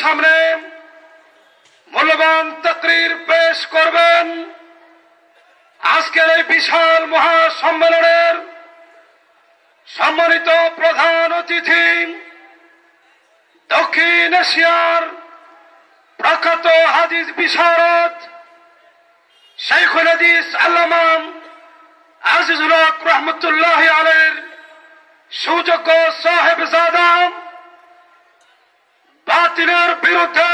সামনে মূল্যবান তকরির পেশ করবেন আজকের এই বিশাল মহাসম্মেলনের সম্মানিত প্রধান অতিথি দক্ষিণ এশিয়ার প্রখ্যাত হাদিস বিশারদ শেখুল হাদিস আল্লামাম আজিজুল হক রহমতুল্লাহ আলের সুযোগ্য সাহেব জাদাম বাতিলের বিরুদ্ধে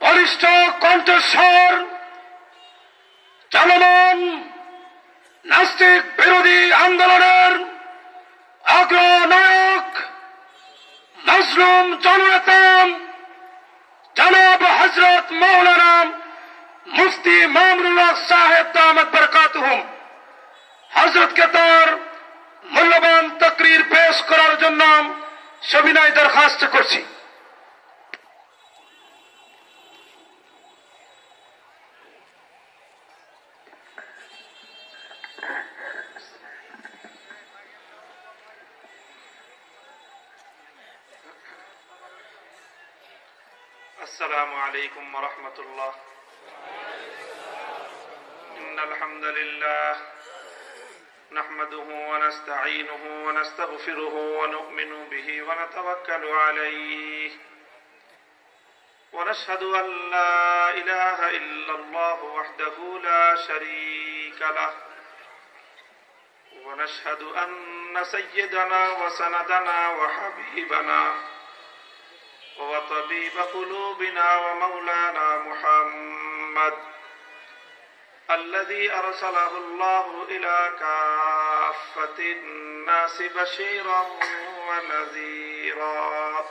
বলিষ্ঠ কণ্ঠস্বর, চলমান নাস্তিক বিরোধী আন্দোলনের অগ্রনায়ক মজলুম জননেতা জনাব হজরত মৌলানা মুফতি মামরুল্লাহ সাহেব দামদ বরকাতুহুম হজরতকে তার মূল্যবান তকরির পেশ করার জন্য সবিনয় দরখাস্ত করছি السلام عليكم ورحمة الله إن الحمد لله نحمده ونستعينه ونستغفره ونؤمن به ونتوكل عليه. ونشهد أن لا إله إلا الله وحده لا شريك له. ونشهد أن سيدنا وسندنا وحبيبنا وطبيب قلوبنا ومولانا محمد الذي أرسله الله إلى كافة الناس بشيرا ونذيرا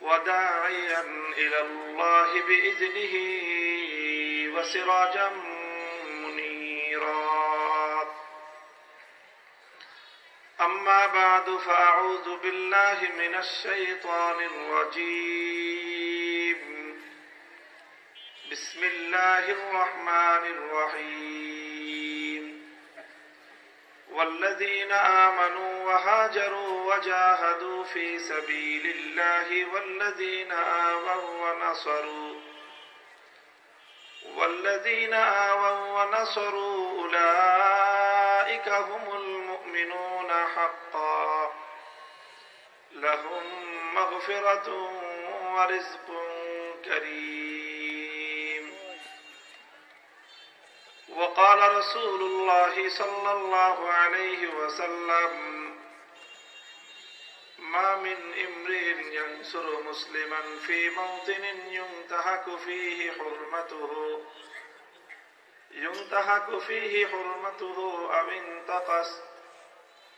وداعيا إلى الله بإذنه وسراجا منيرا. أما بعد فأعوذ بالله من الشيطان الرجيم. بسم الله الرحمن الرحيم. والذين آمنوا وهاجروا وجاهدوا في سبيل الله والذين آووا ونصروا والذين آووا ونصروا أولئك هم المؤمنون حقا. لهم مغفرة ورزق كريم. وقال رسول الله صلى الله عليه وسلم ما من امرئ ينصر مسلما في موطن ينتهك فيه حرمته ينتهك فيه حرمته أو انتقص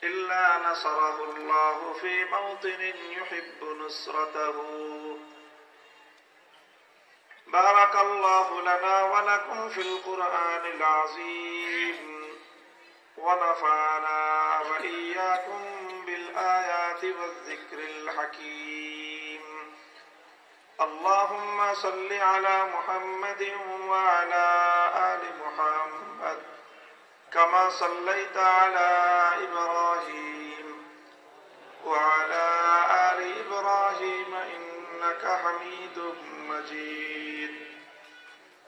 إلا نصره الله في موطن يحب نصرته. بارك الله لنا ولكم في القرآن العظيم. ونفعنا وإياكم بالآيات والذكر الحكيم. اللهم صل على محمد وعلى آل محمد كما صليت على إبراهيم وعلى آل إبراهيم إنك حميد مجيد.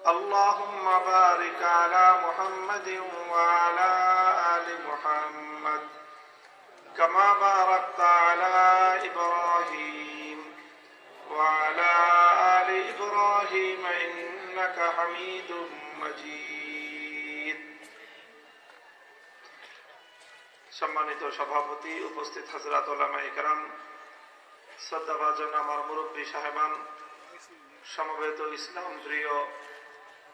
اللهم بارك على محمد وعلى آل محمد كما باركت على إبراهيم وعلى آل إبراهيم إنك حميد مجيد সম্মানিত সভাপতি উপস্থিত হাজরাত ওলামা ইকরাম শ্রদ্ধাভাজন আমার মুরব্বী সাহেবান সমবেত ইসলাম প্রিয়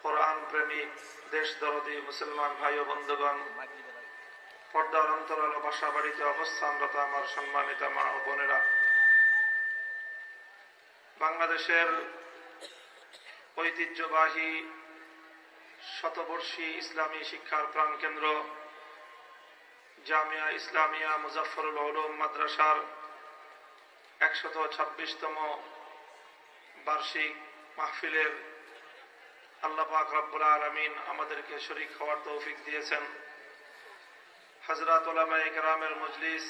কোরআন প্রেমিক দেশ দরদি, মুসলমান ভাই ও বন্ধুগণ, পর্দার অন্তরাল বাসা বাড়িতে অবস্থানরত আমার সম্মানিত মা ও বোনেরা, বাংলাদেশের ঐতিহ্যবাহী শতবর্ষী ইসলামী শিক্ষার প্রাণ কেন্দ্র জামিয়া ইসলামিয়া মুজাফরুল উলুম মাদ্রাসার একশত ছাব্বিশতম বার্ষিক মাহফিলের আল্লাহ পাক রব্বুল আলমিন আমাদেরকে শরিক হওয়ার তৌফিক দিয়েছেন। হজরত ওলামাই কেরামের মজলিস,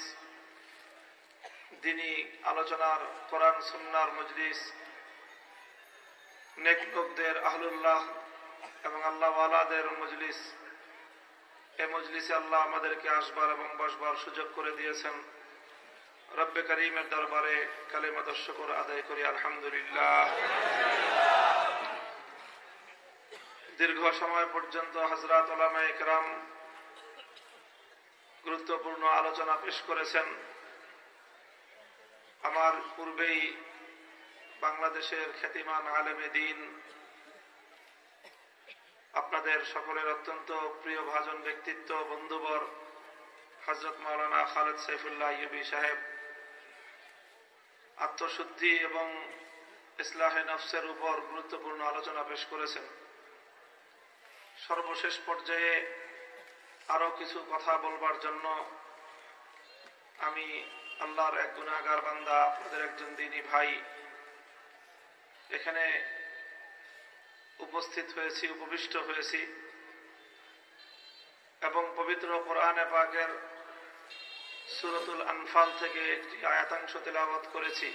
দিনী আলোচনার কোরআন সুন্নার মজলিস, নেক আহলুল্লাহ এবং আল্লাহ ওয়ালাদের মজলিস এই মজলিসে আল্লাহ আমাদেরকে আসবার এবং বসবার সুযোগ করে দিয়েছেন। রব্বে করিমের দরবারে কালেমা দর্শকর আদায় করি, আলহামদুলিল্লাহ। দীর্ঘ সময় পর্যন্ত হজরত ওলামা একরাম গুরুত্বপূর্ণ আলোচনা পেশ করেছেন। আমার পূর্বেই বাংলাদেশের খ্যাতিমান আলেমে দিন আপনাদের সকলের অত্যন্ত প্রিয় ভাজন ব্যক্তিত্ব, বন্ধুবর হজরত মাওলানা খালেদ সাইফুল্লাহ ইউবি সাহেব। আত্মশুদ্ধি এবং ইসলাহে নফসের উপর গুরুত্বপূর্ণ আলোচনা পেশ করেছেন। সর্বশেষ পর্যায়ে আরও কিছু কথা বলবার জন্য আমি আল্লাহর এক গুণাগার বান্দা, আপনাদের একজন দিনী ভাই এখানে উপস্থিত হয়েছি, উপবিষ্ট হয়েছি এবং পবিত্র কোরআনে পাকের সুরতুল আনফাল থেকে একটি আয়াতাংশ তেলাওয়াত করেছি।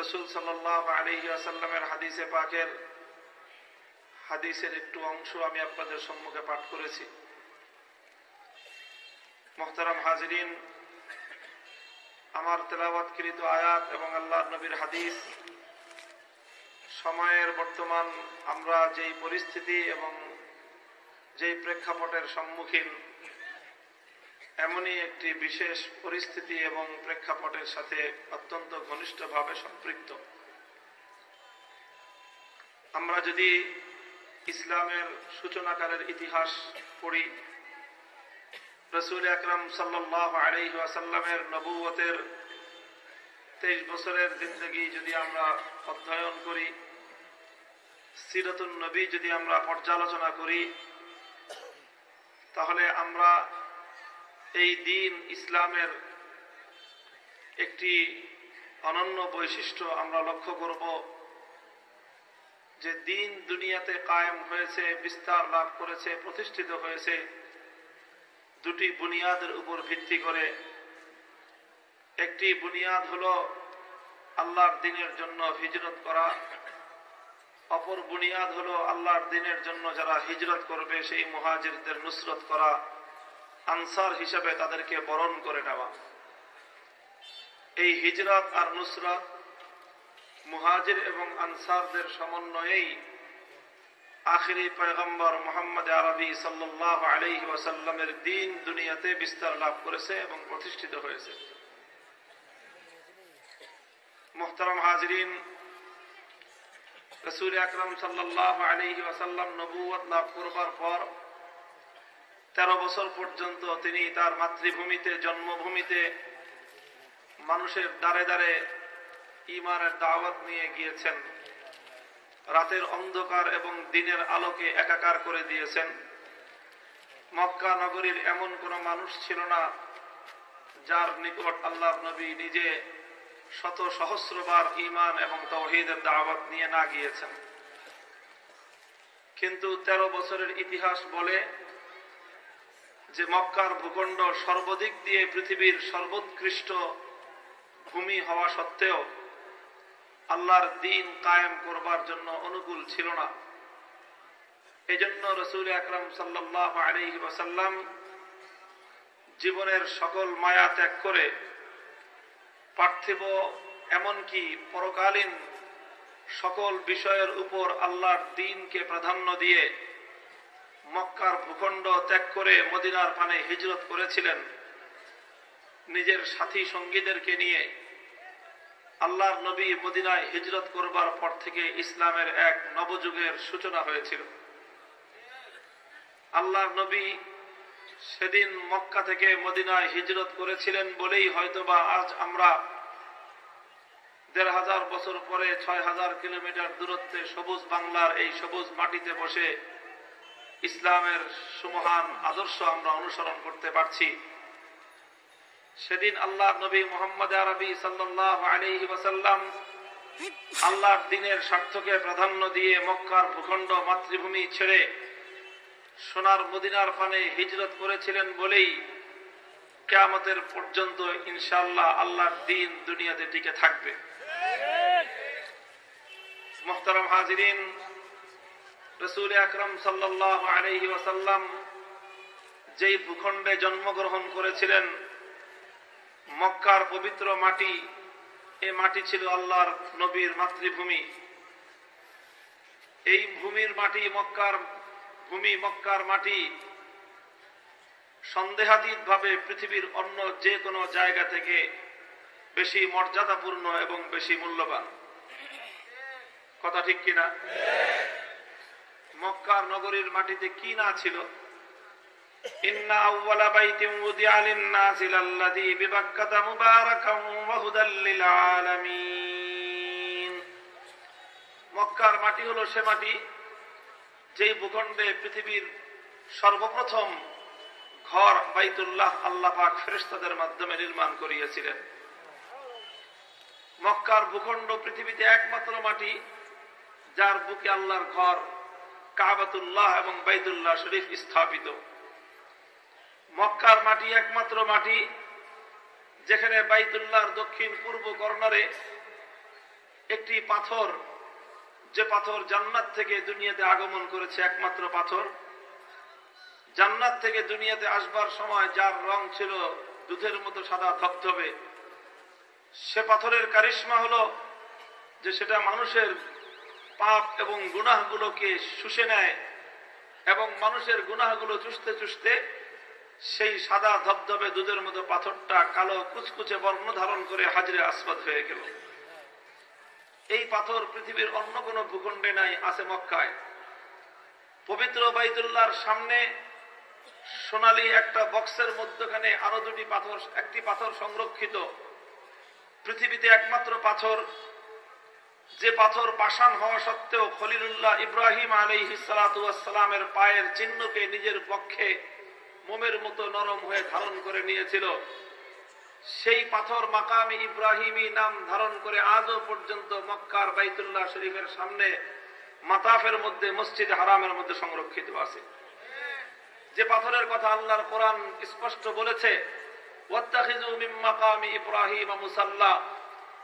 রসুল সাল্লাহ আলী আসাল্লামের হাদিসে পাকের হাদিসের একটু অংশ আমি আপনাদের সম্মুখে পাঠ করেছি। মোহতারাম হাজরিন, আমার তেলাওয়াতকৃত আয়াত এবং আল্লাহ নবীর হাদিস, সময়ের বর্তমান আমরা যেই পরিস্থিতি এবং যেই প্রেক্ষাপটের সম্মুখীন, এমনই একটি বিশেষ পরিস্থিতি এবং প্রেক্ষাপটের সাথে অত্যন্ত ঘনিষ্ঠভাবে সম্পৃক্ত। আমরা যদি ইসলামের সূচনাকারের ইতিহাস পড়ি। রসুল আকরম সাল্লাহ আসাল্লামের নবুয়তের তেইশ বছরের জিন্দগি যদি আমরা অধ্যয়ন করি সিরতুল নবী যদি আমরা পর্যালোচনা করি, তাহলে আমরা এই দিন ইসলামের একটি অনন্য বৈশিষ্ট্য আমরা লক্ষ্য করব। যে দিন দুনিয়াতে কায়েম হয়েছে, বিস্তার লাভ করেছে, প্রতিষ্ঠিত হয়েছে, দুটি বুনিয়াদের উপর ভিত্তি করে। একটি বুনিয়াদ হল আল্লাহর দিনের জন্য হিজরত করা। অপর বুনিয়াদ হল আল্লাহর দিনের জন্য যারা হিজরত করবে, সেই মুহাজিরদের নুসরত করা, আনসার হিসাবে তাদেরকে বরণ করে নেওয়া। এই হিজরত আর নুসরত মুহাজির এবং আনসারদের সমন্বয়েই আখিরি পয়গম্বর মোহাম্মদ আরবি সাল্লাহ আলহি ওয়াসাল্লামের দিন দুনিয়াতে বিস্তার লাভ করেছে এবং প্রতিষ্ঠিত হয়েছে। মোহতারাম হাজরিন, রসুল আকরম সাল্লাহ আলহি ওয়াসাল্লাম নবুয়ত লাভ করবার পর তেরো বছর পর্যন্ত তিনি তার মাতৃভূমিতে, জন্মভূমিতে মানুষের দ্বারে দ্বারে ইমানের দাওয়াত নিয়ে গিয়েছেন। রাতের অন্ধকার এবং দিনের আলোকে একাকার করে দিয়েছেন। মক্কা নগরীর এমন কোন মানুষ ছিল না, যার নিকট আল্লাহ নবী নিজে শত সহস্রবার ইমান এবং তৌহিদের দাওয়াত নিয়ে না গিয়েছেন। কিন্তু ১৩ বছরের ইতিহাস বলে যে মক্কার ভূখণ্ড সর্বদিক দিয়ে পৃথিবীর সর্বোৎকৃষ্ট ভূমি হওয়া সত্ত্বেও আল্লাহর দিন কায়েম করবার জন্য অনুকূল ছিল না। এজন্য রসুল আকরম সাল্লাহ আলী ওসাল্লাম জীবনের সকল মায়া ত্যাগ করে পার্থিব এমনকি পরকালীন সকল বিষয়ের উপর আল্লাহর দিনকে প্রাধান্য দিয়ে মক্কার ভূখণ্ড ত্যাগ করে মদিনার পানে হিজরত করেছিলেন। নিজের সাথী সঙ্গীদেরকে নিয়ে আল্লাহর নবী মদিনায় হিজরত করবার পর থেকে ইসলামের এক নবযুগের সূচনা হয়েছিল। আল্লাহর নবী সেদিন মক্কা থেকে মদিনায় হিজরত করেছিলেন বলেই হয়তোবা আজ আমরা দেড় হাজার বছর পরে ছয় হাজার কিলোমিটার দূরত্বে সবুজ বাংলার এই সবুজ মাটিতে বসে ইসলামের সুমহান আদর্শ আমরা অনুসরণ করতে পারছি। সেদিন আল্লাহ নবী মোহাম্মদ আরবি সাল্লাহ আলহি ওয়াসাল্লাম আল্লাহর দিনের স্বার্থকে প্রাধান্য দিয়ে মক্কার ভূখণ্ড মাতৃভূমি ছেড়ে সোনার মদিনার পানে হিজরত করেছিলেন বলেই কেয়ামতের পর্যন্ত ইনশাল্লাহ আল্লাহর দিন দুনিয়াতে টিকে থাকবে। মোহতারাম হাজিরিন, রসুল আকরম সাল্লাহ আলহি ওয়াসাল্লাম যেই ভূখণ্ডে জন্মগ্রহণ করেছিলেন মক্কার পবিত্র মাটি, এ মাটি ছিল আল্লাহর নবীর মাতৃভূমি। এই ভূমির মাটি মক্কার, ভূমি মক্কার মাটি সন্দেহাতীত ভাবে পৃথিবীর অন্য যে কোনো জায়গা থেকে বেশি মর্যাদাপূর্ণ এবং বেশি মূল্যবান। কথা ঠিক কিনা? মক্কার নগরীর মাটিতে কি না ছিল? মক্কার মাটি হলো সে মাটি, যেই ভূখণ্ডে পৃথিবীর সর্বপ্রথম ঘর বাইতুল্লাহ আল্লাহ পাক ফেরেশতাদের মাধ্যমে নির্মাণ করিয়েছিলেন। মক্কার ভূখণ্ড পৃথিবীতে একমাত্র মাটি, যার বুকে আল্লাহর ঘর কাবাতুল্লাহ এবং বাইতুল্লাহ শরীফ স্থাপিত। মক্কার মাটি একমাত্র মাটি যেখানে বাইতুল্লাহর দক্ষিণ পূর্ব কর্নারে একটি পাথর, যে পাথর জান্নাত থেকে দুনিয়াতে আগমন করেছে একমাত্র পাথর। জান্নাত থেকে দুনিয়াতে আসবার সময় যার রং ছিল দুধের মতো সাদা ধবধবে। সে পাথরের কারিশ্মা হলো যে সেটা মানুষের পাপ এবং গুনাহগুলোকে শুষে নেয় এবং মানুষের গুনাহগুলো চুষতে চুষতে সেই সাদা ধবধবে দুধের মতো পাথরটা কালো কুচকুচে বর্ণ ধারণ করে হাজরে আসবাদ হয়ে গেল। এই পাথর পৃথিবীর অন্য কোনো ভূখণ্ডে নাই, আছে মক্কায়। পবিত্র বাইতুল্লাহর সামনে সোনালী একটা বক্সের মধ্যখানে আরও দুটি পাথর, একটি পাথর সংরক্ষিত। পৃথিবীতে একমাত্র পাথর। যে পাথর পাষাণ হওয়া সত্ত্বেও খলিলুল্লাহ ইব্রাহিম আলী হিসালামের পায়ের চিহ্নকে নিজের পক্ষে মোমের মতো নরম হয়ে ধারণ করে নিয়েছিল। সেই পাথর মাকামি ইব্রাহিমী নাম ধারণ করে আজও পর্যন্ত মক্কার বাইতুল্লাহ শরীফের সামনে মাতাফের মধ্যে, মসজিদ হারামের মধ্যে সংরক্ষিত আছে। যে পাথরের কথা আল্লাহর কোরআন স্পষ্ট বলেছে ইব্রাহিম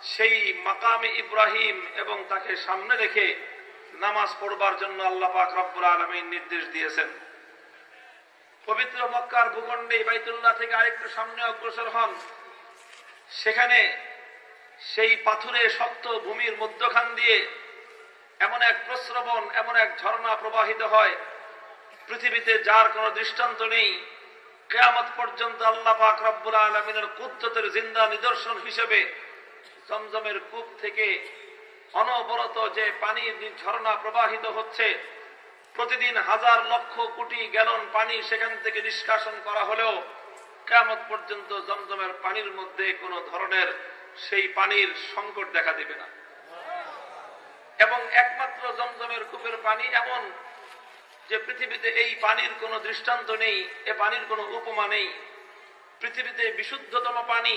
সেই মাকামি ইব্রাহিম এবং তাকে সামনে রেখে নামাজ পড়বার জন্য আল্লাহ পাক রব্বুল আলমীর নির্দেশ দিয়েছেন। পবিত্র মক্কার ভূখণ্ডে বাইতুল্লাহ থেকে আরেকটু সামনে অগ্রসর হন। সেখানে সেই পাথুরে শক্ত ভূমির মধ্যখান দিয়ে এমন এক প্রশ্রবণ এমন এক ঝর্ণা প্রবাহিত হয়। পৃথিবীতে যার কোনো দৃষ্টান্ত নেই। কেয়ামত পর্যন্ত আল্লাহ পাক রব্বুল আলমিনের কুদ্দতের জিন্দা নিদর্শন হিসেবে জমজমের কূপ থেকে অনবরত যে পানির ঝর্ণা প্রবাহিত হচ্ছে প্রতিদিন হাজার লক্ষ কোটি গ্যালন পানি সেখান থেকে নিষ্কাশন করা হলেও কেমত পর্যন্ত জমজমের পানির মধ্যে কোনো ধরনের সেই পানির সংকট দেখা দেবে না। এবং একমাত্র জমজমের কূপের পানি এমন যে পৃথিবীতে এই পানির কোনো দৃষ্টান্ত নেই, এ পানির কোনো উপমা নেই। পৃথিবীতে বিশুদ্ধতম পানি,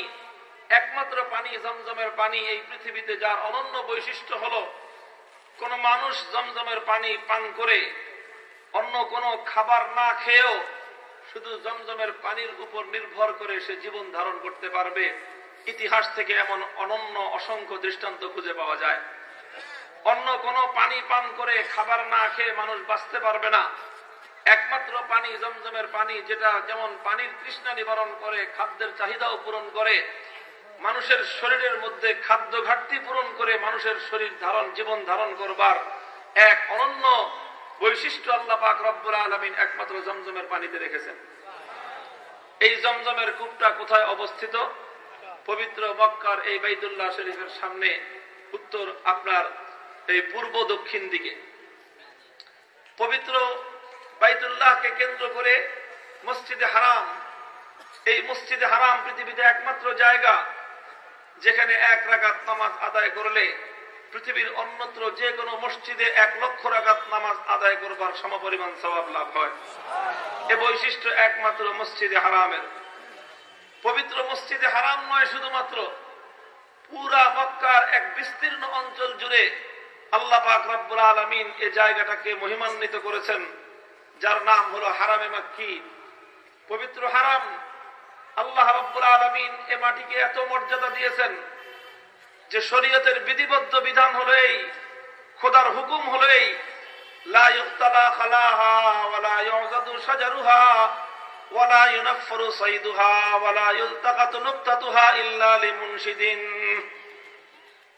একমাত্র পানি জমজমের পানি এই পৃথিবীতে যার অনন্য বৈশিষ্ট্য হলো কোন মানুষ জমজমের পানি পান করে অন্য কোনো খাবার না খেয়েও শুধু জমজমের পানির উপর নির্ভর করে সে জীবন ধারণ করতে পারবে। ইতিহাস থেকে এমন অনন্য অসংখ্য দৃষ্টান্ত খুঁজে পাওয়া যায়। অন্য কোনো পানি পান করে খাবার না খেয়ে মানুষ বাঁচতে পারবে না। একমাত্র পানি জমজমের পানি যেটা যেমন পানির তৃষ্ণা নিবারণ করে, খাদ্যের চাহিদাও পূরণ করে, মানুষের শরীরের মধ্যে খাদ্য ঘাটতি পূরণ করে মানুষের শরীর ধারণ, জীবন ধারণ করবার এক অনন্য বৈশিষ্ট্য আল্লাহ পাক রব্বুল আলমিন একমাত্র জমজমের পানিতে রেখেছেন। এই জমজমের কূপটা কোথায় অবস্থিত? পবিত্র মক্কার এই বাইতুল্লাহ শরীফের সামনে, উত্তর আপনার এই পূর্ব দক্ষিণ দিকে। পবিত্র বাইতুল্লাহকে কেন্দ্র করে মসজিদে হারাম, এই মসজিদে হারাম পৃথিবীতে একমাত্র জায়গা, যেখানে এক রাগাত নামাজ আদায় করলে পৃথিবীর অন্যত্র যে কোনো মসজিদে এক লক্ষ রাগাত নামাজ আদায় করবার সমপরিমাণ স্বভাব লাভ হয়। এ বৈশিষ্ট্য একমাত্র মসজিদে হারামের। পবিত্র মসজিদে হারাম নয় শুধুমাত্র পুরা মক্কার এক বিস্তীর্ণ অঞ্চল জুড়ে আল্লাহ পাক রব্বুল আলমিন এ জায়গাটাকে মহিমান্বিত করেছেন, যার নাম হলো হারামে মাক্কি। পবিত্র হারাম আল্লাহ রব্বুল আলমিন এ মাটিকে এত মর্যাদা দিয়েছেন যে শরীয়তের বিধিবদ্ধ বিধান হলো এই, খোদার হুকুম হলো এই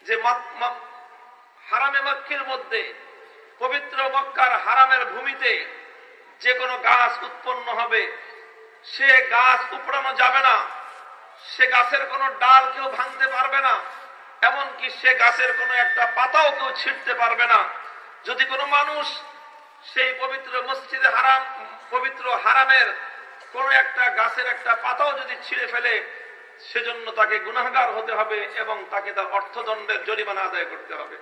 যে মধ্যে, পবিত্র হারামের ভূমিতে যে কোনো গাছ উৎপন্ন হবে, সে গাছ উপড়ানো যাবে না, সে গাছের কোনো ডাল কেউ ভাঙতে পারবে না। এমনকি সে গাছের কোনো একটা পাতাও কেউ ছিটতে পারবে না। যদি কোনো মানুষ সেই পবিত্র মসজিদে হারাম, পবিত্র হারামের কোন একটা গাছের একটা পাতাও যদি ছিঁড়ে ফেলে, সেজন্য তাকে গুনাহগার হতে হবে এবং তাকে তার অর্থদণ্ডের জরিমানা আদায় করতে হবে।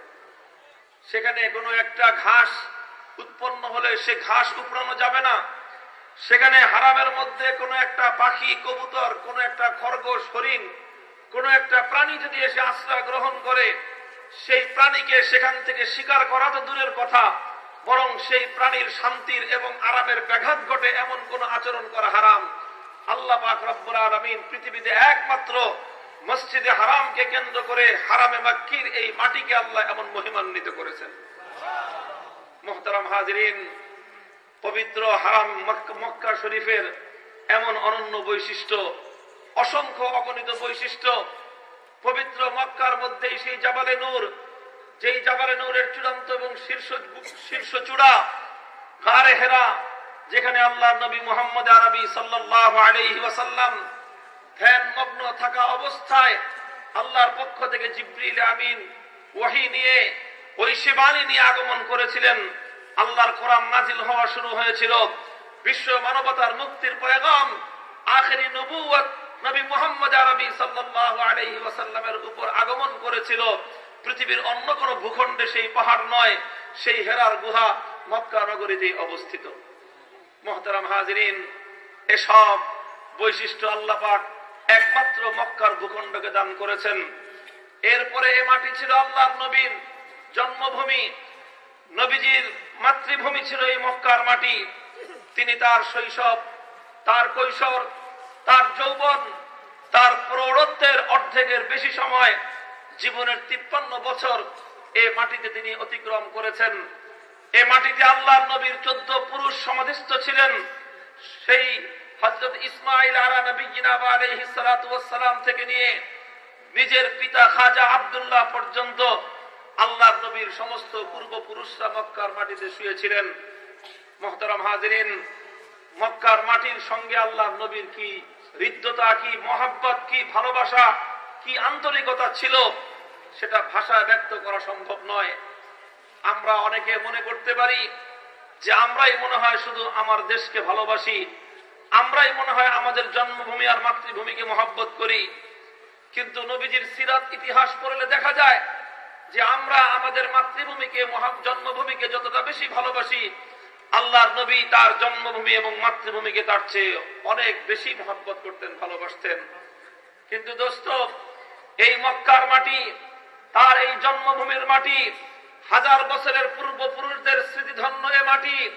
সেখানে কোনো একটা ঘাস উৎপন্ন হলে সে ঘাস উপড়ানো যাবে না। সেখানে হারামের মধ্যে কোনো একটা পাখি, কবুতর, কোনো একটা খরগোশ, হরিণ কোনো একটা প্রাণী যদি এসে আশ্রয় গ্রহণ করে, সেই প্রাণীকে সেখান থেকে শিকার করা তো দূরের কথা, বরং সেই প্রাণীর শান্তির এবং আরামের ব্যাঘাত ঘটে এমন কোন আচরণ করা হারাম। আল্লাহ পাক রব্বুল আলমিন পৃথিবীতে একমাত্র মসজিদে হারামকে কেন্দ্র করে হারামে মাক্কির এই মাটিকে আল্লাহ এমন মহিমান্বিত করেছেন। মোহতারাম হাজরিন, পবিত্র হারাম মক্কা শরীফের এমন অনন্য বৈশিষ্ট্য অসংখ্য অগণিত বৈশিষ্ট্য। পবিত্র মক্কার মধ্যেই সেই জাবালে নূর, যেই জাবালে নূরের চূড়ান্ত এবং শীর্ষ শীর্ষ চূড়া গারে হেরা, যেখানে আল্লাহ নবী মোহাম্মদ আরবি ওয়াসাল্লাম ধ্যান মগ্ন থাকা অবস্থায় আল্লাহর পক্ষ থেকে জিব্রিল আমিন ওহি নিয়ে, ওই সেবানি নিয়ে আগমন করেছিলেন। আল্লাহর কোরআন নাজিল হওয়া শুরু হয়েছিল। বিশ্ব মানবতার মুক্তির পয়গাম, আখেরি নবুয়ত নবী মোহাম্মদ আরবি সাল্লাহ আলহি ওয়াসাল্লামের উপর আগমন করেছিল। পৃথিবীর অন্য কোন ভূখণ্ডে সেই পাহাড় নয়, সেই হেরার গুহা মক্কা নগরীতে অবস্থিত। মোহতারাম হাজরিন, এসব বৈশিষ্ট্য আল্লাহ পাক একমাত্র মক্কার ভূখণ্ডকে দান করেছেন। এরপরে এ মাটি ছিল আল্লাহ নবীর জন্মভূমি। নবীজির মাতৃভূমি ছিল এই মক্কার মাটি। তিনি তার শৈশব, তার কৈশোর তার যৌবন, তার প্রৌঢ়ত্বের অর্ধেকের বেশি সময় জীবনের তিপ্পান্ন বছর এ মাটিতে তিনি অতিক্রম করেছেন। এ মাটিতে আল্লাহ নবীর চোদ্দ পুরুষ সমাধিস্থ ছিলেন। সেই হজরত ইসমাইল আলা থেকে নিয়ে নিজের পিতা খাজা আবদুল্লাহ পর্যন্ত আল্লাহ নবীর সমস্ত পূর্বপুরুষরা মক্কার মাটিতে শুয়েছিলেন। মোহতারাম হাজরিন, মক্কার মাটির সঙ্গে আল্লাহ নবীর কি হৃদ্যতা কি, মহাব্বত কি, ভালোবাসা কি, আন্তরিকতা ছিল, সেটা ভাষায় ব্যক্ত করা সম্ভব নয়। আমরা অনেকে মনে করতে পারি যে আমরাই মনে হয় শুধু আমার দেশকে ভালোবাসি, আমরাই মনে হয় আমাদের জন্মভূমি আর মাতৃভূমিকে মহাব্বত করি। কিন্তু নবীজির সিরাত ইতিহাস পড়লে দেখা যায় যে আমরা আমাদের মাতৃভূমিকে জন্মভূমিকে যতটা বেশি ভালোবাসি আল্লাহর নবী তার জন্মভূমি এবং মাতৃভূমিকে তার চেয়ে অনেক বেশি মহাব্বত করতেন, ভালোবাসতেন। কিন্তু দোস্ত, এই মক্কার মাটি, তার এই জন্মভূমির মাটি, হাজার বছরের পূর্বপুরুষদের স্মৃতিধন্য এ মাটি,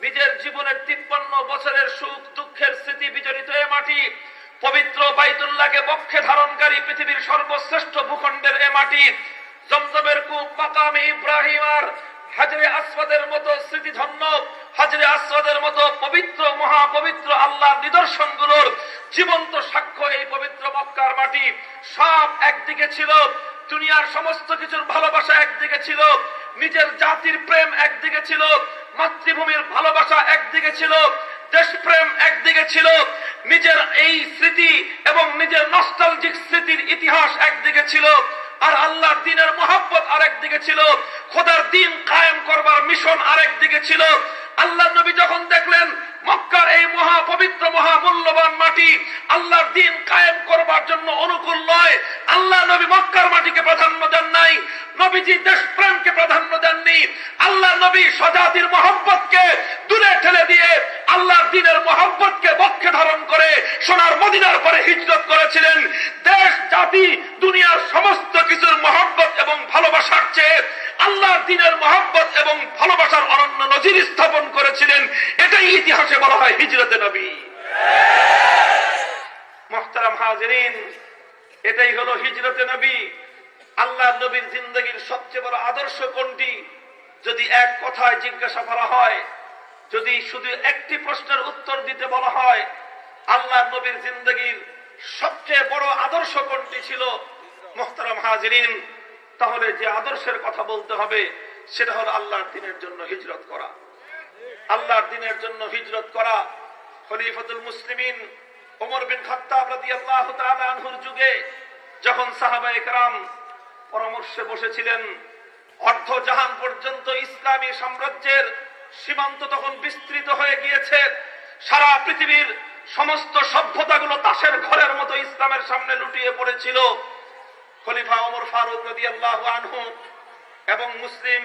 নিজের জীবনের তিপ্পান্ন বছরের সুখ দুঃখের স্মৃতি বিজড়িত এ মাটি, পবিত্র বাইতুল্লাহকে বক্ষে ধারণকারী পৃথিবীর সর্বশ্রেষ্ঠ ভূখণ্ডের এ মাটি, জমজমের কূপ, মাকামে ইব্রাহিম আর হাজরে আসওয়াদের মতো স্মৃতিধন্য, হাজরে আসওয়াদের মতো পবিত্র, মহাপবিত্র আল্লাহর নিদর্শনগুলোর জীবন্ত সাক্ষ্য এই পবিত্র মক্কার মাটি সব একদিকে ছিল। দুনিয়ার সমস্ত কিছুর ভালোবাসা একদিকে ছিল। নিজের জাতির প্রেম একদিকে ছিল। মাতৃভূমির ভালোবাসা একদিকে ছিল। দেশপ্রেম একদিকে ছিল। নিজের এই স্মৃতি এবং নিজের নস্টালজিক স্মৃতির ইতিহাস একদিকে ছিল। আর আল্লাহর দিনের মোহাব্বত আরেক দিকে ছিল, খোদার দিন কায়েম করবার মিশন আরেক দিকে ছিল। আল্লাহ নবী যখন দেখলেন মক্কার এই মহা পবিত্র মহা মূল্যবান মাটি আল্লাহর দিন কায়েম করবার জন্য অনুকূল নয়। আল্লাহ নবী মক্কার মাটিকে প্রাধান্য দেন নাই, নবীজি দেশপ্রেমকে প্রাধান্য দেননি। আল্লাহ নবী স্বজাতির মহব্বতকে দূরে ঠেলে দিয়ে আল্লাহর দিনের মহব্বতকে বক্ষে ধারণ করে সোনার মদিনার পরে হিজরত করেছিলেন। দেশ, জাতি, দুনিয়ার সমস্ত কিছুর মহব্বত এবং ভালোবাসার চেয়ে আল্লাহর দিনের মহব্বত এবং ভালোবাসার অনন্য নজির স্থাপন করেছিলেন। এটাই ইতিহাসে বলা হয় হিজরতে নবী। মোহতারাম হাজরিন, এটাই হলো হিজরতে নবী। আল্লাহ নবীর জিন্দগির সবচেয়ে বড় আদর্শ কোনটি? যদি এক কথায় জিজ্ঞাসা করা হয়, যদি শুধু একটি প্রশ্নের উত্তর দিতে বলা হয় আল্লাহ নবীর জিন্দগির সবচেয়ে বড় আদর্শ কোনটি ছিল? মোহতারাম হাজরিন তাহলে যে আদর্শের কথা বলতে হবে, সেটা হলো আল্লাহর দিনের জন্য হিজরত করা। আল্লাহর দিনের জন্য হিজরত করা। খলিফতুল মুসলিমিন ওমর বিন খাত্তাব যুগে যখন সাহাবা একরাম পরামর্শে বসেছিলেন, অর্ধ জাহান পর্যন্ত ইসলামী সাম্রাজ্যের সীমান্ত তখন বিস্তৃত হয়ে গিয়েছে। সারা পৃথিবীর সমস্ত সভ্যতাগুলো তাসের ঘরের মতো ইসলামের সামনে লুটিয়ে পড়েছিল। খলিফা ওমর ফারুক রাদিয়াল্লাহু আনহু এবং মুসলিম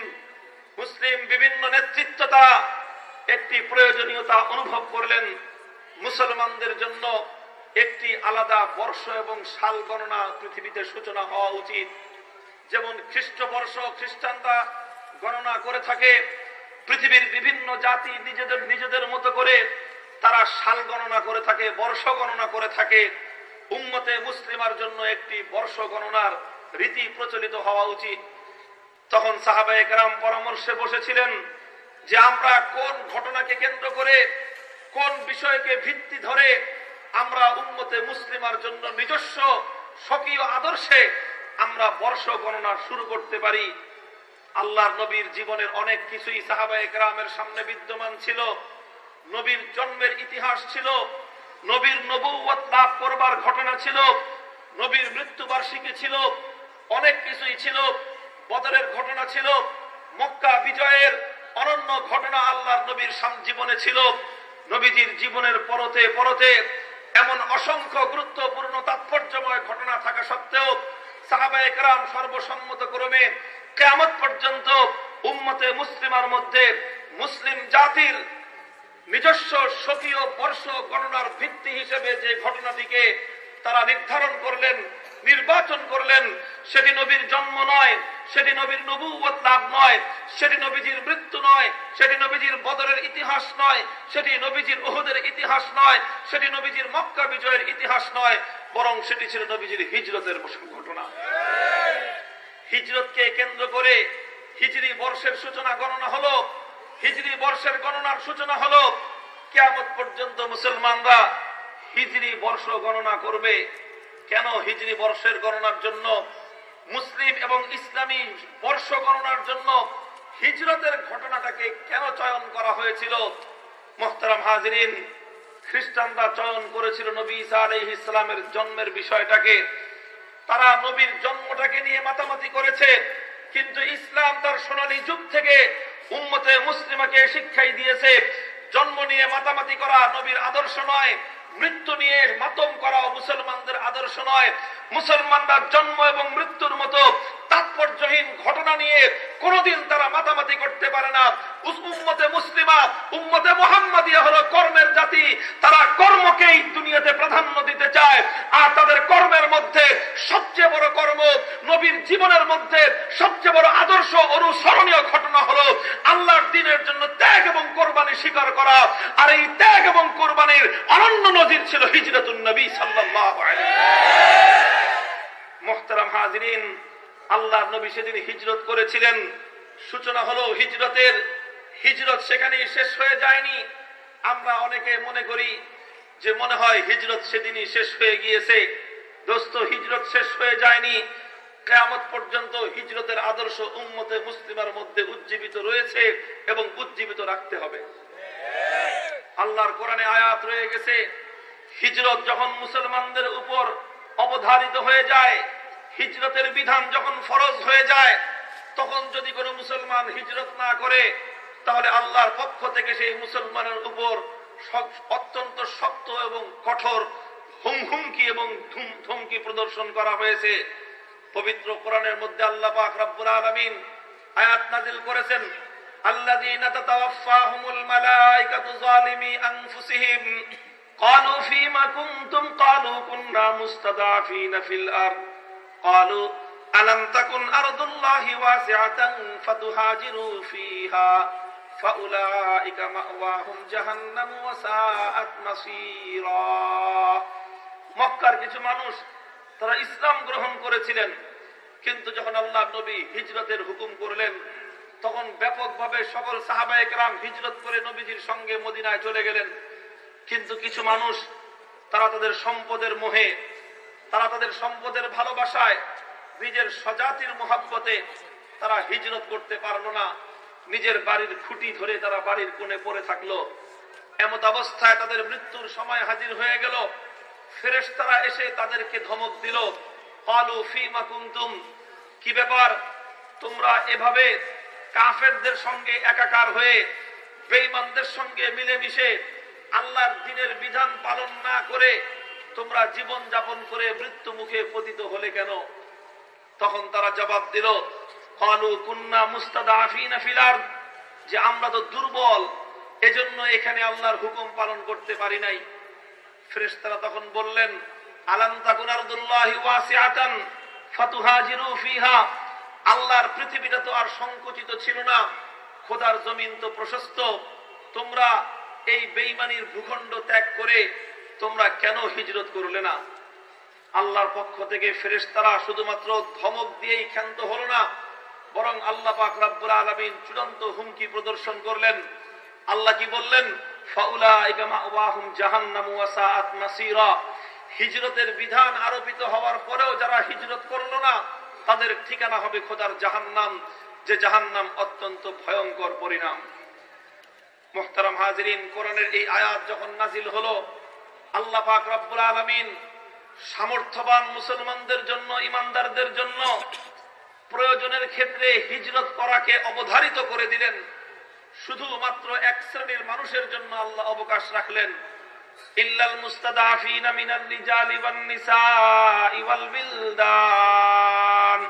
মুসলিম বিভিন্ন নেতৃত্বতা একটি প্রয়োজনীয়তা অনুভব করলেন মুসলমানদের জন্য একটি আলাদা বর্ষ এবং সাল গণনা পৃথিবীতে সূচনা হওয়া উচিত। যেমন খ্রিস্টবর্ষ খ্রিস্টানরা গণনা করে থাকে, পৃথিবীর বিভিন্ন জাতি নিজেদের নিজেদের মতো করে তারা সাল গণনা করে থাকে, বর্ষ গণনা করে থাকে। উম্মতে মুসলিমার জন্য একটি বর্ষ গণনার রীতি প্রচলিত হওয়া উচিত। তখন সাহাবা একরাম পরামর্শে বসেছিলেন যে আমরা কোন ঘটনাকে কেন্দ্র করে, কোন বিষয়কে ভিত্তি ধরে আমরা উন্মতে মুসলিমার জন্য নিজস্ব স্বকীয় আদর্শে আমরা বর্ষ গণনা শুরু করতে পারি। আল্লাহর নবীর জীবনের অনেক কিছুই সাহাবা একরামের সামনে বিদ্যমান ছিল। নবীর জন্মের ইতিহাস ছিল। নবীর নবুয়ত লাভ করবার ঘটনা ছিল, নবীর মৃত্যুবার্ষিকী ছিল, অনেক কিছুই ছিল, বদরের ঘটনা ছিল, মক্কা বিজয়ের অনন্য ঘটনা আল্লাহর নবীর জীবনে ছিল, নবীজির জীবনের পরতে পরতে এমন অসংখ্য গুরুত্বপূর্ণ তাৎপর্যময় ঘটনা থাকা সত্ত্বেও সাহাবা একরাম সর্বসম্মত ক্রমে কেমত পর্যন্ত উম্মতে মুসলিমার মধ্যে মুসলিম জাতির নিজস্ব স্বকীয় বর্ষ গণনার ভিত্তি হিসেবে যে ঘটনাটিকে তারা নির্ধারণ করলেন, নির্বাচন করলেন, সেটি নবীর জন্ম নয়, সেটি নবীর নবুয়ত লাভ নয়, সেটি নবীজির মৃত্যু নয়, সেটি নবীজির বদরের ইতিহাস নয়, সেটি নবীজির ওহদের ইতিহাস নয়, সেটি নবীজির মক্কা বিজয়ের ইতিহাস নয়, বরং সেটি ছিল নবীজির হিজরতের ঘটনা। হিজরতকে কেন্দ্র করে হিজরি বর্ষের সূচনা গণনা হলো হিজরি বর্ষের গণনার সূচনা হলো কেমন পর্যন্ত মুসলমানরা হিজরি বর্ষ গণনা করবে। কেন হিজরি বর্ষের গণনার জন্য? মুসলিম এবং ইসলামী বর্ষ গণনার জন্য হিজরতের ঘটনাটাকে কেন চয়ন করা হয়েছিল? মোহতারাম হাজরিন, খ্রিস্টানরা চয়ন করেছিল নবী ইসা আলহ ইসলামের জন্মের বিষয়টাকে। তারা নবীর জন্মটাকে নিয়ে মাতামাতি করেছে, কিন্তু ইসলাম তার সোনালী যুগ থেকে উম্মতে মুসলিমাকে শিক্ষাই দিয়েছে। জন্ম নিয়ে মাতামাতি করা নবীর আদর্শ নয়, মৃত্যু নিয়ে মাতম করা মুসলমানদের আদর্শ নয়। মুসলমানরা জন্ম এবং মৃত্যুর মতো তাৎপর্যহীন ঘটনা নিয়ে কোনদিন তারা মাতামাতি করতে পারে না। উম্মতে মুসলিমা, উম্মতে মোহাম্মদিয়া হলো কর্মের জাতি। তারা কর্মকেই দুনিয়াতে প্রাধান্য দিতে চায়। আর তাদের কর্মের মধ্যে সবচেয়ে বড় কর্ম নবীর জীবনের মধ্যে সবচেয়ে বড় আদর্শ অনুসরণীয় ঘটনা হলো আল্লাহর দিনের জন্য ত্যাগ এবং কোরবানি স্বীকার করা। আর এই ত্যাগ এবং কোরবানির অনন্য নজির ছিল হিজরতুল নবী সাল্লাহ মোহতারাম হাজরিন আল্লাহ নবী সেদিন হিজরত করেছিলেন। সূচনা হলো হিজরতের। হিজরত সেখানে শেষ হয়ে যায়নি। আমরা অনেকে মনে করি যে মনে হয় হিজরত সেদিনই শেষ হয়ে গিয়েছে। দোস্ত, হিজরত শেষ হয়ে যায়নি। কেয়ামত পর্যন্ত হিজরতের আদর্শ উম্মতে মুসলিমার মধ্যে উজ্জীবিত রয়েছে এবং উজ্জীবিত রাখতে হবে। আল্লাহর কোরআনে আয়াত রয়ে গেছে, হিজরত যখন মুসলমানদের উপর অবধারিত হয়ে যায় হিজরতের বিধান যখন ফরজ হয়ে যায় তখন যদি কোনো মুসলমান হিজরত না করে তাহলে আল্লাহর পক্ষ থেকে সেই মুসলমানের উপর সব- অত্যন্ত শক্ত এবং কঠোর হুম হুমকি এবং ধুম- ধমকি প্রদর্শন করা হয়েছে পবিত্র কোরআনের মধ্যে আল্লাহ পাক রব্বুল আলামিন আয়াত নাজিল করেছেন الذين تتوفاهم الملائكة ظالمي أنفسهم قالوا فيما كنتم قالوا كنا مستضعفين في الأرض قالوا ألم تكن أرض الله واسعة فتهاجروا فيها فأولئك مأواهم جهنم وساءت مصيرا মক্কার কিছু মানুষ তারা ইসলাম গ্রহণ করেছিলেন কিন্তু যখন আল্লাহ নবী হিজরতের হুকুম করলেন তখন ব্যাপকভাবে সকল সাহাবায়করাম হিজরত করে নবীজির সঙ্গে মদিনায় চলে গেলেন কিন্তু কিছু মানুষ তারা তাদের সম্পদের মোহে তারা তাদের সম্পদের ভালোবাসায় নিজের স্বজাতির মোহাব্বতে তারা হিজরত করতে পারল না। নিজের বাড়ির খুঁটি ধরে তারা বাড়ির কোণে পড়ে থাকল। এমত অবস্থায় তাদের মৃত্যুর সময় হাজির হয়ে গেল। ফেরেশতারা এসে তাদেরকে ধমক দিল পালু ফিমা কুন্তুম। কি ব্যাপার? তোমরা এভাবে কাফেরদের সঙ্গে একাকার হয়ে বেঈমানদের সঙ্গে মিলেমিশে আল্লাহর দিনের বিধান পালন না করে তোমরা জীবন যাপন করে মৃত্যু মুখে পতিত হলে কেন? তখন তারা জবাব দিল, কালু কুন্না মুস্তাদাফিনা ফিল আরদ। যে আমরা তো দুর্বল, এজন্য এখানে আল্লাহর হুকুম পালন করতে পারি নাই। ফেরেশতারা তখন বললেন, আলাম তাকুন আরদুল্লাহি ওয়াসিআতান ফাতুহাজিরু ফিহা? আল্লাহর পৃথিবীটা তো আর সংকুচিত ছিল না, খোদার জমিন তো প্রশস্ত। তোমরা এই বেইমানির ভূখণ্ড ত্যাগ করে তোমরা কেন হিজরত করলে না? আল্লাহর পক্ষ থেকে ফেরেশতারা শুধুমাত্র ধমক দিয়েই ক্ষান্ত হলো না, বরং আল্লাহ পাক রাব্বুল আলামিন চূড়ান্ত হুমকি প্রদর্শন করলেন। আল্লাহ কি বললেন? হিজরতের বিধান আরোপিত হওয়ার পরেও যারা হিজরত করল না, তাদের ঠিকানা হবে খোদার জাহান্নাম, যে জাহান্নাম অত্যন্ত ভয়ঙ্কর পরিণাম। মোহতারাম হাজরিন, কোরআনের এই আয়াত যখন নাজিল হলো আল্লাহ পাক রব্বুল আলামিন সামর্থ্যবান মুসলমানদের জন্য ইমানদারদের জন্য প্রয়োজনের ক্ষেত্রে হিজরত করাকে অবধারিত করে দিলেন শুধুমাত্র এক শ্রেণীর মানুষের জন্য আল্লাহ অবকাশ রাখলেন ইল্লাল মুস্তাদাফিনা মিনার রিজালি ওয়ান নিসাই ওয়াল বিলদান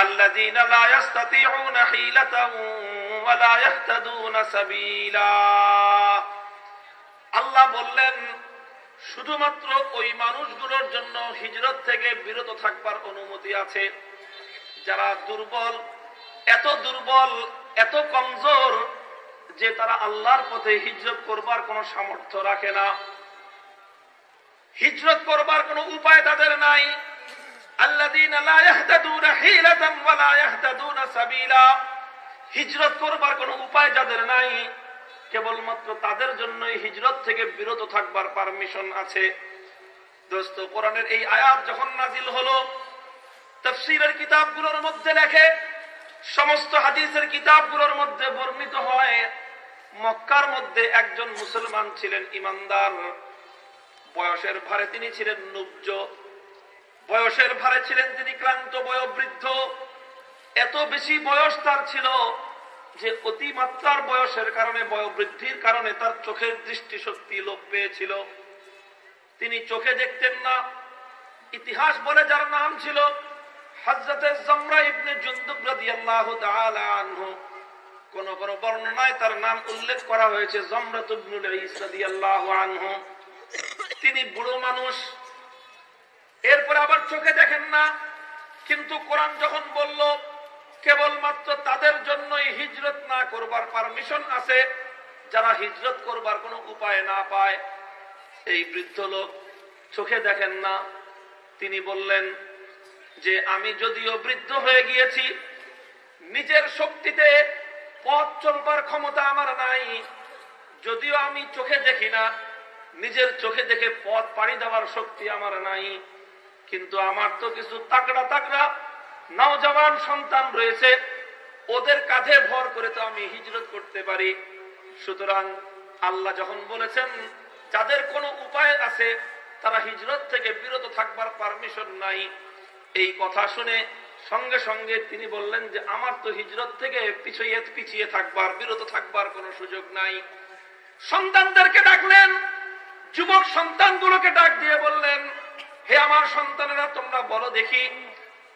الذين لا يستطيعون حيلة ولا يهتدون سبيلا আল্লাহ বললেন শুধুমাত্র ওই মানুষগুলোর জন্য হিজরত থেকে বিরত থাকবার অনুমতি আছে। যারা দুর্বল, এত দুর্বল, এত কমজোর যে তারা আল্লাহর পথে হিজরত করবার কোনো সামর্থ্য রাখে না। হিজরত করবার কোনো উপায় তাদের নাই। হিজরত করবার কোনো উপায় যাদের নাই। কেবলমাত্র তাদের জন্যই হিজরত থেকে বিরত থাকবার পারমিশন আছে। দোস্ত, কোরআনের এই আয়াত যখন নাজিল হলো, তফসিরের কিতাবগুলোর মধ্যে লেখে সমস্ত হাদিসের কিতাবগুলোর মধ্যে বর্ণিত হয়, মক্কার মধ্যে একজন মুসলমান ছিলেন ইমানদার। বয়সের ভারে তিনি ছিলেন নুব্জ। বয়সের ভারে ছিলেন তিনি ক্লান্ত, বয়োবৃদ্ধ। এত বেশি বয়স তার ছিল যে অতিমাত্রার বয়সের কারণে, বয়োবৃদ্ধির কারণে তার চোখের দৃষ্টিশক্তি লোপ পেয়েছিল। তিনি চোখে দেখতেন না। ইতিহাস বলে যার নাম ছিল হজরতে জমরা কোন কোন বর্ণনায় তার নাম উল্লেখ করা হয়েছে জমরাত ইবনুল ঈস রাদিয়াল্লাহু আনহু। তিনি বুড়ো মানুষ। এরপরে আবার চোখে দেখেন না। কিন্তু কোরআন যখন বলল কেবলমাত্র তাদের জন্যই হিজরত না করবার পারমিশন আছে। যারা হিজরত করবার কোনো উপায় না পায় এই বৃদ্ধ লোক চোখে দেখেন না। তিনি বললেন যে, আমি যদিও বৃদ্ধ হয়ে গিয়েছি, নিজের শক্তিতে পথ চলবার ক্ষমতা আমার নাই। যদিও আমি চোখে দেখি না, নিজের চোখে দেখে পথ পাড়ি দেওয়ার শক্তি আমার নাই। কিন্তু আমার তো কিছু তাকড়া তাকড়া নওজওয়ান সন্তান রয়েছে। ওদের কাঁধে ভর করে তো আমি হিজরত করতে পারি। সুতরাং আল্লাহ যখন বলেছেন, যাদের কোনো উপায় আছে, তারা হিজরত থেকে বিরত থাকবার পারমিশন নাই। এই কথা শুনে সঙ্গে সঙ্গে তিনি বললেন যে, আমার তো হিজরত থেকে পিছিয়ে পিছিয়ে থাকবার, বিরত থাকবার কোনো সুযোগ নাই। সন্তানদেরকে ডাকলেন, যুবক সন্তানগুলোকে ডাক দিয়ে বললেন, হে আমার সন্তানেরা, তোমরা বলো দেখি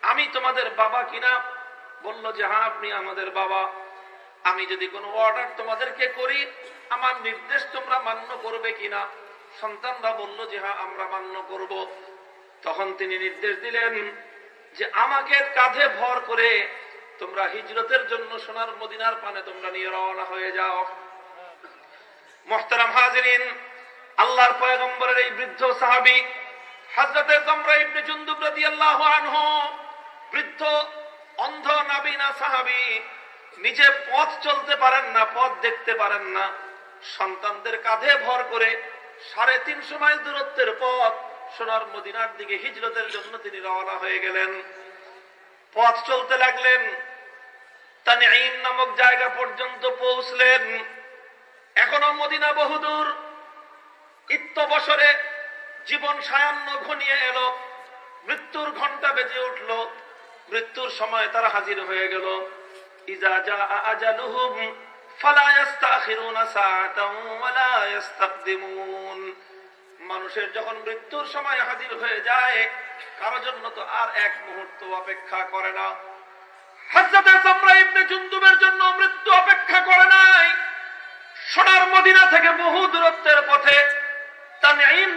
আমি তোমাদের বাবা কিনা? বলল যে হ্যাঁ আপনি আমাদের বাবা। আমি যদি কোনো অর্ডার তোমাদেরকে করি, আমার নির্দেশ তোমরা মান্য করবে কিনা? সন্তানরা বলল যে হ্যাঁ আমরা মান্য করব। তখন তিনি নির্দেশ দিলেন যে, আমাকে কাঁধে ভর করে তোমরা হিজরতের জন্য সোনার মদিনার পানে তোমরা নিয়ে রওনা হয়ে যাও। মোহতারাম হাজরিন, আল্লাহর পয়গম্বরের এই বৃদ্ধ সাহাবি হাজরতে জমরা ইবনে জুনদুব রাদিয়াল্লাহু আনহু বৃদ্ধ, অন্ধ, নাবিনা সাহাবি, নিজে পথ চলতে পারেন না, পথ দেখতে পারেন না। সন্তানদের কাঁধে ভর করে সাড়ে তিনশো মাইল দূরত্বের পথ সোনার মদিনার দিকে হিজরতের জন্য তিনি রওনা হয়ে গেলেন। পথ চলতে লাগলেন, তানঈম নামক জায়গা পর্যন্ত পৌঁছলেন। এখনও মদিনা বহুদূর। ইত্য বছরে জীবন সায়ান্ন ঘনিয়ে এলো। মৃত্যুর ঘণ্টা বেজে উঠল। মৃত্যুর সময় তারা হাজির হয়ে গেল। মানুষের যখন মৃত্যুর সময় হাজির হয়ে যায়, কারও জন্য তো আর এক মুহূর্ত অপেক্ষা করে না। জন্য মৃত্যু অপেক্ষা করে নাই। সোনার মদিনা থেকে বহু দূরত্বের পথে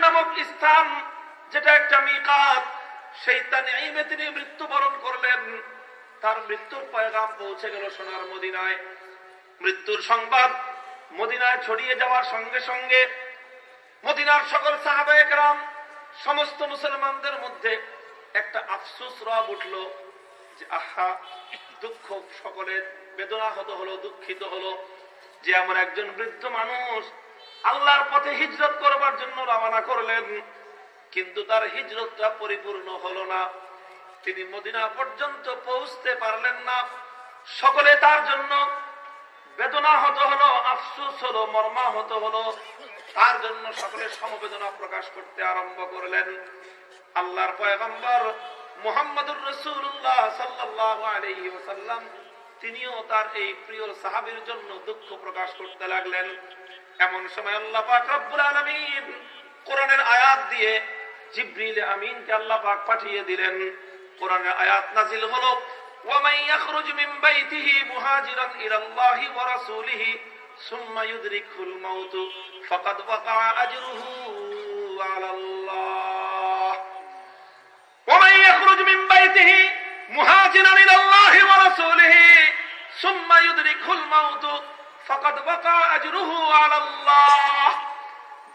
নামক স্থান, যেটা একটা মিকাত সেই তানঈমে তিনি মৃত্যুবরণ করলেন। তার মৃত্যুর পয়গাম পৌঁছে গেল সোনার মদিনায়। মৃত্যুর সংবাদ মদিনায় ছড়িয়ে যাওয়ার সঙ্গে সঙ্গে মদিনার সকল সাহাবাহাম সমস্ত মুসলমানদের মধ্যে একটা আফসুস রব উঠল যে, আহা, দুঃখ সকলের বেদনা হতো হলো, দুঃখিত হলো যে আমার একজন বৃদ্ধ মানুষ আল্লাহর পথে হিজরত করবার জন্য রওনা করলেন। কিন্তু তার হিজরতটা পরিপূর্ণ হলো না। তিনি মদিনা পর্যন্ত পৌঁছতে পারলেন না। সকলে তার জন্য বেদনা হতো হলো, আফসুস হলো, মর্মাহত হলো। তার জন্য সকলে সমবেদনা প্রকাশ করতে আরম্ভ করলেন। আল্লাহর পয়গম্বর মোহাম্মদুর রসুল্লাহ সাল্লাহ আলহি ওসাল্লাম তিনিও তার এই প্রিয় সাহাবির জন্য দুঃখ প্রকাশ করতে লাগলেন। এমন সময় আল্লাহ পাক রব্বুল আলমিন কোরআনের আয়াত দিয়ে জিব্রিল আমিনকে আল্লাহ পাক পাঠিয়ে দিলেন কোরআনের আয়াত নাজিল হলো ومن يخرج من بيته مهاجرا الى الله ورسوله ثم يدركه الموت فقد وقع اجره على الله ومن يخرج من بيته مهاجرا الى الله ورسوله ثم يدركه الموت فقد وقع اجره على الله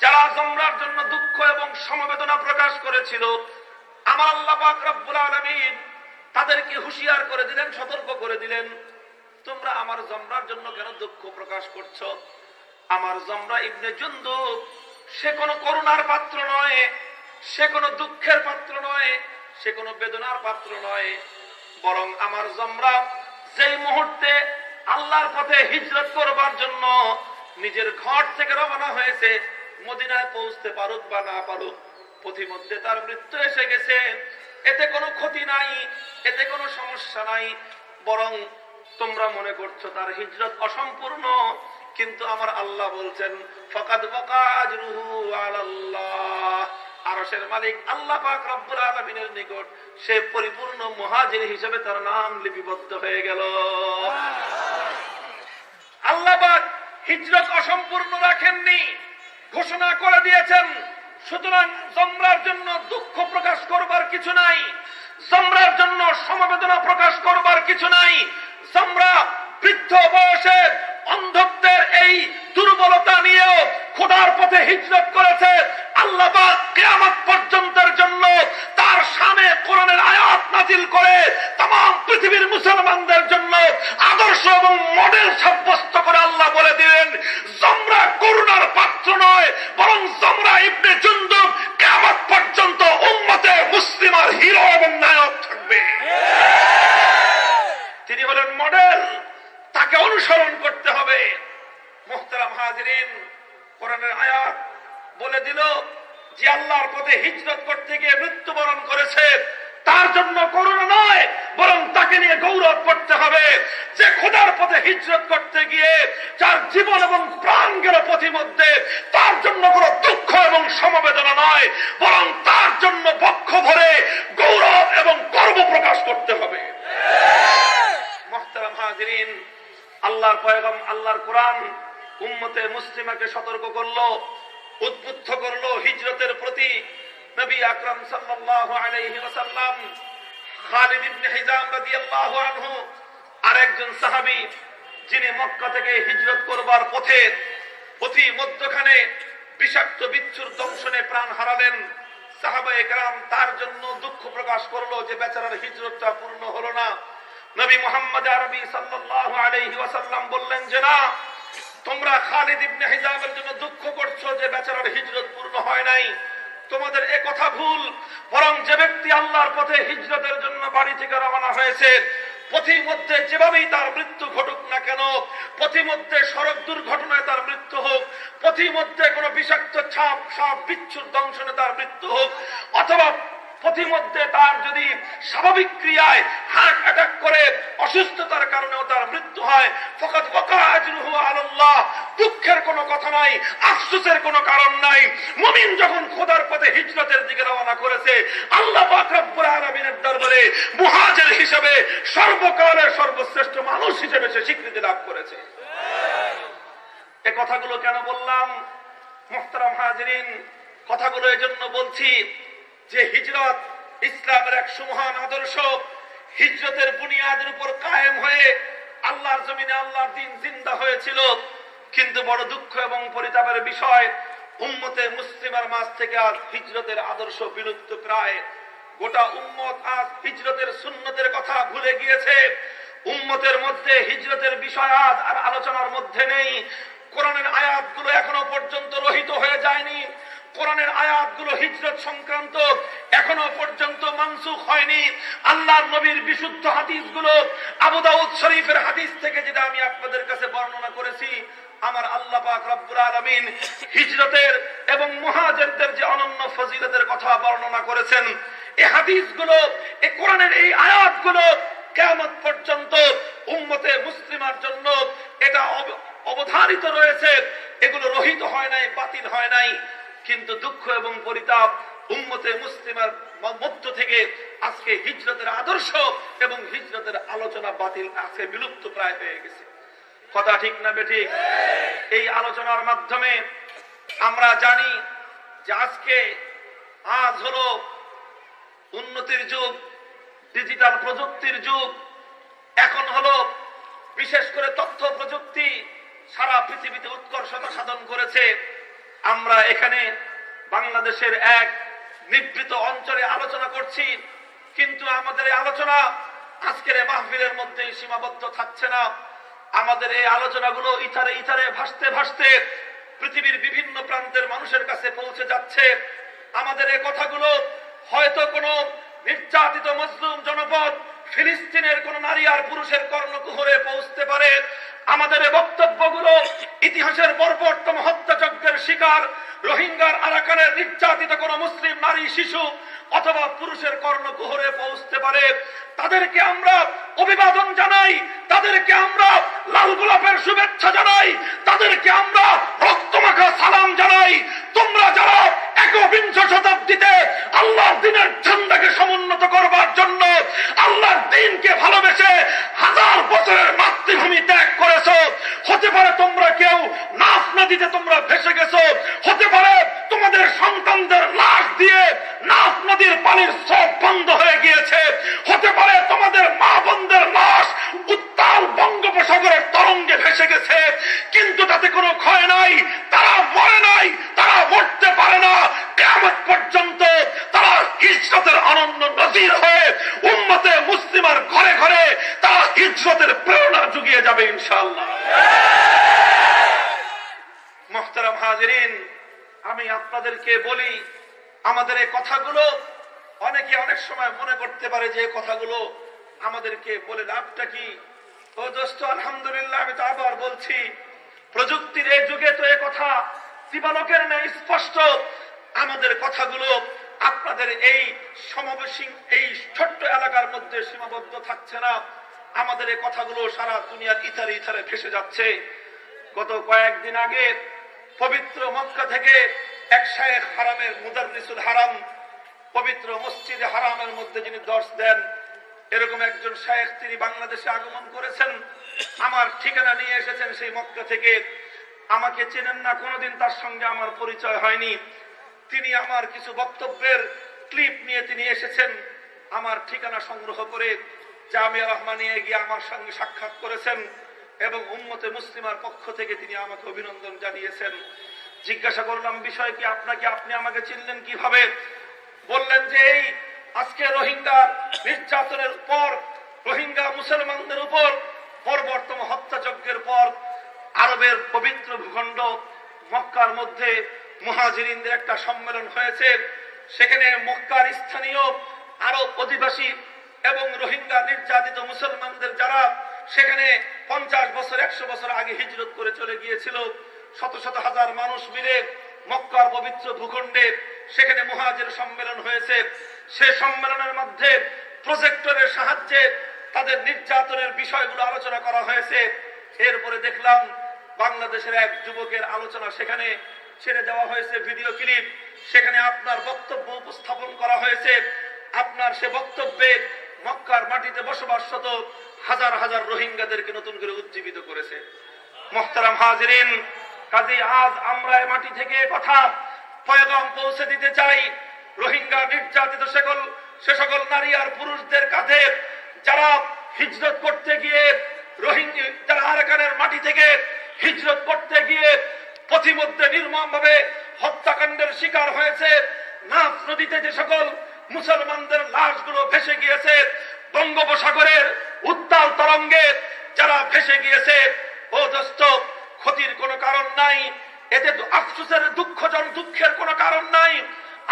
যারা জমরার জন্য দুঃখ এবং সমবেদনা প্রকাশ করেছিল, আমার আল্লাহ রব্বুল আলামিন তাদেরকে হুঁশিয়ার করে দিলেন, সতর্ক করে দিলেন, তোমরা আমার জমরার জন্য কেন দুঃখ প্রকাশ করছ? আমার জমরা ইবনে জুন্দু সে কোনো করুণার পাত্র নয়, সে কোনো দুঃখের পাত্র নয়, সে কোনো বেদনার পাত্র নয়। বরং আমার জমরা যেই মুহূর্তে আল্লাহর পথে হিজরত করবার জন্য নিজের ঘর থেকে রওনা হয়েছে মদিনায় পৌঁছতে পারুক বা না পারুক পথিমধ্যে তার মৃত্যু এসে গেছে। এতে কোনো ক্ষতি নাই এতে কোনো সমস্যা নাই বরং তোমরা মনে করছ তার হিজরত অসম্পূর্ণ। কিন্তু আমার আল্লাহ বলছেন ফকাদ ফকাজ রুহু আল্লাহ আরশের মালিক আল্লাহ পাক রব্বুল আলামিনের নিকট সে পরিপূর্ণ মহাজির হিসেবে তার নাম লিপিবদ্ধ হয়ে গেল। আল্লাহ পাক হিজরত অসম্পূর্ণ রাখেননি। ঘোষণা করে দিয়েছেন, সুতরাং জমরার জন্য দুঃখ প্রকাশ করবার কিছু নাই, জমরার জন্য সমবেদনা প্রকাশ করবার কিছু নাই। জমরা বৃদ্ধ বয়সের অন্ধত্বের এই দুর্বলতা নিয়েও খোদার পথে হিজরত করেছে। আল্লাহ কেয়ামত পর্যন্তের জন্য তার সামনে কোরআনের আয়াত নাজিল করে তাম পৃথিবীর মুসলমানদের জন্য আদর্শ এবং মডেল সাব্যস্ত করে আল্লাহ বলে দিলেন, জমরা করুণার পাত্র নয়, বরং জমরা ইবনে জুন্দুব কেয়ামত পর্যন্ত উম্মতে মুসলিমার হিরো এবং নায়ক থাকবে। তিনি হলেন মডেল, তাকে অনুসরণ করতে হবে। মোহতারাম হাজরিন, কোরআনের আয়াত বলে দিল যে আল্লাহর পথে হিজরত করতে গিয়ে মৃত্যুবরণ করেছে, তার জন্য করুণা নয়, বরং তাকে নিয়ে গৌরব করতে হবে। যে খোদার পথে হিজরত করতে গিয়ে যার জীবন এবং প্রাণ গেল পথিমধ্যে তার জন্য কোনো দুঃখ এবং সমবেদনা নয়, বরং তার জন্য পক্ষ ভরে গৌরব এবং গর্ব প্রকাশ করতে হবে। মোহতারাম হাজিরিন, আল্লাহর পয়গম, আল্লাহর কোরআন উম্মতে মুসলিমাকে সতর্ক করল, উদ্বুদ্ধ করল হিজরতের প্রতি নবী আকরাম সাল্লাল্লাহু আলাইহি ওয়াসাল্লাম। খালিদ ইবনে হিজাম রাদিয়াল্লাহু আনহু, আরেকজন সাহাবী যিনি মক্কা থেকে হিজরত করবার পথে পথি মধ্যখানে বিষাক্ত বিচ্ছুর দংশনে প্রাণ হারালেন। সাহাবা একরাম তার জন্য দুঃখ প্রকাশ করল যে বেচারার হিজরতটা পূর্ণ হলো না। নবী মুহাম্মদ আরবি সাল্লাল্লাহু আলাইহি ওয়াসাল্লাম বললেন যে না তোমরা খালিদ ইবনে হিজামের জন্য দুঃখ করছ যে বেচারার হিজরত পূর্ণ হয় নাই। তোমাদের এ কথা ভুল, বরং যে ব্যক্তি আল্লাহর পথে হিজরতের জন্য বাড়ি থেকে রওনা হয়েছে পথির মধ্যে যেভাবেই তার মৃত্যু ঘটুক না কেন পথির মধ্যে সড়ক দুর্ঘটনায় তার মৃত্যু হোক পথির মধ্যে কোনো বিষাক্ত ছাপ, সাপ, বিচ্ছুর দংশনে তার মৃত্যু হোক, অথবা পথিমধ্যে তার যদি স্বাভাবিক ক্রিয়ায় হার্ট অ্যাটাক করে, অসুস্থতার কারণেও তার মৃত্যু হয়, ফকাত আল্লাহ দুঃখের কোনো কথা নাই, আফসোসের কোনো কারণ নাই। মুমিন যখন খোদার পথে হিজরতের দিকে রওনা করেছে, আল্লাহ পাক দরবারে মুহাজির হিসেবে সর্বকালের সর্বশ্রেষ্ঠ মানুষ হিসেবে সে স্বীকৃতি লাভ করেছে। এ কথাগুলো কেন বললাম? মোহতারাম হাজিরিন, কথাগুলো এজন্য বলছি যে হিজরত ইসলামের এক সুমহান আদর্শ, হিজরতের বুনিয়াদের উপর কায়েম হয়ে আল্লাহর জমিনে আল্লাহর দিন জিন্দা হয়েছিল। কিন্তু বড় দুঃখ এবং পরিতাপের বিষয়, উম্মতে মুসলিমার মাঝ থেকে আজ হিজরতের আদর্শ বিলুপ্ত প্রায়। গোটা উম্মত আজ হিজরতের সুন্নতের কথা ভুলে গিয়েছে। উম্মতের মধ্যে হিজরতের বিষয় আজ আর আলোচনার মধ্যে নেই। কোরআনের আয়াতগুলো এখনও পর্যন্ত রহিত হয়ে যায়নি। কোরআনের আয়াতগুলো হিজরত সংক্রান্ত এখনও পর্যন্ত মানসুখ হয়নি। আল্লাহর নবীর বিশুদ্ধ হাদিসগুলো আবু দাউদ শরীফের হাদিস থেকে যেটা আমি আপনাদের কাছে বর্ণনা করেছি, আমার আল্লাহ পাক রব্বুল আলামিন হিজরতের এবং মুহাজিরদের যে অনন্য ফজিলতের কথা বর্ণনা করেছেন এই হাদিসগুলো এই কোরআনের এই আয়াতগুলো কেমন পর্যন্ত উম্মতে মুসলিমার জন্য এটা অবধারিত রয়েছে। এগুলো রহিত হয় নাই, বাতিল হয় নাই। কিন্তু দুঃখ এবং পরিতাপ উম্মতে মুসলিমার মধ্য থেকে আজকে হিজরতের আদর্শ এবং হিজরতের আলোচনা বাতিল আজকে বিলুপ্ত প্রায় হয়ে গেছে। কথা ঠিক না বেঠিক? এই আলোচনার মাধ্যমে আমরা জানি যে আজকে আজ হলো উন্নতির যুগ ডিজিটাল প্রযুক্তির যুগ। এখন হলো বিশেষ করে তথ্য প্রযুক্তি সারা পৃথিবীতে উৎকর্ষতা সাধন করেছে। আমরা এখানে বাংলাদেশের এক নিবৃত অঞ্চলে আলোচনা করছি, কিন্তু আমাদের আলোচনা আজকের মাহফিলের মধ্যেই সীমাবদ্ধ থাকছে না। আমাদের এই আলোচনাগুলো ইথারে ইথারে ভাসতে ভাসতে পৃথিবীর বিভিন্ন প্রান্তের মানুষের কাছে পৌঁছে যাচ্ছে। আমাদের এই কথাগুলো হয়তো কোনো নির্যাতিত মুসলিম জনপদ ফিলিস্তিনের কোন নারী আর পুরুষের কর্ণকুহরে পৌঁছতে পারে। আমাদের বক্তব্যগুলো ইতিহাসের বর্বরতম হত্যাযজ্ঞের শিকার, রোহিঙ্গার আরাকানের নির্যাতিত কোন মুসলিম নারী, শিশু অথবা পুরুষের কর্ণ কর্ণকুহরে পৌঁছতে পারে। তাদেরকে আমরা অভিবাদন জানাই, তাদেরকে আমরা লাল গোলাপের শুভেচ্ছা জানাই, তাদেরকে আমরা রক্তমাখা সালাম জানাই। তোমরা যারা একবিংশ শতাব্দীতে আল্লাহর দিনের ঝান্ডাকে সমুন্নত করবার জন্য আল্লাহর দিনকে ভালোবেসে হাজার বছরের মাতৃভূমি ত্যাগ করেছ, হতে পারে তোমরা কেউ নাফ নদীতে তোমরা ভেসে গেছো, হতে পারে তোমাদের সন্তানদের লাশ দিয়ে নাফ নদীর পানির সব বন্ধ হয়ে গিয়েছে, হতে পারে তোমাদের মা বোনদের লাশ উত্তাল বঙ্গোপসাগরের তরঙ্গে ভেসে গেছে, কিন্তু তাতে কোনো ক্ষয় নাই তারা মরে নাই, তারা মরতে পারে না। কেমন পর্যন্ত তারা হিজরতের অনন্য নজির হয়ে উম্মতে মুসলিমার ঘরে ঘরে তারা হিজরতের প্রেরণা জুগিয়ে যাবে ইনশাল্লাহ মোহতারাম হাজরিন, আমি আপনাদেরকে বলি, আমাদের এই কথাগুলো অনেকে অনেক সময় মনে করতে পারে যে কথাগুলো আমাদেরকে বলে লাভটা কি। ও দোস্ত, আলহামদুলিল্লাহ, আমি তো আবার বলছি প্রযুক্তির এই যুগে তো এ কথা দিবালকের নেই স্পষ্ট। আমাদের কথাগুলো আপনাদের এই সমাবেশী, এই ছোট্ট এলাকার মধ্যে সীমাবদ্ধ থাকছে না। আমাদের এই কথাগুলো সারা দুনিয়ার ইথারে ইথারে ভেসে যাচ্ছে। গত কয়েকদিন আগে পবিত্র মক্কা থেকে এক শায়েখ হারামের মুদারিসুল হারাম, পবিত্র মসজিদ হারামের মধ্যে যিনি দর্শ দেন, এরকম একজন শায়েখ তিনি বাংলাদেশে আগমন করেছেন। আমার ঠিকানা নিয়ে এসেছেন সেই মক্কা থেকে। আমাকে চেনেন না, কোনোদিন তার সঙ্গে আমার পরিচয় হয়নি। তিনি আমার কিছু বক্তব্যের ক্লিপ নিয়ে তিনি এসেছেন আমার ঠিকানা সংগ্রহ করে, জামিয়া রহমানিয়ে গিয়ে আমার সঙ্গে সাক্ষাৎ করেছেন এবং উম্মতে মুসলিমার পক্ষ থেকে তিনি আমাকে অভিনন্দন জানিয়েছেন। জিজ্ঞাসা করলাম, বিষয় কি আপনাকে? আপনি আমাকে চিনলেন কীভাবে? বললেন যে এই আজকে রোহিঙ্গা নির্যাতনের পর রোহিঙ্গা মুসলমানদের উপর পরবর্তম হত্যাযজ্ঞের পর আরবের পবিত্র ভূখণ্ড মক্কার মধ্যে মুহাজিরিনদের একটা সম্মেলন হয়েছে। সেখানে মক্কার স্থানীয় আরব অধিবাসী এবং রোহিঙ্গা নির্যাতিত মুসলমানদের যারা সেখানে পঞ্চাশ বছর, একশো বছর আগে হিজরত করে চলে গিয়েছিল। শত শত হাজার মানুষ মিলে মক্কার পবিত্র ভূখণ্ডে সেখানে মহাজের সম্মেলন হয়েছে। সে সম্মেলনের মধ্যে প্রজেক্টরের সাহায্যে তাদের নির্যাতনের বিষয়গুলো আলোচনা করা হয়েছে। এরপরে দেখলাম বাংলাদেশের এক যুবকের আলোচনা সেখানে ছেড়ে দেওয়া হয়েছে ভিডিও ক্লিপ। সেখানে আপনার বক্তব্য উপস্থাপন করা হয়েছে। আপনার সে বক্তব্যে মক্কার মাটিতে বসবাসরত হাজার হাজার রোহিঙ্গাদেরকে নতুন করে উজ্জীবিত করেছে। মোহতারাম হাজরিন কাজে আজ আমরা মাটি থেকে কথা পয়গাম পৌঁছে দিতে চাই। রোহিঙ্গা নির্যাতিত সকল সে সকল নারী আর পুরুষদের কাঁধে যারা হিজরত করতে গিয়ে রোহিঙ্গা, যারা আরাকানের মাটি থেকে হিজরত করতে গিয়ে পথিমধ্যে নির্মম ভাবে হত্যাকাণ্ডের শিকার হয়েছে নাফ নদীতে যে সকল মুসলমানদের লাশগুলো ভেসে গিয়েছে, বঙ্গোপসাগরের উত্তাল তরঙ্গে যারা ভেসে গিয়েছে ও ক্ষতির কোনো কারণ নাই। এতে আফসোসের দুঃখজন, দুঃখের কোনো কারণ নাই।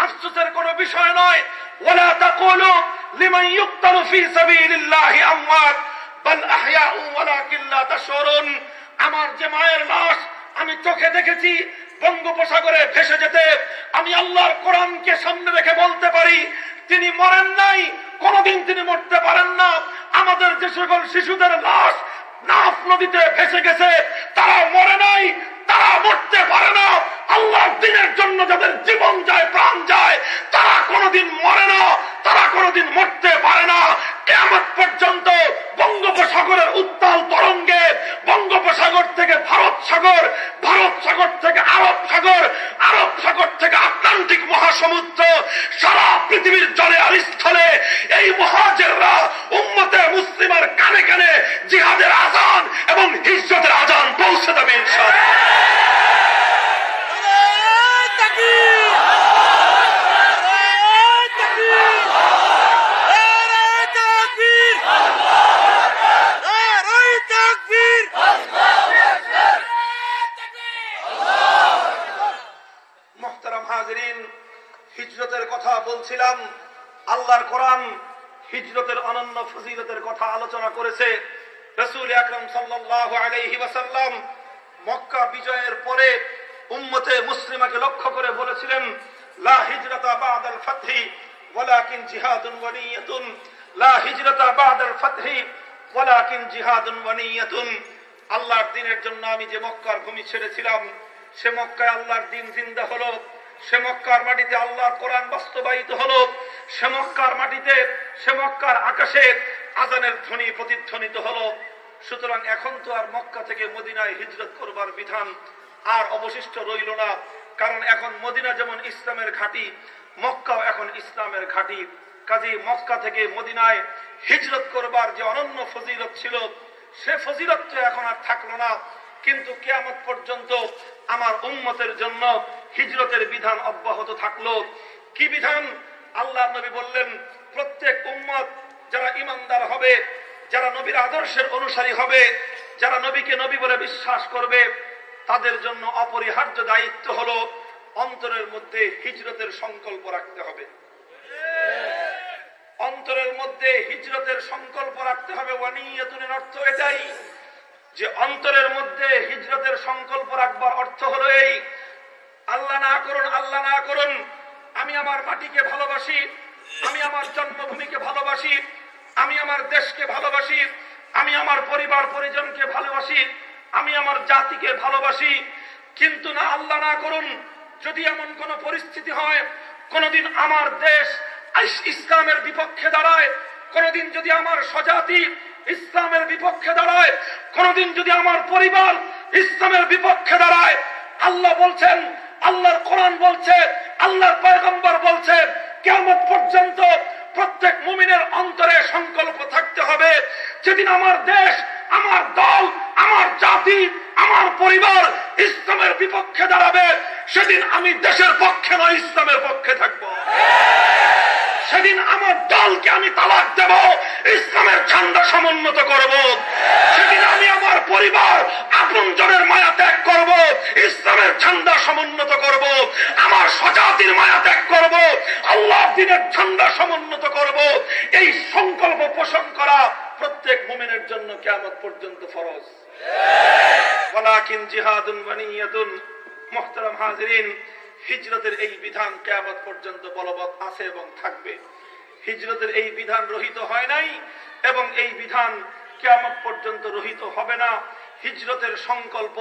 আফসোসের কোনো বিষয় নয়। ওলা তাকুলু লিমান ইউক্তালু ফি সাবিলিল্লাহি আমওয়াত বাল আহইয়াউ ওয়ালাকিন লা তাশউরুন আমার যে মায়ের লাশ আমি চোখে দেখেছি, বঙ্গোপসাগরে ভেসে যেতে। আমি আল্লাহর কোরআনকে সামনে রেখে বলতে পারি, তিনি মরেন নাই, কোনদিন তিনি মরতে পারেন না। আমাদের যে সকল শিশুদের লাশ নাফ নদীতে ভেসে গেছে তারা মরে নাই তারা মরতে পারে না। আল্লাহর দিনের জন্য যাদের জীবন যায়, প্রাণ যায়, তারা কোনোদিন মরে না। তারা কোনোদিন মরতে পারে না কেমন পর্যন্ত বঙ্গোপসাগরের উত্তাল তরঙ্গে বঙ্গোপসাগর থেকে ভারত সাগর ভারত সাগর থেকে আরব সাগর আরব সাগর থেকে আটলান্টিক মহাসমুদ্র সারা পৃথিবীর জলে আর স্থলে এই মহাজেররা উম্মতে মুসলিমার কানে কানে জিহাদের আজান এবং হিজরতের আজান পৌঁছে দেবে ইনশাআল্লাহ হাজরিন হিজরতের কথা বলছিলাম, আল্লাহর কোরআন হিজরতের অনন্য ফজিলতের কথা আলোচনা করেছে। রসুল আকরম ওয়াসাল্লাম মক্কা বিজয়ের পরে উম্মতে মুসলিমাকে লক্ষ্য করে বলেছিলেন, লা হিজরতা বাদাল ফাতহি, ওয়ালাকিন জিহাদুন ওয়া নিয়াতুন লা হিজরতা বাদাল ফাতহি, ওয়ালাকিন জিহাদুন ওয়া নিয়াতুন আল্লাহর দিনের জন্য আমি যে মক্কার ভূমি ছেড়েছিলাম, সে মক্কায় আল্লাহর দিন জিন্দা হলো। সে মাটিতে আল্লাহর কোরআন বাস্তবায়িত হলো। সে মাটিতে, সে মক্কার আকাশে আজানের ধ্বনি প্রতিধ্বনিত হলো। সুতরাং এখন তো আর মক্কা থেকে মদিনায় হিজরত করবার বিধান আর অবশিষ্ট রইল না। কারণ এখন মদিনা যেমন ইসলামের ঘাঁটি, মক্কাও এখন ইসলামের ঘাঁটি। কাজী মক্কা থেকে মদিনায় হিজরত করবার যে অনন্য ফজিলত ছিল, সে ফজিলত তো এখন আর থাকল না। কিন্তু কেয়ামত পর্যন্ত আমার উন্মতের জন্য হিজরতের বিধান অব্যাহত থাকল। কি বিধান? আল্লাহ নবী বললেন, প্রত্যেক উম্মত যারা ইমানদার হবে, যারা নবীর আদর্শের অনুসারী হবে, যারা নবীকে নবী বলে বিশ্বাস করবে, তাদের জন্য অপরিহার্য দায়িত্ব হলো অন্তরের মধ্যে হিজরতের সংকল্প রাখতে হবে। অন্তরের মধ্যে হিজরতের সংকল্প রাখতে হবে ওয়ানিয়াতুনের অর্থ এটাই যে অন্তরের মধ্যে হিজরতের সংকল্প রাখবার অর্থ হলো এই আল্লাহ না করুন, আল্লাহ না করুন। আমি আমার মাটিকে ভালোবাসি, আমি আমার জন্মভূমিকে ভালোবাসি, আমি আমার দেশকে ভালোবাসি, আমি আমার পরিবার পরিজনকে ভালোবাসি, আমি আমার জাতিকে ভালোবাসি। কিন্তু না, আল্লাহ না করুন, যদি এমন কোন পরিস্থিতি হয়, কোনদিন আমার দেশ ইস- ইসলামের বিপক্ষে দাঁড়ায়, কোনদিন যদি আমার স্বজাতি ইসলামের বিপক্ষে দাঁড়ায়, কোনদিন যদি আমার পরিবার ইসলামের বিপক্ষে দাঁড়ায়, আল্লাহ বলছেন আল্লাহর কোরআন বলছে, আল্লাহর পয়গম্বর বলছে কেমন পর্যন্ত প্রত্যেক মুমিনের অন্তরে সংকল্প থাকতে হবে, যেদিন আমার দেশ, আমার দল, আমার জাতি, আমার পরিবার ইসলামের বিপক্ষে দাঁড়াবে, সেদিন আমি দেশের পক্ষে নয়, ইসলামের পক্ষে থাকব। সেদিন আমার দলকে আমি তালাক দেব ইসলামের ঝান্ডা সমুন্নত করব। সেদিন আমি আমার পরিবার আপন জনের মায়া ত্যাগ করব ইসলামের ঝান্ডা সমুন্নত করব আমার স্বজাতির মায়া ত্যাগ করব আল্লাহ দিনের ঝান্ডা সমুন্নত করব। এই সংকল্প পোষণ করা প্রত্যেক মুমিনের জন্য কেমন পর্যন্ত ফরজ। ওয়ালাকিন জিহাদুন ওয়ানিয়াতুন মুহতারাম হাজিরিন। হিজরতের এই বিধান কেয়ামত পর্যন্ত বলবৎ আছে এবং থাকবে। হিজরতের এই বিধান রহিত হয় নাই এবং এই বিধান কেয়ামত পর্যন্ত রহিত হবে না। হিজরতের সংকল্প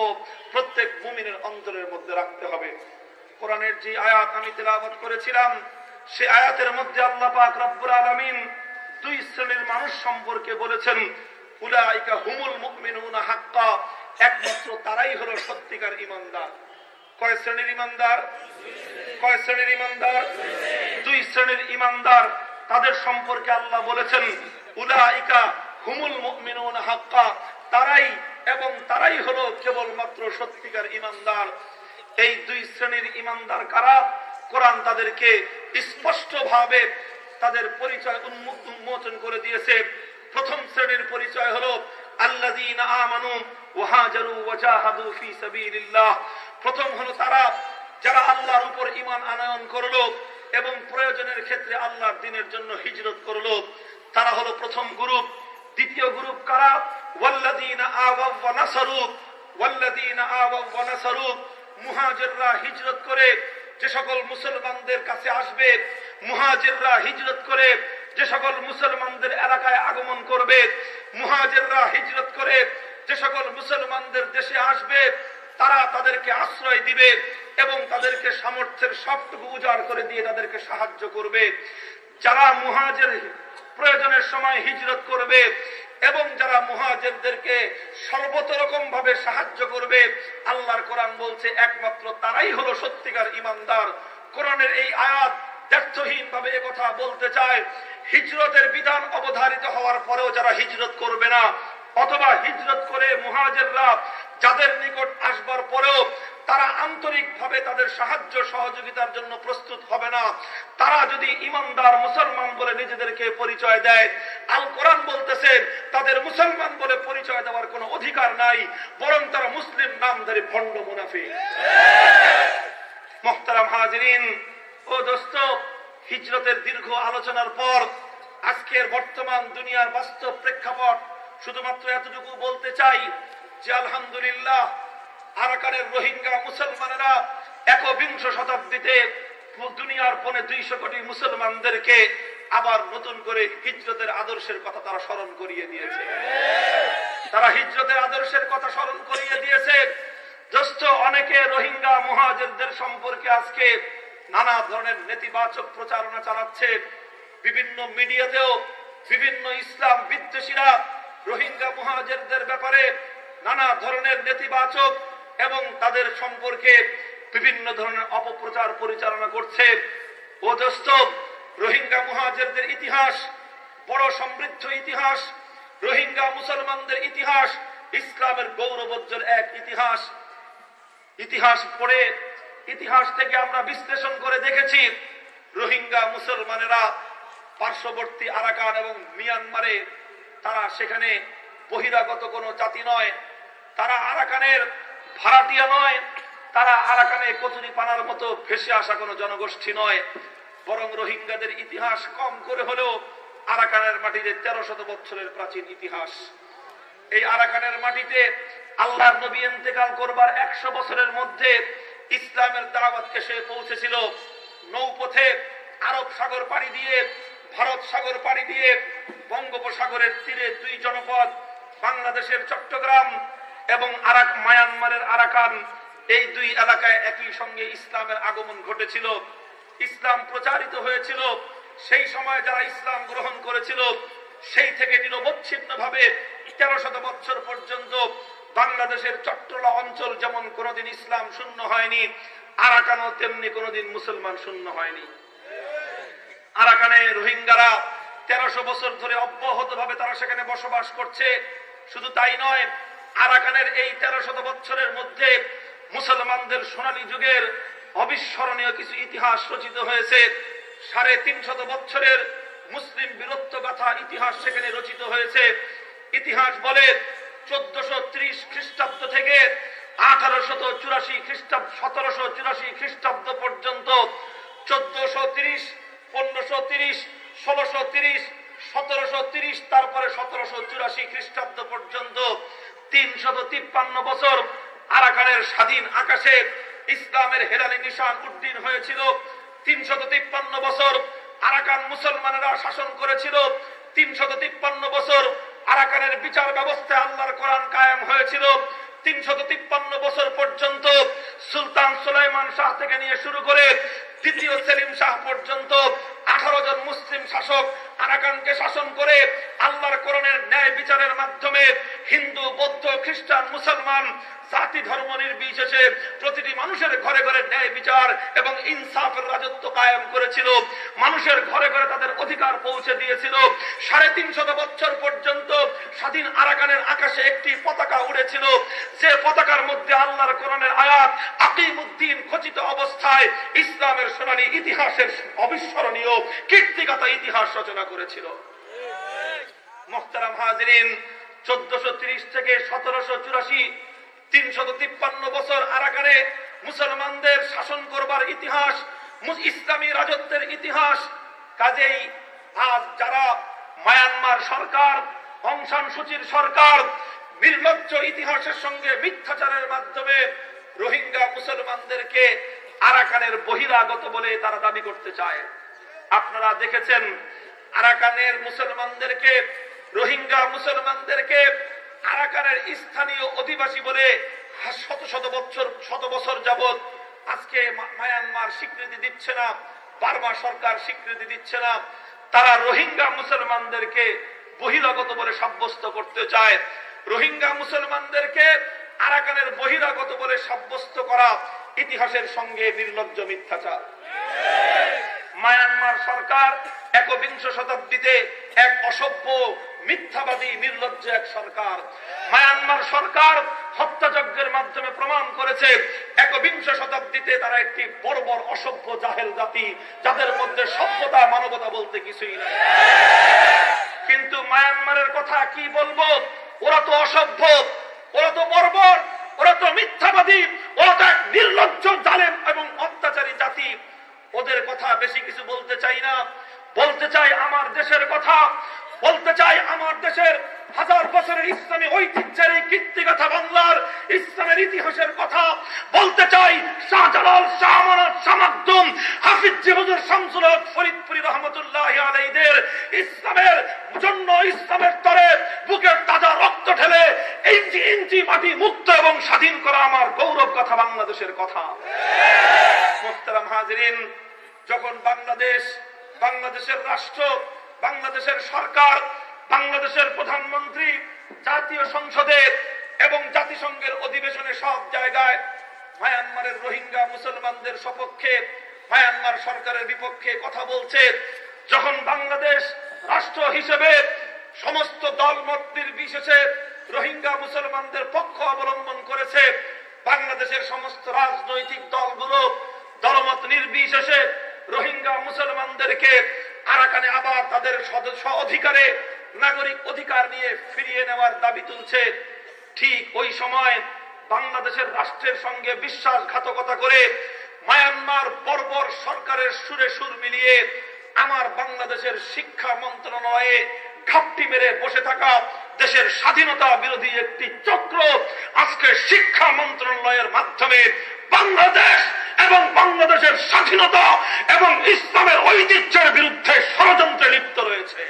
প্রত্যেক মুমিনের অন্তরের মধ্যে রাখতে হবে। কোরআনের যে আয়াত আমি তেলাবত করেছিলাম, সে আয়াতের মধ্যে আল্লাহ পাক রব্বুল আলামিন দুই শ্রেণির মানুষ সম্পর্কে বলেছেন, উলাইকা হুমুল মুমিনুনা হাক্কা, একমাত্র তারাই হলো সত্যিকার ইমানদার। কয় শ্রেণির ইমানদার? কয় শ্রেণির ইমানদার? দুই শ্রেণির ইমানদার, তাদের সম্পর্কে আল্লাহ বলেছেন, উলাইকা হুমুল মুমিনুনা হাক্কা, তারাই এবং তারাই হলো কেবলমাত্র সত্যিকার ইমানদার। এই দুই শ্রেণির ইমানদার কারা? কোরআন তাদেরকে স্পষ্ট ভাবে তাদের পরিচয় উন্মোচন করে দিয়েছে। প্রথম শ্রেণির পরিচয় হলো, আল্লাযীনা আমানু ওয়া হাজারু ওয়া জাহাদু ফি সাবিলিল্লাহ। প্রথম হলো তারা যারা আল্লাহর উপর ঈমান আনয়ন করল এবং প্রয়োজনের ক্ষেত্রে আল্লাহর দিনের জন্য হিজরত করল, তারা হলো প্রথম গ্রুপ। দ্বিতীয় গ্রুপ কারা? হিজরত করে, যে সকল মুসলমানদের কাছে আসবে, মুহাজিররা হিজরত করে, যে সকল মুসলমানদের এলাকায় আগমন করবে, মুহাজিররা হিজরত করে, যে সকল মুসলমানদের দেশে আসবে, তারা তাদেরকে আশ্রয় দিবে। এবং তাদেরকে সামর্থ্যের সবটুকু উজাড় করে দিয়ে তাদেরকে সাহায্য করবে। যারা মুহাজের প্রয়োজনের সময় হিজরত করবে এবং যারা মুহাজেরদেরকে সর্বত রকম ভাবে সাহায্য করবে, আল্লাহর কোরআন বলছে, একমাত্র তারাই হলো সত্যিকার ইমানদার। কোরআনের এই আয়াত ব্যর্থহীন ভাবে কথা বলতে চায়, হিজরতের বিধান অবধারিত হওয়ার পরেও যারা হিজরত করবে না, অথবা হিজরত করে মুহাজেররা যাদের নিকট আসবার পরেও তারা আন্তরিক ভাবে তাদের সাহায্য সহযোগিতার জন্য প্রস্তুত হবে না। তারা যদি ইমানদার মুসলমান বলে নিজেদেরকে পরিচয় দেয়, আল কোরআন বলতেছে, তাদের মুসলমান বলে পরিচয় দেওয়ার কোনো অধিকার নাই, বরং তারা মুসলিম নামধারী ভণ্ড মুনাফি মোহতারাম হাজরিন, ও দোস্ত, হিজরতের দীর্ঘ আলোচনার পর আজকের বর্তমান দুনিয়ার বাস্তব প্রেক্ষাপট শুধুমাত্র এতটুকু বলতে চাই যে আলহামদুলিল্লাহ আরাকানের রোহিঙ্গা মুসলমানেরা একবিংশ শতাব্দীতে দুনিয়ার পনে দুইশো কোটি মুসলমানদেরকে আবার নতুন করে হিজরতের আদর্শের কথা তারা স্মরণ করিয়ে দিয়েছে। তারা হিজরতের আদর্শের কথা স্মরণ করিয়ে দিয়েছে। দোস্ত অনেকে রোহিঙ্গা মহাজেরদের সম্পর্কে আজকে নানা ধরনের নেতিবাচক প্রচারণা চালাচ্ছে। বিভিন্ন মিডিয়াতেও বিভিন্ন ইসলাম বিদ্বেষীরা রোহিঙ্গা মহাজেরদের ব্যাপারে নানা ধরনের নেতিবাচক এবং তাদের সম্পর্কে বিভিন্ন ধরনের অপপ্রচার পরিচালনা করছে। ও দোস্ত রোহিঙ্গা মহাজেরদের ইতিহাস, বড় সমৃদ্ধ ইতিহাস, রোহিঙ্গা মুসলমানদের ইতিহাস, ইসলামের গৌরবোজ্জ্বল এক ইতিহাস। ইতিহাস পড়ে, ইতিহাস থেকে আমরা বিশ্লেষণ করে দেখেছি, রোহিঙ্গা মুসলমানেরা পার্শ্ববর্তী আরাকান এবং মিয়ানমারে তারা সেখানে বহিরাগত কোনো জাতি নয়। তারা আরাকানের ভাড়াটিয়া নয়, তারা আরাকানে কচুরি পানার মতো ভেসে আসা কোনো জনগোষ্ঠী নয়, বরং রোহিঙ্গাদের ইতিহাস কম করে হলেও আরাকানের মাটিতে তেরো শত বছরের প্রাচীন ইতিহাস। এই আরাকানের মাটিতে আল্লাহর নবী ইন্তেকাল করবার একশো বছরের মধ্যে ইসলামের দাওয়াত এসে পৌঁছেছিল। নৌপথে আরব সাগর পাড়ি দিয়ে, ভারত সাগর পাড়ি দিয়ে বঙ্গোপসাগরের তীরে দুই জনপদ, বাংলাদেশের চট্টগ্রাম এবং আরাক মায়ানমারের আরাকান, এই দুই এলাকায় একই সঙ্গে ইসলামের আগমন ঘটেছিল। ইসলাম প্রচারিত হয়েছিল। সেই সময় যারা ইসলাম গ্রহণ করেছিল, সেই থেকে নিরবচ্ছিন্ন ভাবে তেরো শত বছর পর্যন্ত বাংলাদেশের চট্টলা অঞ্চল যেমন কোনোদিন ইসলাম শূন্য হয়নি, আরাকানও তেমনি কোনোদিন মুসলমান শূন্য হয়নি। আরাকানে রোহিঙ্গারা তেরোশো বছর ধরে অব্যাহত ভাবে তারা সেখানে বসবাস করছে। শুধু তাই নয় আরাকানের এই তেরো শত বছরের মধ্যে মুসলমানদের সোনালী যুগের অবিস্মরণীয় কিছু ইতিহাস রচিত হয়েছে। সাড়ে তিন শত বছরের মুসলিম বীরত্ব গাথা ইতিহাস সেখানে রচিত হয়েছে। ইতিহাস বলে চোদ্দশো ত্রিশ খ্রিস্টাব্দ থেকে আঠারোশত চুরাশি খ্রিস্টাব্দ, সতেরোশো চুরাশি খ্রিস্টাব্দ পর্যন্ত, চোদ্দশো তিরিশ, পনেরোশো তিরিশ, ষোলোশো তিরিশ, সতেরোশো তিরিশ, তারপরে সতেরোশো চুরাশি খ্রিস্টাব্দ পর্যন্ত তিনশত তিপ্পান্ন বছর আরাকানের স্বাধীন আকাশে ইসলামের হেরালি নিশান উদ্দিন হয়েছিল। তিনশত তিপ্পান্ন বছর আরাকান মুসলমানেরা শাসন করেছিল। তিনশত তিপ্পান্ন বছর আরাকানের বিচার ব্যবস্থা আল্লাহর কোরআন কায়েম হয়েছিল। তিনশত তিপ্পান্ন বছর পর্যন্ত সুলতান সুলাইমান শাহ থেকে নিয়ে শুরু করে দ্বিতীয় সেলিম শাহ পর্যন্ত আঠারো জন মুসলিম শাসক আরাকানকে শাসন করে আল্লাহর কোরআনের ন্যায় বিচারের মাধ্যমে হিন্দু, বৌদ্ধ, খ্রিস্টান, মুসলমান জাতি ধর্ম নির্বিশেষে প্রতিটি মানুষের ঘরে ঘরে ন্যায় বিচার এবং ইনসাফের রাজত্ব কায়েম করেছিল। মানুষের ঘরে ঘরে তাদের অধিকার পৌঁছে দিয়েছিল। সাড়ে তিনশত বছর পর্যন্ত স্বাধীন আরাকানের আকাশে একটি পতাকা উড়েছিল। যে পতাকার মধ্যে আল্লাহর কোরআনের আয়াত আকিম উদ্দিন খচিত অবস্থায় ইসলামের সোনালী ইতিহাসের অবিস্মরণীয় কীর্তিগত ইতিহাস রচনা করেছিল। মোহতারাম হাজরিন, চোদ্দশো থেকে সতেরোশো চুরাশি, তিনশত তিপ্পান্ন বছর আরাকারে মুসলমানদের শাসন করবার ইতিহাস ইসলামী রাজত্বের ইতিহাস। কাজেই আজ যারা মায়ানমার সরকার অংশান সূচির সরকার, নির্লজ্জ ইতিহাসের সঙ্গে মিথ্যাচারের মাধ্যমে রোহিঙ্গা মুসলমানদেরকে আরাকানের বহিরাগত বলে তারা দাবি করতে চায়। আপনারা দেখেছেন আরাকানের মুসলমানদেরকে, রোহিঙ্গা মুসলমানদেরকে আরাকানের স্থানীয় অধিবাসী বলে শত শত বছর শত বছর যাবৎ আজকে মায়ানমার স্বীকৃতি দিচ্ছে না, বার্মা সরকার স্বীকৃতি দিচ্ছে না। তারা রোহিঙ্গা মুসলমানদেরকে বহিরাগত বলে সাব্যস্ত করতে চায়। রোহিঙ্গা মুসলমানদেরকে আরাকানের বহিরাগত বলে সাব্যস্ত করা ইতিহাসের সঙ্গে নির্লজ্জ মিথ্যাচার। মায়ানমার সরকার একবিংশ শতাব্দীতে এক অসভ্য, মিথ্যাবাদী, নির্লজ্জ এক সরকার। মায়ানমার সরকার হত্যাযজ্ঞের মাধ্যমে প্রমাণ করেছে, একবিংশ শতাব্দীতে তারা একটি বর্বর অসভ্য জাহেল জাতি, যাদের মধ্যে সভ্যতা, মানবতা বলতে কিছুই নাই। কিন্তু মায়ানমারের কথা কি বলব? ওরা তো অসভ্য, ওরা তো বর্বর, ওরা তো মিথ্যাবাদী, ওরা তো এক নির্লজ্জ, জালেম এবং অত্যাচারী জাতি। ওদের কথা বেশি কিছু বলতে চাই না। বলতে চাই আমার দেশের কথা। বলতে চাই আমার দেশের হাজার বছরের ইসলামী ঐতিহ্যের এই কীর্তিগাথা বাংলার ইসলামের ইতিহাসের কথা। বলতে চাই শাহজালাল শাহমানত শামাকদুম হাফিজ জিহুজুর শামসুল হক ফরিদপুরি রহমতুল্লাহ আলাইদের ইসলামের জন্য ইসলামের তরে বুকের তাজা রক্ত ঢেলে ইঞ্চি ইঞ্চি মাটি মুক্ত এবং স্বাধীন করা আমার গৌরব কথা বাংলাদেশের কথা। মোস্তারাম হাজরিন যখন বাংলাদেশ, বাংলাদেশের রাষ্ট্র, বাংলাদেশের সরকার, বাংলাদেশের প্রধানমন্ত্রী, জাতীয় সংসদে এবং জাতিসংঘের অধিবেশনে সব জায়গায় মায়ানমারের রোহিঙ্গা মুসলমানদের সপক্ষে, মায়ানমার সরকারের বিপক্ষে কথা বলছে, যখন বাংলাদেশ রাষ্ট্র হিসেবে সমস্ত দল মত নির্বিশেষে রোহিঙ্গা মুসলমানদের পক্ষ অবলম্বন করেছে, বাংলাদেশের সমস্ত রাজনৈতিক দলগুলো দলমত নির্বিশেষে রোহিঙ্গা মুসলমানদেরকে আরাকানে আবার তাদের অধিকারে নাগরিক অধিকার নিয়ে ফিরিয়ে নেওয়ার দাবি তুলছে। ঠিক ওই সময় বাংলাদেশের রাষ্ট্রের সঙ্গে বিশ্বাসঘাতকতা করে মায়ানমার বর্বর সরকারের সুরে সুর মিলিয়ে আমার বাংলাদেশের শিক্ষা মন্ত্রণালয়ে ঘাপটি মেরে বসে থাকা দেশের স্বাধীনতা বিরোধী একটি চক্র আজকে শিক্ষা মন্ত্রণালয়ের মাধ্যমে বাংলাদেশ এবং বাংলাদেশের স্বাধীনতা এবং ইসলামের ঐতিহ্যের বিরুদ্ধে ষড়যন্ত্রে লিপ্ত রয়েছে।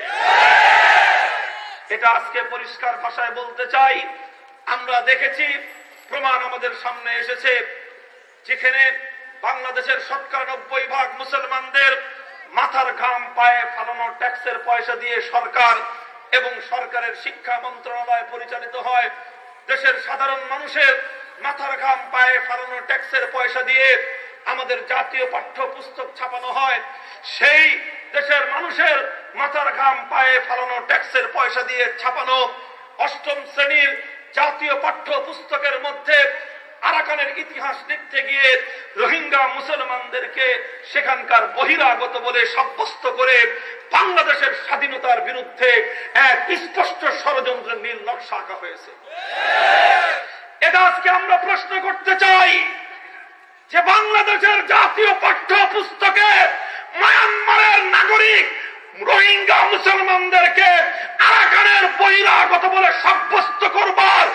এটা আজকে পরিষ্কার ভাষায় বলতে চাই, আমরা দেখেছি, প্রমাণ আমাদের সামনে এসেছে, যেখানে বাংলাদেশের শতকরা নব্বই ভাগ মুসলমানদের মাথার ঘাম পায়ে ফালানো ট্যাক্সের পয়সা দিয়ে সরকার এবং সরকারের শিক্ষা মন্ত্রণালয় পরিচালিত হয়। দেশের সাধারণ মানুষের মাথার ঘাম পায়ে ফালানো ট্যাক্সের পয়সা দিয়ে আমাদের জাতীয় পাঠ্য পুস্তক ছাপানো হয়। সেই দেশের মানুষের মাথার ঘাম পায়ে ফালানো ট্যাক্সের পয়সা দিয়ে ছাপানো অষ্টম শ্রেণির জাতীয় পাঠ্য পুস্তকের মধ্যে আরাকানের ইতিহাস লিখতে গিয়ে রোহিঙ্গা মুসলমানদেরকে সেখানকার বহিরাগত বলে সাব্যস্ত করে বাংলাদেশের স্বাধীনতার বিরুদ্ধে এক স্পষ্ট ষড়যন্ত্রের নীল নকশা আঁকা হয়েছে। এটা আজকে আমরা প্রশ্ন করতে চাই যে বাংলাদেশের জাতীয় পাঠ্য পুস্তকে মায়ানমারের নাগরিক রোহিঙ্গা মুসলমানদেরকে আরাকানের বহিরাগত বলে সাব্যস্ত করবার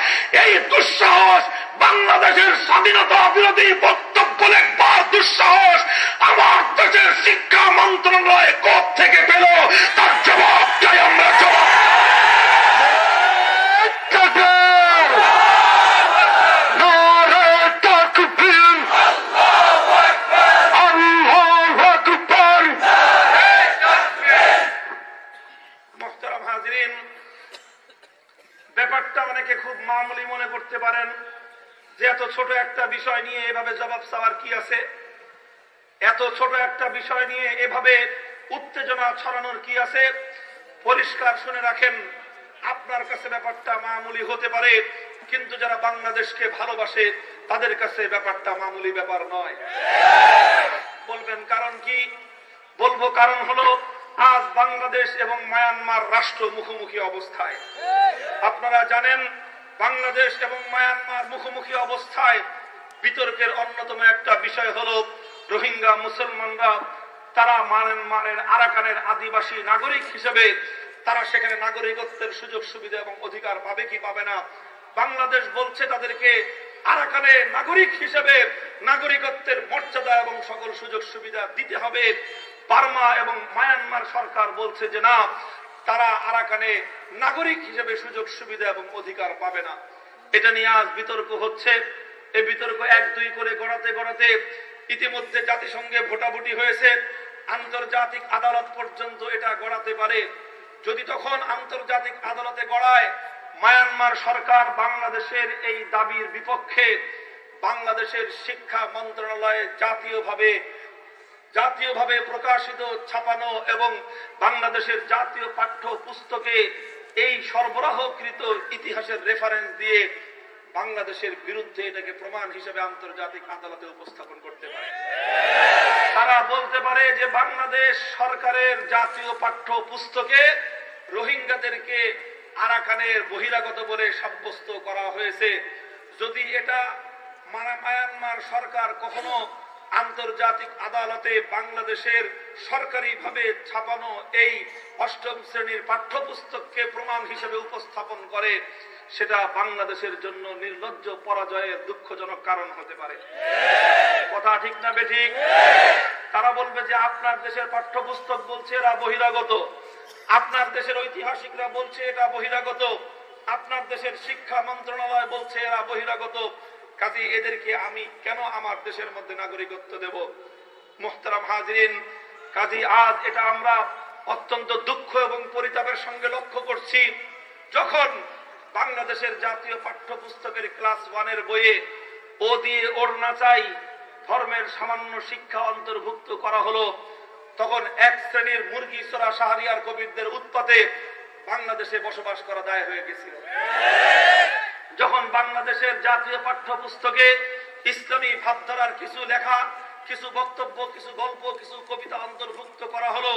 এই দুঃসাহস বাংলাদেশের স্বাধীনতা বিরোধী বক্তব্য লেখবার দুঃসাহস আমার দেশের শিক্ষা মন্ত্রণালয় কোপ থেকে পেল? তার জবাবটাই আমরা জবাব ব্যাপারটা অনেকে খুব মামুলি মনে করতে পারেন যে এত ছোট একটা বিষয় নিয়ে এভাবে জবাব চাওয়ার কি আছে? এত ছোট একটা বিষয় নিয়ে এভাবে উত্তেজনা ছড়ানোর কি আছে? পরিষ্কার শুনে রাখেন, আপনার কাছে ব্যাপারটা মামুলি হতে পারে, কিন্তু যারা বাংলাদেশকে ভালোবাসে, তাদের কাছে ব্যাপারটা মামুলি ব্যাপার নয়। বলবেন কারণ কি? বলব কারণ হলো, আজ বাংলাদেশ এবং মায়ানমার রাষ্ট্র মুখোমুখি অবস্থায়। আপনারা জানেন, বাংলাদেশ এবং মায়ানমার মুখোমুখি অবস্থায় বিতর্কের অন্যতম একটা বিষয় হলো রোহিঙ্গা মুসলমানরা তারা মায়ানমারের আরাকানের আদিবাসী নাগরিক হিসেবে তারা সেখানে নাগরিকত্বের সুযোগ, সুবিধা এবং অধিকার পাবে কি পাবে না? বাংলাদেশ বলছে তাদেরকে আরাকানে নাগরিক হিসেবে নাগরিকত্বের মর্যাদা এবং সকল সুযোগ, সুবিধা দিতে হবে। বার্মা এবং মায়ানমার সরকার বলছে যে না তারা আরাকানে নাগরিক হিসেবে সুযোগ, সুবিধা এবং অধিকার পাবে না। এটা নিয়ে আজ বিতর্ক হচ্ছে। এই বিতর্ক এক, দুই করে গড়াতে গড়াতে ইতিমধ্যে জাতিসংঘে ভোটাভুটি হয়েছে। আন্তর্জাতিক আদালত পর্যন্ত এটা গড়াতে পারে। যদি তখন আন্তর্জাতিক আদালতে গড়ায়, মায়ানমার সরকার বাংলাদেশের এই দাবির বিপক্ষে বাংলাদেশের শিক্ষা মন্ত্রণালয়ে জাতীয়ভাবে জাতীয়ভাবে প্রকাশিত, ছাপানো এবং বাংলাদেশের জাতীয় পাঠ্য পুস্তকে এই সরবরাহকৃত ইতিহাসের রেফারেন্স দিয়ে বাংলাদেশের বিরুদ্ধে এটাকে প্রমাণ হিসেবে আন্তর্জাতিক আদালতে উপস্থাপন করতে পারে। তারা বলতে পারে যে বাংলাদেশ সরকারের জাতীয় পাঠ্য পুস্তকে রোহিঙ্গাদেরকে আরাকানের বহিরাগত বলে সাব্যস্ত করা হয়েছে। যদি এটা মায়ানমার সরকার কখনো আন্তর্জাতিক আদালতে বাংলাদেশের সরকারিভাবে ছাপানো এই অষ্টম শ্রেণির পাঠ্যপুস্তককে প্রমাণ হিসেবে উপস্থাপন করে, সেটা বাংলাদেশের জন্য নির্লজ্জ পরাজয়ের দুঃখজনক কারণ হতে পারে। কথা ঠিক না বেঠিক? তারা বলবে যে আপনার দেশের পাঠ্যপুস্তক বলছে এরা বহিরাগত। আপনার দেশের ঐতিহাসিকরা বলছে এটা বহিরাগত। আপনার দেশের শিক্ষা মন্ত্রণালয় বলছে এরা বহিরাগত। কাজে এদেরকে আমি কেন আমার দেশের মধ্যে নাগরিকত্ব দেব? মোহতারাম হাজরিন কাজী আজ এটা আমরা অত্যন্ত দুঃখ এবং পরিতাপের সঙ্গে লক্ষ্য করছি। যখন বাংলাদেশের জাতীয় পাঠ্যপুস্তকের ক্লাস ওয়ানের বইয়ে ও দিয়ে ওর না চাই ধর্মের সামান্য শিক্ষা অন্তর্ভুক্ত করা হলো, তখন এক শ্রেণির মুরগি সরা শাহরিয়ার কবিরদের উৎপাতে বাংলাদেশে বসবাস করা দায় হয়ে গেছিল। যখন বাংলাদেশের জাতীয় পাঠ্যপুস্তকে ইসলামী ভাবধারার কিছু লেখা, কিছু বক্তব্য, কিছু গল্প, কিছু কবিতা অন্তর্ভুক্ত করা হলো,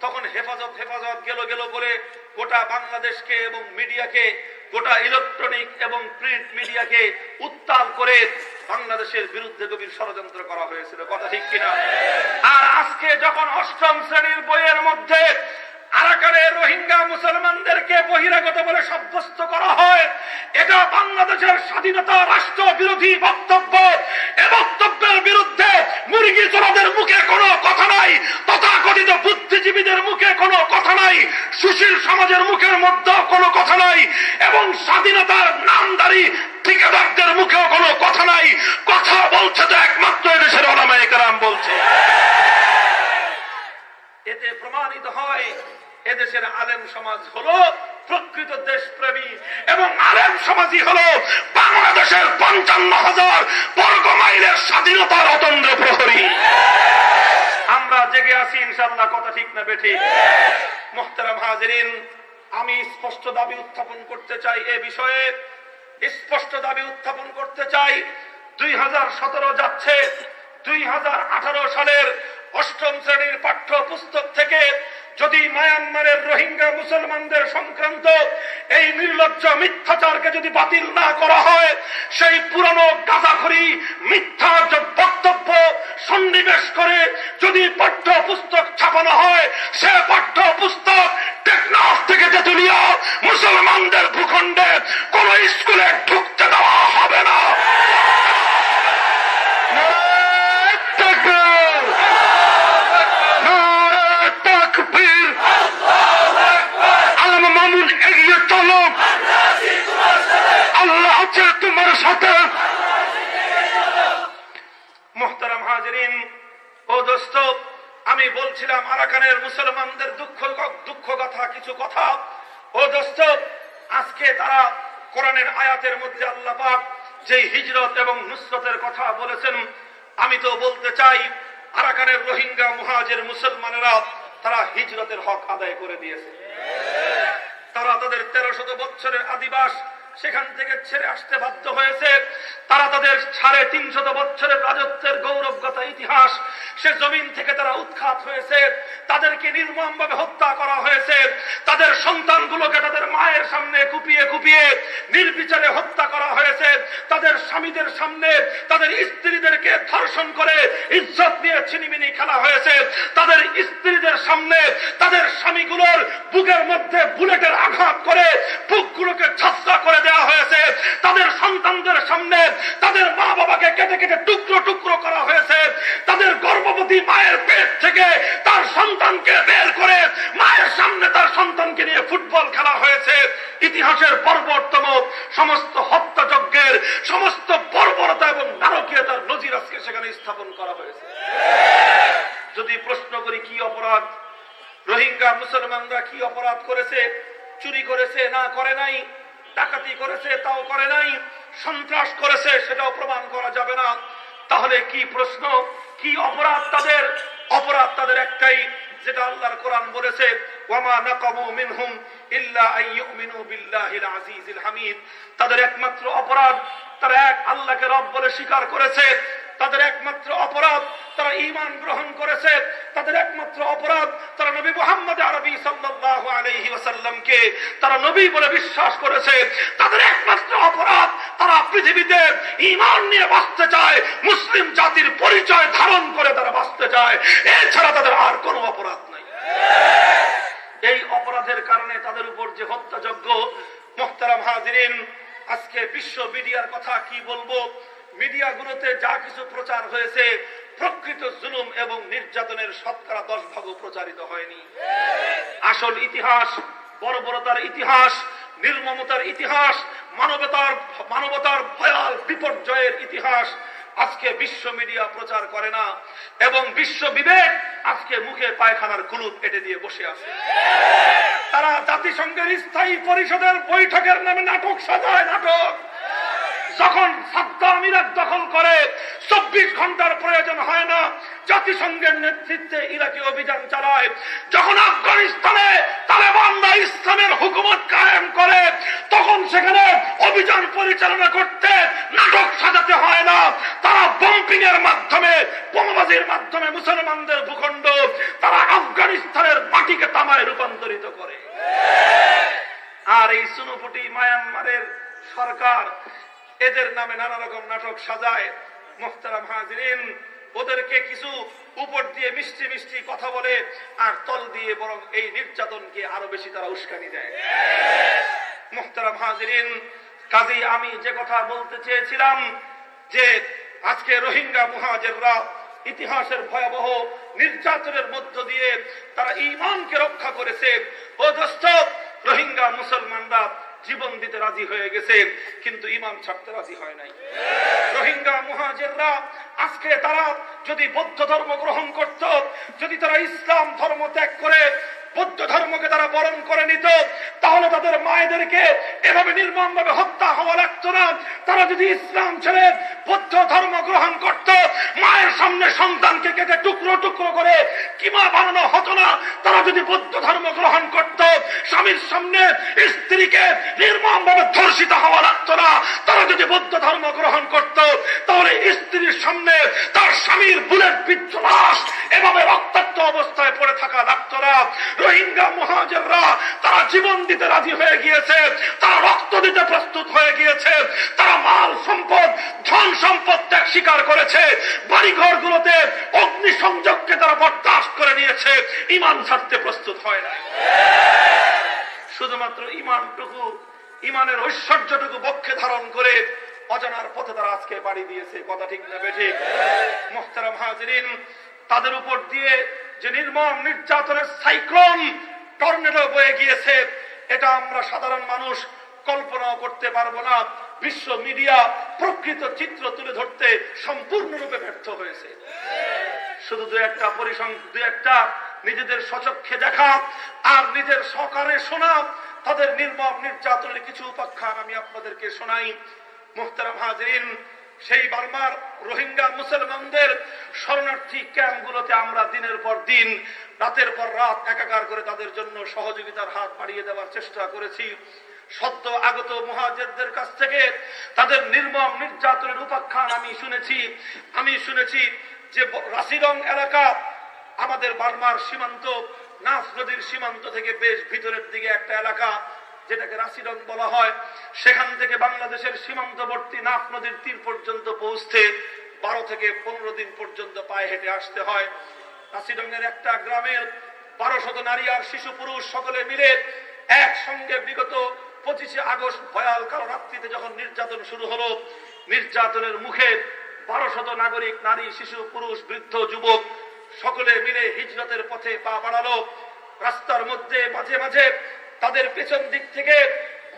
তখন হেফাজত হেফাজত গেল গেল বলে গোটা বাংলাদেশকে এবং মিডিয়াকে, গোটা ইলেকট্রনিক এবং প্রিন্ট মিডিয়াকে উত্তাল করে বাংলাদেশের বিরুদ্ধে গভীর ষড়যন্ত্র করা হয়েছিল। কথা ঠিক কিনা? আর আজকে যখন অষ্টম শ্রেণির বইয়ের মধ্যে আরাকানে রোহিঙ্গা মুসলমানদেরকে বহিরাগত বলে সাব্যস্ত করা হয়। এটা বাংলাদেশের স্বাধীনতা রাষ্ট্র বিরোধী বক্তব্য। এ বক্তব্যের বিরুদ্ধে মুরগি চোরাদের মুখে কোনো কথা নাই, তথাকথিত বুদ্ধিজীবীদের মুখে কোনো কথা নাই, সুশীল সমাজের মুখের মধ্যে কোনো কথা নাই, এবং স্বাধীনতার নামদারি ঠিকাদারদের মুখেও কোনো কথা নাই। কথা বলছে তো একমাত্র এদেশের ওলামায়ে কেরাম বলছে। এতে প্রমাণিত হয়, এদেশের আলেম সমাজ হলো প্রকৃত দেশপ্রেমী এবং আলেম সমাজই হলো বাংলাদেশের পঞ্চান্ন হাজার বর্গ মাইলের স্বাধীনতার অতন্দ্র প্রহরী। আমরা জেগে আছি ইনশাল্লাহ কথা ঠিক না বেঠিক। মোহতারাম হাজরিন, আমি স্পষ্ট দাবি উত্থাপন করতে চাই এ বিষয়ে। স্পষ্ট দাবি উত্থাপন করতে চাই, দুই হাজার সতেরো যাচ্ছে, দুই হাজার আঠারো সালের অষ্টম শ্রেণির পাঠ্য পুস্তক থেকে যদি মায়ানমারের রোহিঙ্গা মুসলমানদের সংক্রান্ত এই নির্লজ্জ মিথ্যাচারকে যদি বাতিল না করা হয়, সেই পুরনো গাঁজাখড়ি মিথ্যা বক্তব্য সন্নিবেশ করে যদি পাঠ্য পুস্তক ছাপানো হয়, সে পাঠ্য পুস্তক টেকনাফ থেকে তেতুলিয়া মুসলমানদের ভূখণ্ডে কোন স্কুলে ঢুকতে দেওয়া হবে না নারায়ে তাকবীর! নারায়ে তাকবীর! আলম মামুন চলো আল্লাহ আছে তোমার সাথে। মোহতারাম হাজরিন, ও দোস্ত, আমি বলছিলাম আরাকানের মুসলমানদের দুঃখ দুঃখ কথা, কিছু কথা। ও দোস্ত, আজকে তারা কোরআনের আয়াতের মধ্যে আল্লাহ যে হিজরত এবং নুসরতের কথা বলেছেন, আমি তো বলতে চাই, আরাকানের রোহিঙ্গা মুহাজের মুসলমানেরা তারা হিজরতের হক আদায় করে দিয়েছে। তারা তাদের তেরো শত বছরের আদিবাস সেখান থেকে ছেড়ে আসতে বাধ্য হয়েছে। তারা তাদের সাড়ে তিনশত বছরের রাজত্বের গৌরবগত ইতিহাস, সে জমিন থেকে তারা উৎখাত হয়েছে। তাদেরকে নির্মম ভাবে হত্যা করা হয়েছে। তাদের সন্তানগুলোকে তাদের মায়ের সামনে কুপিয়ে কুপিয়ে নির্বিচারে হত্যা করা হয়েছে। তাদের স্বামীদের সামনে তাদের স্ত্রীদেরকে ধর্ষণ করে ইজ্জত নিয়ে ছিনিমিনি খেলা হয়েছে। তাদের স্ত্রীদের সামনে তাদের স্বামীগুলোর বুকের মধ্যে বুলেটের আঘাত করে বুকগুলোকে ছাত্রা করে দেওয়া হয়েছে। তাদের সন্তানদের সামনে তাদের মা বাবাকে কেটে কেটে টুকরো টুকরো করা হয়েছে। তাদের গর্ভবতী মায়ের পেট থেকে তার সন্তানকে বের করে মায়ের সামনে তার সন্তানকে নিয়ে ফুটবল খেলা হয়েছে। ইতিহাসের বর্বরতম সমস্ত হত্যাযজ্ঞের সমস্ত বর্বরতা এবং নারকীয়তার নজির আজকে সেখানে স্থাপন করা হয়েছে। যদি প্রশ্ন করি, কি অপরাধ? রোহিঙ্গা মুসলমানরা কি অপরাধ করেছে? চুরি করেছে না, করে নাই? ডাকাতি করেছে, তাও করে নাই। সন্ত্রাস করেছে, সেটাও প্রমাণ করা যাবে না। তাহলে কি প্রশ্ন? কি অপরাধ তাদের? অপরাধ তাদের একটাই, যেটা আল্লাহর কোরআন বলেছে তাদের একমাত্র অপরাধ, তারা এক আল্লাহকে রব বলে স্বীকার করেছে তাদের একমাত্র অপরাধ তারা ঈমান গ্রহণ করেছে। তাদের একমাত্র অপরাধ তারা নবী মুহাম্মদ আরবি ওয়াসাল্লামকে তারা নবী বলে বিশ্বাস করেছে। তাদের একমাত্র অপরাধ তারা পৃথিবীতে ঈমান নিয়ে বাঁচতে চায়, মুসলিম জাতির পরিচয় ধারণ করে তারা বাঁচতে চায়। এছাড়া তাদের আর কোনো অপরাধ নাই। এই অপরাধের কারণে তাদের উপর যে হত্যাযজ্ঞ, মোহতারাম হাজিরিন, আজকে বিশ্ব মিডিয়ার কথা কি বলব? মিডিয়াগুলোতে যা কিছু প্রচার হয়েছে, প্রকৃত জুলুম এবং নির্যাতনের শতকরা দশ ভাগও প্রচারিত হয়নি। আসল ইতিহাস, বর্বরতার ইতিহাস, নির্মমতার ইতিহাস, মানবতার মানবতার ভয়াল বিপর্যয়ের ইতিহাস আজকে বিশ্ব মিডিয়া প্রচার করে না এবং বিশ্ব বিবেক আজকে মুখে পায়খানার কুলুপ এটে দিয়ে বসে আছে। তারা জাতিসংঘের স্থায়ী পরিষদের বৈঠকের নামে নাটক সাজায়, নাটক। যখন সাদ্দাম ইরাক দখল করে, চব্বিশ ঘণ্টার প্রয়োজন হয় না, জাতিসংঘের নেতৃত্বে ইরাকি অভিযান চালায়। যখন আফগানিস্তানে তালেবানরা ইসলামের হুকুমত কায়েম করে, তখন সেখানে অভিযান পরিচালনা করতে নাটক সাজাতে হয় না। তারা বম্পিং এর মাধ্যমে, বোমাবাজির মাধ্যমে মুসলমানদের ভূখণ্ড, তারা আফগানিস্তানের মাটিকে তামায় রূপান্তরিত করে। আর এই সুনুপুটি মায়ানমারের সরকার এদের নামে নানা রকম নাটক সাজায়। মোহতারাম হাজরিন ওদেরকে কিছু উপর দিয়ে মিষ্টি মিষ্টি কথা বলে আর তল দিয়ে বরং এই নির্যাতনকে আরও বেশি তারা উস্কানি দেয়। মুহতারাম হাজিরিন, কাজী আমি যে কথা বলতে চেয়েছিলাম যে আজকে রোহিঙ্গা মহাজেররা ইতিহাসের ভয়াবহ নির্যাতনের মধ্য দিয়ে তারা ইমানকে রক্ষা করেছে। ও দোস্ত, রোহিঙ্গা মুসলমানরা জীবন দিতে রাজি হয়ে গেছে, কিন্তু ইমাম ছাড়তে রাজি হয় নাই। রোহিঙ্গা মহাজেররা আজকে তারা যদি বৌদ্ধ ধর্ম গ্রহণ করত, যদি তারা ইসলাম ধর্ম ত্যাগ করে বৌদ্ধ ধর্মকে তারা বরণ করে নিত, তাহলে তাদের মায়েদেরকে এভাবে নির্মম ভাবে হত্যা হওয়া লাগতো না। তারা যদি ইসলাম ছেড়ে বৌদ্ধ ধর্ম গ্রহণ করত, মায়ের সামনে সন্তানকে কেটে টুকরো টুকরো করে কিমা বানানো হতো না। তারা যদি বৌদ্ধ ধর্ম গ্রহণ করত, স্বামীর সামনে স্ত্রীকে নির্মম ভাবে ধর্ষিত হওয়া লাগতো না। তারা যদি বৌদ্ধ ধর্ম গ্রহণ করত, তাহলে স্ত্রীর সামনে তার স্বামীর বুলেট লাশ এভাবে রক্তাক্ত অবস্থায় পড়ে থাকা লাগতো না। রোহিঙ্গা মহাজেররা তারা জীবন দিতে রাজি হয়ে গিয়েছে, তারা রক্ত দিতে প্রস্তুত হয়ে গিয়েছে, তারা মাল সম্পদ, ধন সম্পদ ত্যাগ স্বীকার করেছে বাড়িঘর গুলোতে অগ্নি সংযোগকে তারা বরদাস্ত করে নিয়েছে ইমান ছাড়তে প্রস্তুত হয় নাই। শুধুমাত্র ইমানটুকু, ইমানের ঐশ্বর্যটুকু বক্ষে ধারণ করে অজানার পথে তারা আজকে বাড়ি দিয়েছে, কথা ঠিক না, বেঠিক। মোহতারাম হাজরিন, তাদের উপর দিয়ে যে নির্মম নির্যাতনের সাইক্লোন টর্নেডো বয়ে গিয়েছে, এটা আমরা সাধারণ মানুষ কল্পনাও করতে পারব না। বিশ্ব মিডিয়া প্রকৃত চিত্র তুলে ধরতে সম্পূর্ণরূপে ব্যর্থ হয়েছে। শুধু দু একটা পরিসং, দু একটা নিজেদের সচক্ষে দেখা আর নিজের সকারে শোনা, তাদের নির্মম নির্যাতনের কিছু উপাখ্যান আমি আপনাদেরকে শোনাই। মুহতারাম হাজরিন সেই বার্মার রোহিঙ্গা মুসলমানদের শরণার্থী ক্যাম্পগুলোতে আমরা দিনের পর দিন, রাতের পর রাত একাকার করে তাদের জন্য সহযোগিতার হাত বাড়িয়ে দেওয়ার চেষ্টা করেছি। সদ্য আগত মহাজেরদের কাছ থেকে তাদের নির্মম নির্যাতনের উপাখ্যান আমি শুনেছি। আমি শুনেছি যে রাশিরং এলাকা আমাদের বার্মার সীমান্ত নাফ নদীর সীমান্ত থেকে বেশ ভিতরের দিকে একটা এলাকা। যেটাকে রাশিডং বলা হয়, সেখান থেকে বাংলাদেশের সীমান্তবর্তী নাফ নদীর তীর পর্যন্ত পৌঁছতে বারো থেকে পনেরো দিন পর্যন্ত পায়ে হেঁটে আসতে হয়। রাশিডঙ্গের একটা গ্রামের বারো শত নারী আর শিশু পুরুষ সকলে মিলে একসঙ্গে বিগত পঁচিশে আগস্ট ভয়াল কালো রাত্রিতে যখন নির্যাতন শুরু হলো, নির্যাতনের মুখে বারো শত নাগরিক, নারী, শিশু, পুরুষ, বৃদ্ধ, যুবক সকলে মিলে হিজরতের পথে পা বাড়ালো। রাস্তার মধ্যে মাঝে মাঝে তাদের পেছন দিক থেকে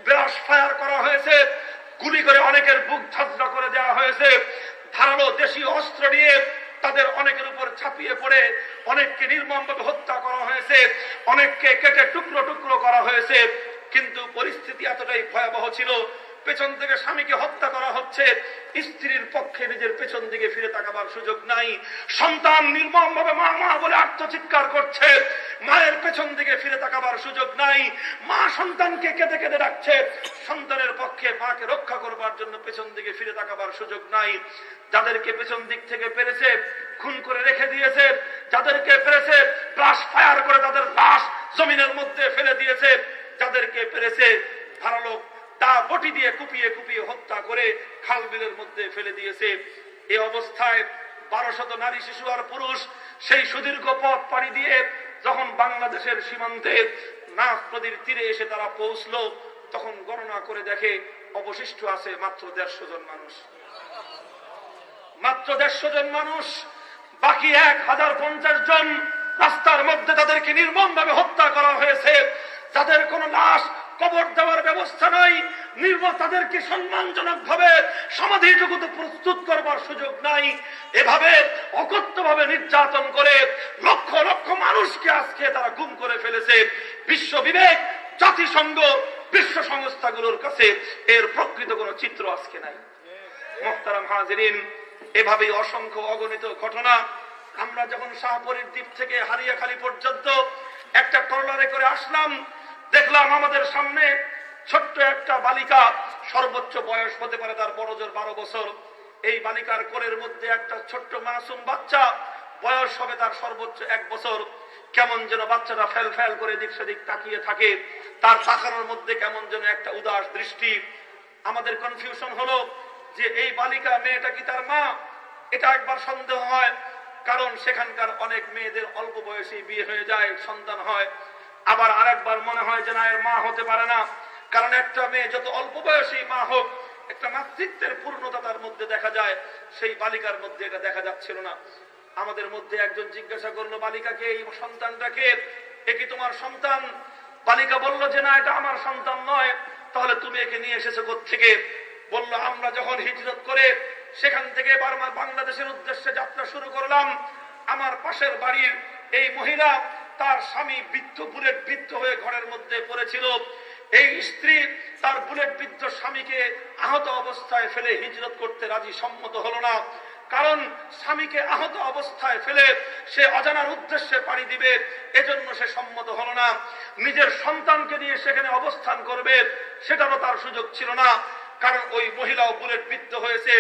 ব্রাশ ফায়ার করা হয়েছে। গুলি করে অনেকের বুক ঝাঁঝরা করে দেওয়া হয়েছে। ধারালো দেশীয় অস্ত্র নিয়ে তাদের অনেকের উপর ছাপিয়ে পড়ে, অনেককে নির্মমভাবে হত্যা করা হয়েছে, অনেককে কেটে টুকরো টুকরো করা হয়েছে। কিন্তু পরিস্থিতি এতটাই ভয়াবহ ছিল পেছন থেকে স্বামীকে হত্যা করা হচ্ছে। স্ত্রীর পক্ষে নিজের পেছন দিকে ফিরে তাকাবার সুযোগ নাই। সন্তান নির্মম ভাবে মা মা বলে আত্মচিৎকার করছে। মায়ের পেছন দিকে ফিরে তাকাবার সুযোগ নাই। মা সন্তানকে কেঁদে কেঁদে রাখছে সন্তানের পক্ষে মাকে রক্ষা করবার জন্য পেছন দিকে ফিরে তাকাবার সুযোগ নাই। যাদেরকে পেছন দিক থেকে পেরেছে, খুন করে রেখে দিয়েছে। যাদেরকে পেরেছে লাশ ফায়ার করে তাদের লাশ জমিনের মধ্যে ফেলে দিয়েছে। যাদেরকে পেরেছে ধারালো তা বটি দিয়ে কুপিয়ে কুপিয়ে হত্যা করে খাল বিলের মধ্যে ফেলে দিয়েছে। এ অবস্থায় বারো শত নারী, শিশু আর পুরুষ সেই সুদীর্ঘ পথ পাড়ি দিয়ে যখন বাংলাদেশের সীমান্তে নাফ নদীর তীরে এসে তারা পৌঁছলো, তখন গণনা করে দেখে অবশিষ্ট আছে মাত্র দেড়শো জন মানুষ। মাত্র দেড়শো জন মানুষ, বাকি এক হাজার পঞ্চাশ জন রাস্তার মধ্যে তাদেরকে নির্মম ভাবে হত্যা করা হয়েছে। যাদের কোন লাশ কবর দেওয়ার ব্যবস্থা নাই নির্মল তাদেরকে সম্মানজনক ভাবে সমাধিটুকু প্রস্তুত করবার সুযোগ নাই। এভাবে অকথ্য ভাবে নির্যাতন করে লক্ষ লক্ষ মানুষকে আজকে তারা গুম করে ফেলেছে। বিশ্ব বিবেক, জাতিসংঘ, বিশ্ব সংস্থাগুলোর কাছে এর প্রকৃত কোন চিত্র আজকে নাই। মোহতারাম হাজরিন, এভাবেই অসংখ্য অগণিত ঘটনা আমরা যখন শাহপুরের দ্বীপ থেকে হারিয়াখালী পর্যন্ত একটা ট্রলারে করে আসলাম দেখলাম আমাদের সামনে ছোট্ট একটা বালিকা, সর্বোচ্চ বয়স হতে পারে তার বড় জোর বারো বছর। এই বালিকার কোলের মধ্যে একটা ছোট্ট মাসুম বাচ্চা, বয়স হবে তার সর্বোচ্চ এক বছর। কেমন যেন বাচ্চাটা ফেল ফেল করে দিক সেদিক তাকিয়ে থাকে। তার তাকানোর মধ্যে কেমন যেন একটা উদাস দৃষ্টি। আমাদের কনফিউশন হলো যে এই বালিকা মেয়েটা কি তার মা? এটা একবার সন্দেহ হয়, কারণ সেখানকার অনেক মেয়েদের অল্প বয়সে বিয়ে হয়ে যায়, সন্তান হয়। আবার আরেকবার মনে হয় যে না, এর মা হতে পারে না। কারণ একটা মেয়ে যত অল্প বয়সী মা হোক, একটা মাতৃত্বের পূর্ণতা তার মধ্যে দেখা যায়। সেই বালিকার মধ্যে এটা দেখা যাচ্ছিল না। আমাদের মধ্যে একজন জিজ্ঞাসা করল বালিকাকে এই সন্তানটাকে এ কি তোমার সন্তান? বালিকা বলল, যে না, এটা আমার সন্তান নয়। তাহলে তুমি একে নিয়ে এসেছ থেকে বলল, আমরা যখন হিজরত করে সেখান থেকে বার্মা বাংলাদেশের উদ্দেশ্যে যাত্রা শুরু করলাম। আমার পাশের বাড়ির এই মহিলা তার স্বামী বৃদ্ধ, বুলেট বৃদ্ধ হয়ে ঘরের মধ্যে পড়েছিল। এই স্ত্রী তার বুলেট বৃদ্ধ স্বামীকে আহত অবস্থায় ফেলে হিজরত করতে রাজি সম্মত হলো না। কারণ স্বামীকে আহত অবস্থায় ফেলে সে অজানার উদ্দেশ্যে পাড়ি দিবে, এজন্য সে সম্মত হলো না। নিজের সন্তানকে নিয়ে সেখানে অবস্থান করবে, সেটারও তার সুযোগ ছিল না। কারণ ওই মহিলাও বুলেট বিদ্ধ হয়েছে।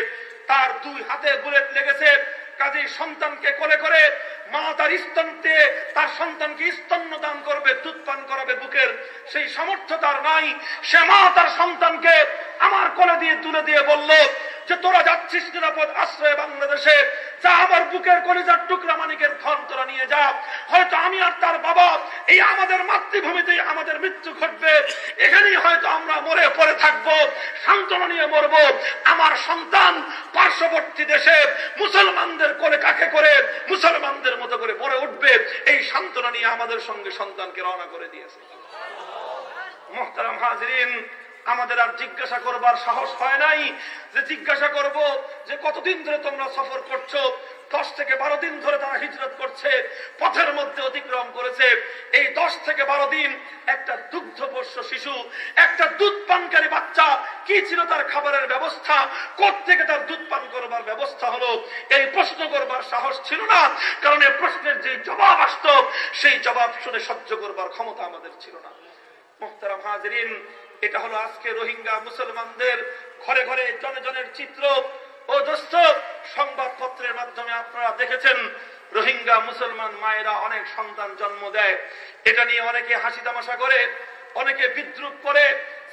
তার দুই হাতে বুলেট লেগেছে। কাজেই সন্তানকে কোলে করে মা তার তার সন্তানকে স্তন্য দান করবে পান করাবে বুকের। সেই সামর্থ্য তার নাই। সে মা তার সন্তানকে আমার কোলে দিয়ে তুলে দিয়ে বলল যে, তোরা যাচ্ছিস নিরাপদ আশ্রয় বাংলাদেশে। আমার বুকের কলিজার টুকরা মানিকের ধন তোরা নিয়ে যা। হয়তো আমি আর তার বাবা, এই আমাদের মাতৃভূমিতে আমাদের মৃত্যু ঘটবে। এখানেই হয়তো আমরা মরে পড়ে থাকব, সান্ত্বনা নিয়ে মরব। আমার সন্তান পার্শ্ববর্তী দেশে মুসলমানদের কোলে কাকে করে, মুসলমানদের মতো করে মরে উঠবে, এই সান্ত্বনা নিয়ে আমাদের সঙ্গে সন্তানকে রওনা করে দিয়েছে। মোহতারাম হাজরিন আমাদের আর জিজ্ঞাসা করবার সাহস হয় নাই যে জিজ্ঞাসা করব যে কতদিন ধরে তোমরা সফর করছ? দশ থেকে বারো দিন ধরে তারা হিজরত করছে, পথের মধ্যে অতিক্রম করেছে। এই দশ থেকে বারো দিন একটা দুগ্ধপোষ্য শিশু, একটা দুধ পানকারী বাচ্চা, কি ছিল তার খাবারের ব্যবস্থা? থেকে তার দুধ পান করবার ব্যবস্থা হলো? এই প্রশ্ন করবার সাহস ছিল না, কারণ এই প্রশ্নের যে জবাব আসত, সেই জবাব শুনে সহ্য করবার ক্ষমতা আমাদের ছিল না। মোহতারাম হাজরিন এটা হলো আজকে রোহিঙ্গা মুসলমানদের ঘরে ঘরে জনে জনের চিত্র ও দোস্ত সংবাদপত্রের মাধ্যমে আপনারা দেখেছেন, রোহিঙ্গা মুসলমান মায়েরা অনেক সন্তান জন্ম দেয়। এটা নিয়ে অনেকে হাসি তামাশা করে, অনেকে বিদ্রুপ করে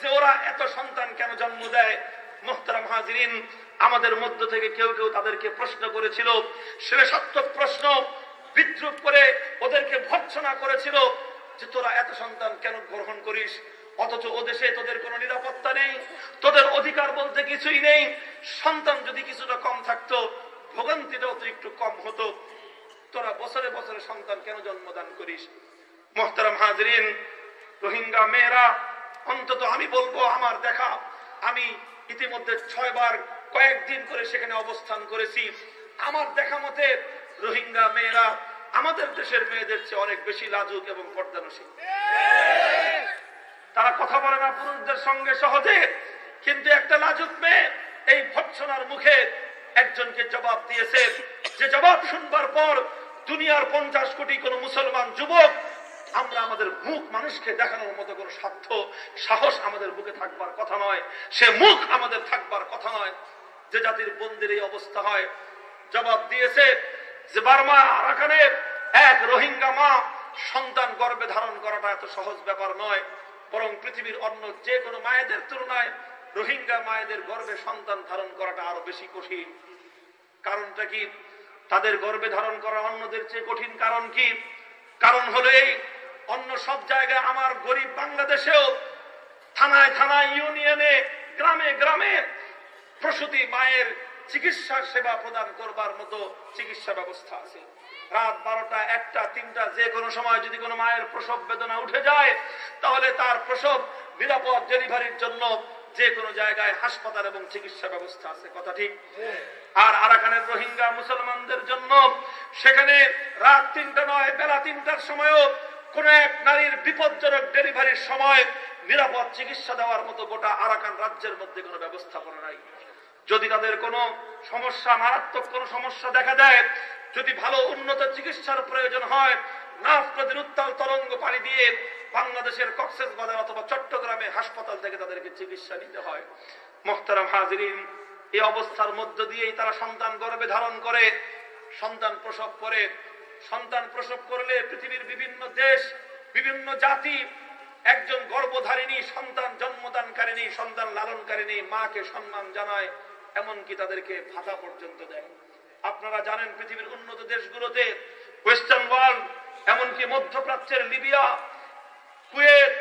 যে ওরা এত সন্তান কেন জন্ম দেয়। মোহতারাম হাজরিন, আমাদের মধ্য থেকে কেউ কেউ তাদেরকে প্রশ্ন করেছিল শ্রেষাত্মক প্রশ্ন। বিদ্রুপ করে ওদেরকে ভর্সনা করেছিল যে তোরা এত সন্তান কেন গ্রহণ করিস? অথচ ও দেশে তোদের কোনো নিরাপত্তা নেই, তোদের অধিকার বলতে কিছুই নেই। সন্তান যদি কিছুটা কম থাকতো ভোগান্তিটাও তো একটু কম হতো। তোরা বছরে বছরে সন্তান কেন জন্মদান করিস? মোহতারাম হাজরিন, রোহিঙ্গা মেয়েরা, অন্তত আমি বলব আমার দেখা, আমি ইতিমধ্যে ছয়বার কয়েকদিন করে সেখানে অবস্থান করেছি। আমার দেখা মতে রোহিঙ্গা মেয়েরা আমাদের দেশের মেয়েদের চেয়ে অনেক বেশি লাজুক এবং পর্দানশীল। তারা কথা বলে না, পুরুষদের সঙ্গে সহজে। কিন্তু একটা লাজুক মেয়ে এই ভৎসনার মুখে একজনকে জবাব দিয়েছে যে জবাব শুনবার পর দুনিয়ার পঞ্চাশ কোটি কোন মুসলমান যুবক, আমরা আমাদের মুখ মানুষকে দেখানোর মতো কোন স্বার্থ, সাহস আমাদের বুকে থাকবার কথা নয়। সে মুখ আমাদের থাকবার কথা নয়। যে জাতির বন্দির এই অবস্থা হয়, জবাব দিয়েছে যে বার্মা আরাকানে এক রোহিঙ্গা মা সন্তান গর্বে ধারণ করাটা এত সহজ ব্যাপার নয়। বরং পৃথিবীর অন্য যে কোনো মায়েদের তুলনায় রোহিঙ্গা মায়েদের গর্বে সন্তান ধারণ করাটা আরও বেশি কঠিন। কারণটা কি? তাদের গর্বে ধারণ করা অন্যদের চেয়ে কঠিন কারণ কি? কারণ হলো এই, অন্য সব জায়গায় আমার গরিব বাংলাদেশেও থানায় থানায় ইউনিয়নে, গ্রামে গ্রামে প্রসূতি মায়ের চিকিৎসা সেবা প্রদান করবার মতো চিকিৎসা ব্যবস্থা আছে। রাত বারোটা, একটা, তিনটা, যে কোনো সময় যদি কোনো মায়ের প্রসব বেদনা উঠে যায়, তাহলে তার প্রসব নিরাপদ ডেলিভারির জন্য যে কোনো জায়গায় হাসপাতাল এবং চিকিৎসা ব্যবস্থা আছে, কথা ঠিক? আর আরাকানের রোহিঙ্গা মুসলমানদের জন্য সেখানে রাত তিনটা নয়, বেলা তিনটার সময়ও কোন এক নারীর বিপজ্জনক ডেলিভারির সময় নিরাপদ চিকিৎসা দেওয়ার মতো গোটা আরাকান রাজ্যের মধ্যে কোনো ব্যবস্থাপনা নাই। যদি তাদের কোনো সমস্যা, মারাত্মক কোনো সমস্যা দেখা দেয় যদি ভালো উন্নত চিকিৎসার প্রয়োজন হয় নাফ নদীর উত্তাল তরঙ্গ পানি দিয়ে বাংলাদেশের কক্সেস বাজার অথবা চট্টগ্রামে হাসপাতাল থেকে তাদেরকে চিকিৎসা নিতে হয়। মোহতারাম হাজরিন, এই অবস্থার মধ্য দিয়েই তারা সন্তান গর্বে ধারণ করে, সন্তান প্রসব করে। সন্তান প্রসব করলে পৃথিবীর বিভিন্ন দেশ, বিভিন্ন জাতি একজন গর্ভধারিণী, সন্তান জন্মদানকারিণী, সন্তান লালনকারিণী মাকে সম্মান জানায়, এমনকি তাদেরকে ভাতা পর্যন্ত দেয়। আপনারা জানেন পৃথিবীর উন্নত দেশগুলোতে ওয়েস্টার্ন ওয়ার্ল্ড এমনকি মধ্যপ্রাচ্যের লিবিয়া, কুয়েত,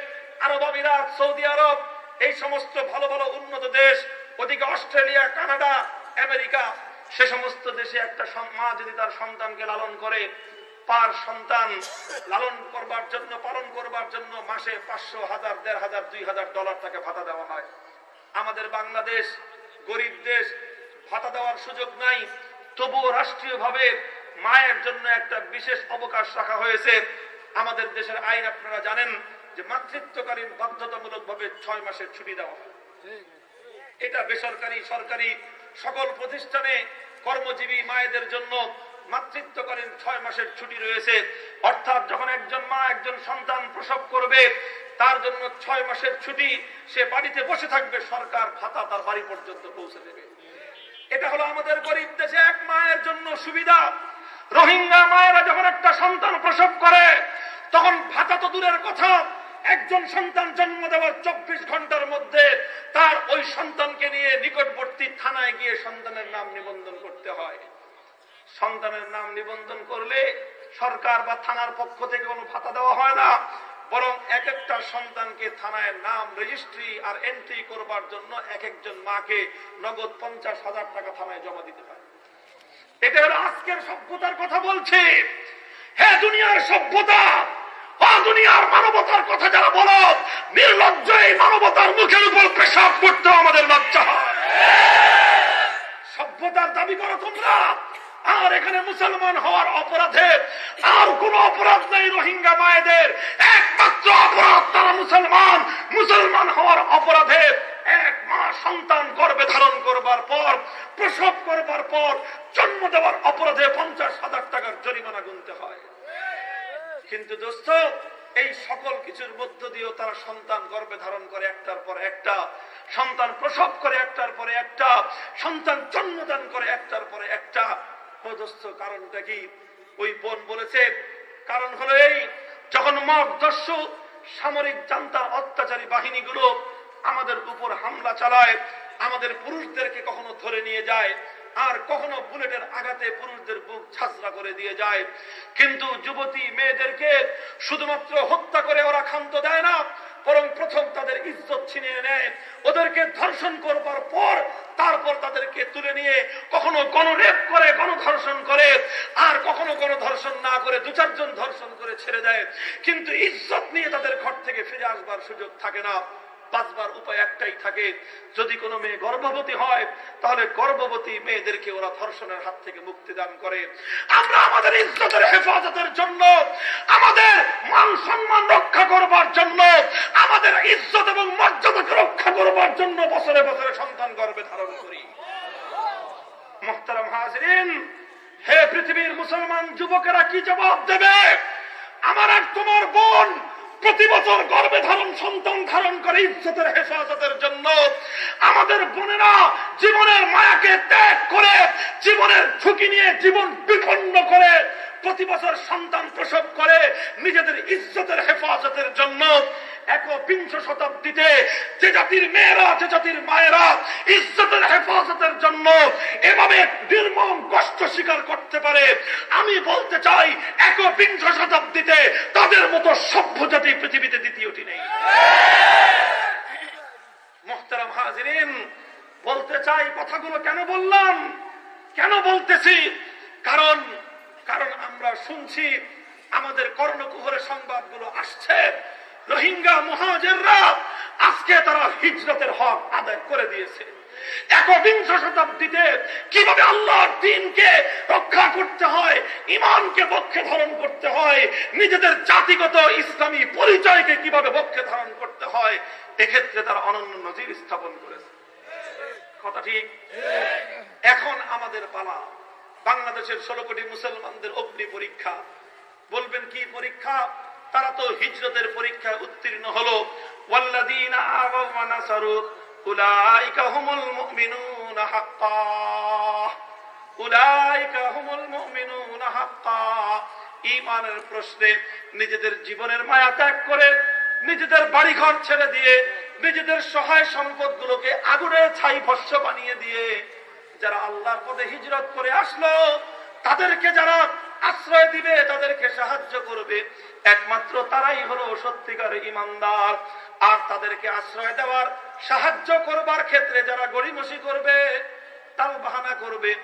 আরব আমিরাত, সৌদি আরব, এই সমস্ত ভালো ভালো উন্নত দেশ, ওদিকে অস্ট্রেলিয়া, কানাডা, আমেরিকা, সে সমস্ত দেশে একটা মা যদি তার সন্তানকে লালন করে পার সন্তান লালন করবার জন্য, পালন করবার জন্য মাসে পাঁচশো হাজার, দেড় হাজার, দুই হাজার ডলার তাকে ভাতা দেওয়া হয়। আমাদের বাংলাদেশ গরিব দেশ, ভাতা দেওয়ার সুযোগ নাই। তবুও রাষ্ট্রীয়ভাবে মায়ের জন্য একটা বিশেষ অবকাশ রাখা হয়েছে। আমাদের দেশের আইন আপনারা জানেন যে মাতৃত্বকালীন বাধ্যতামূলক ভাবে ছয় মাসের ছুটি দেওয়া এটা বেসরকারি, সরকারি সকল প্রতিষ্ঠানে কর্মজীবী মায়েদের জন্য মাতৃত্বকালীন ছয় মাসের ছুটি রয়েছে। অর্থাৎ যখন একজন মা একজন সন্তান প্রসব করবে, তার জন্য ছয় মাসের ছুটি সে বাড়িতে বসে থাকবে, সরকার ভাতা তার বাড়ি পর্যন্ত পৌঁছে দেবে। এটা হলো আমাদের গরিব দেশে এক মায়ের জন্য সুবিধা। রোহিঙ্গা মায়েরা যখন একটা সন্তান প্রসব করে, তখন ভাতা তো দূরের কথা, একজন সন্তান জন্ম দেওয়ার চব্বিশ ঘণ্টার মধ্যে তার ওই সন্তানকে নিয়ে নিকটবর্তী থানায় গিয়ে সন্তানের নাম নিবন্ধন করতে হয়। সন্তানের নাম নিবন্ধন করলে সরকার বা থানার পক্ষ থেকে কোনো ভাতা দেওয়া হয় না। বরং এক একটা সন্তানকে থানায় নাম রেজিস্ট্রি আর এন্ট্রি করবার জন্য এক একজন মাকে নগদ পঞ্চাশ হাজার টাকা থানায় জমা দিতে পারে এটা হলো আজকের সভ্যতার কথা বলছে। হ্যাঁ দুনিয়ার সভ্যতা দুনিয়ার মানবতার কথা মানবতার উপর আমাদের লজ্জা হয়। সভ্যতার দাবি করো তোমরা। আর এখানে মুসলমান হওয়ার অপরাধে আর কোন অপরাধ নেই রোহিঙ্গা মায়েদের। একমাত্র অপরাধ তারা মুসলমান। মুসলমান হওয়ার অপরাধে এক মা সন্তান গর্ভে ধারণ করবার পর, প্রসব করবার পর, জন্ম দেওয়ার অপরাধে পঞ্চাশ হাজার টাকার জরিমানা গুনতে হয়। কিন্তু দোস্ত, এই সকল কিছুর মধ্য দিয়েও তারা সন্তান গর্ভে ধারণ করে একটার পর একটা, সন্তান প্রসব করে একটার পরে একটা, সন্তান জন্মদান করে একটার পরে একটা দোস্ত কারণটা কি? ওই বোন বলেছে, কারণ হলো এই, যখন মগ সামরিক জান্তার অত্যাচারী বাহিনীগুলো আমাদের উপর হামলা চালায়, আমাদের পুরুষদেরকে কখনো ধরে নিয়ে যায়, আর কখনো বুলেটের আঘাতে পুরুষদের বুক ঝাঁঝরা করে দিয়ে যায়। কিন্তু যুবতী মেয়েদেরকে শুধুমাত্র হত্যা করে ওরা ক্ষান্ত দেয় না বরং প্রথম তাদের ইজ্জত ছিনিয়ে নেন ওদেরকে ধর্ষণ করবার পর তারপর তাদেরকে তুলে নিয়ে কখনো গণরেপ করে, গণধর্ষণ করে, আর কখনো গণধর্ষণ না করে, দু চারজন ধর্ষণ করে ছেড়ে দেয়। কিন্তু ইজ্জত নিয়ে তাদের ঘর থেকে ফিরে আসবার সুযোগ থাকে না। বাঁচবার উপায় একটাই থাকে, যদি কোনো মেয়ে গর্ভবতী হয়, তাহলে গর্ভবতী মেয়েদেরকে ওরা ধর্ষণের হাত থেকে মুক্তি দান করে। আমরা আমাদের ইজ্জতের হেফাজতের জন্য, আমাদের মান সম্মান রক্ষা করবার জন্য, আমাদের ইজ্জত এবং মর্যাদাকে রক্ষা করবার জন্য বছরে বছরে সন্তান গর্ভে ধারণ করি। মোহতারাম হাজরিন, হে পৃথিবীর মুসলমান যুবকেরা কি জবাব দেবে? আমার আর তোমার বোন প্রতি বছর গর্বে ধারণ, সন্তান ধারণ করে ইজ্জতের হেফাজতের জন্য আমাদের বোনেরা জীবনের মায়াকে ত্যাগ করে, জীবনের ঝুঁকি নিয়ে জীবন বিপন্ন করে প্রতি বছর সন্তান প্রসব করে নিজেদের ইজ্জতের হেফাজতের জন্য একবিংশ শতাব্দীতে যে জাতির মেয়েরা, যে জাতির মায়েরা ইজ্জতের হেফাজতের জন্য এভাবে নির্মম কষ্ট স্বীকার করতে পারে, আমি বলতে চাই একবিংশ শতাব্দীতে তাদের মতো সভ্য জাতি পৃথিবীতে দ্বিতীয়টি নেই। মোহতারাম হাজিরিন, বলতে চাই কথাগুলো কেন বললাম? কেন বলতেছি? কারণ কারণ আমরা শুনছি, আমাদের কর্ণকুহরের সংবাদগুলো আসছে। রোহিঙ্গা মহাজেররা আজকে তারা হিজরতের হক আদায় করে দিয়েছে। একবিংশ শতাব্দীতে কীভাবে আল্লাহর দিনকে রক্ষা করতে হয়, ইমানকে পক্ষে ধারণ করতে হয়, নিজেদের জাতিগত ইসলামী পরিচয়কে কীভাবে পক্ষে ধারণ করতে হয়, এক্ষেত্রে তারা অনন্য নজির স্থাপন করেছে। কথা ঠিক? এখন আমাদের পালা। বাংলাদেশের ষোলো কোটি মুসলমানদের অগ্নি পরীক্ষা। বলবেন কি পরীক্ষা? তারা তো হিজরতের পরীক্ষায় উত্তীর্ণ হলো। ঈমানের প্রশ্নে নিজেদের জীবনের মায়া ত্যাগ করে নিজেদের বাড়িঘর ছেড়ে দিয়ে নিজেদের সহায় সম্পদগুলোকে আগুনের ছাই ভস্য বানিয়ে দিয়ে যারা আল্লাহর পথে হিজরত করে আসলো, তাদেরকে যারা আশ্রয় দিবে, তাদেরকে সাহায্য করবে। একমাত্র তারাই হলো সত্যিকার ইমানদার। আর তাদেরকে আশ্রয় দেওয়ার, সাহায্য করবার ক্ষেত্রে যারা গড়িমসি করবে তাল বাহানা করবে।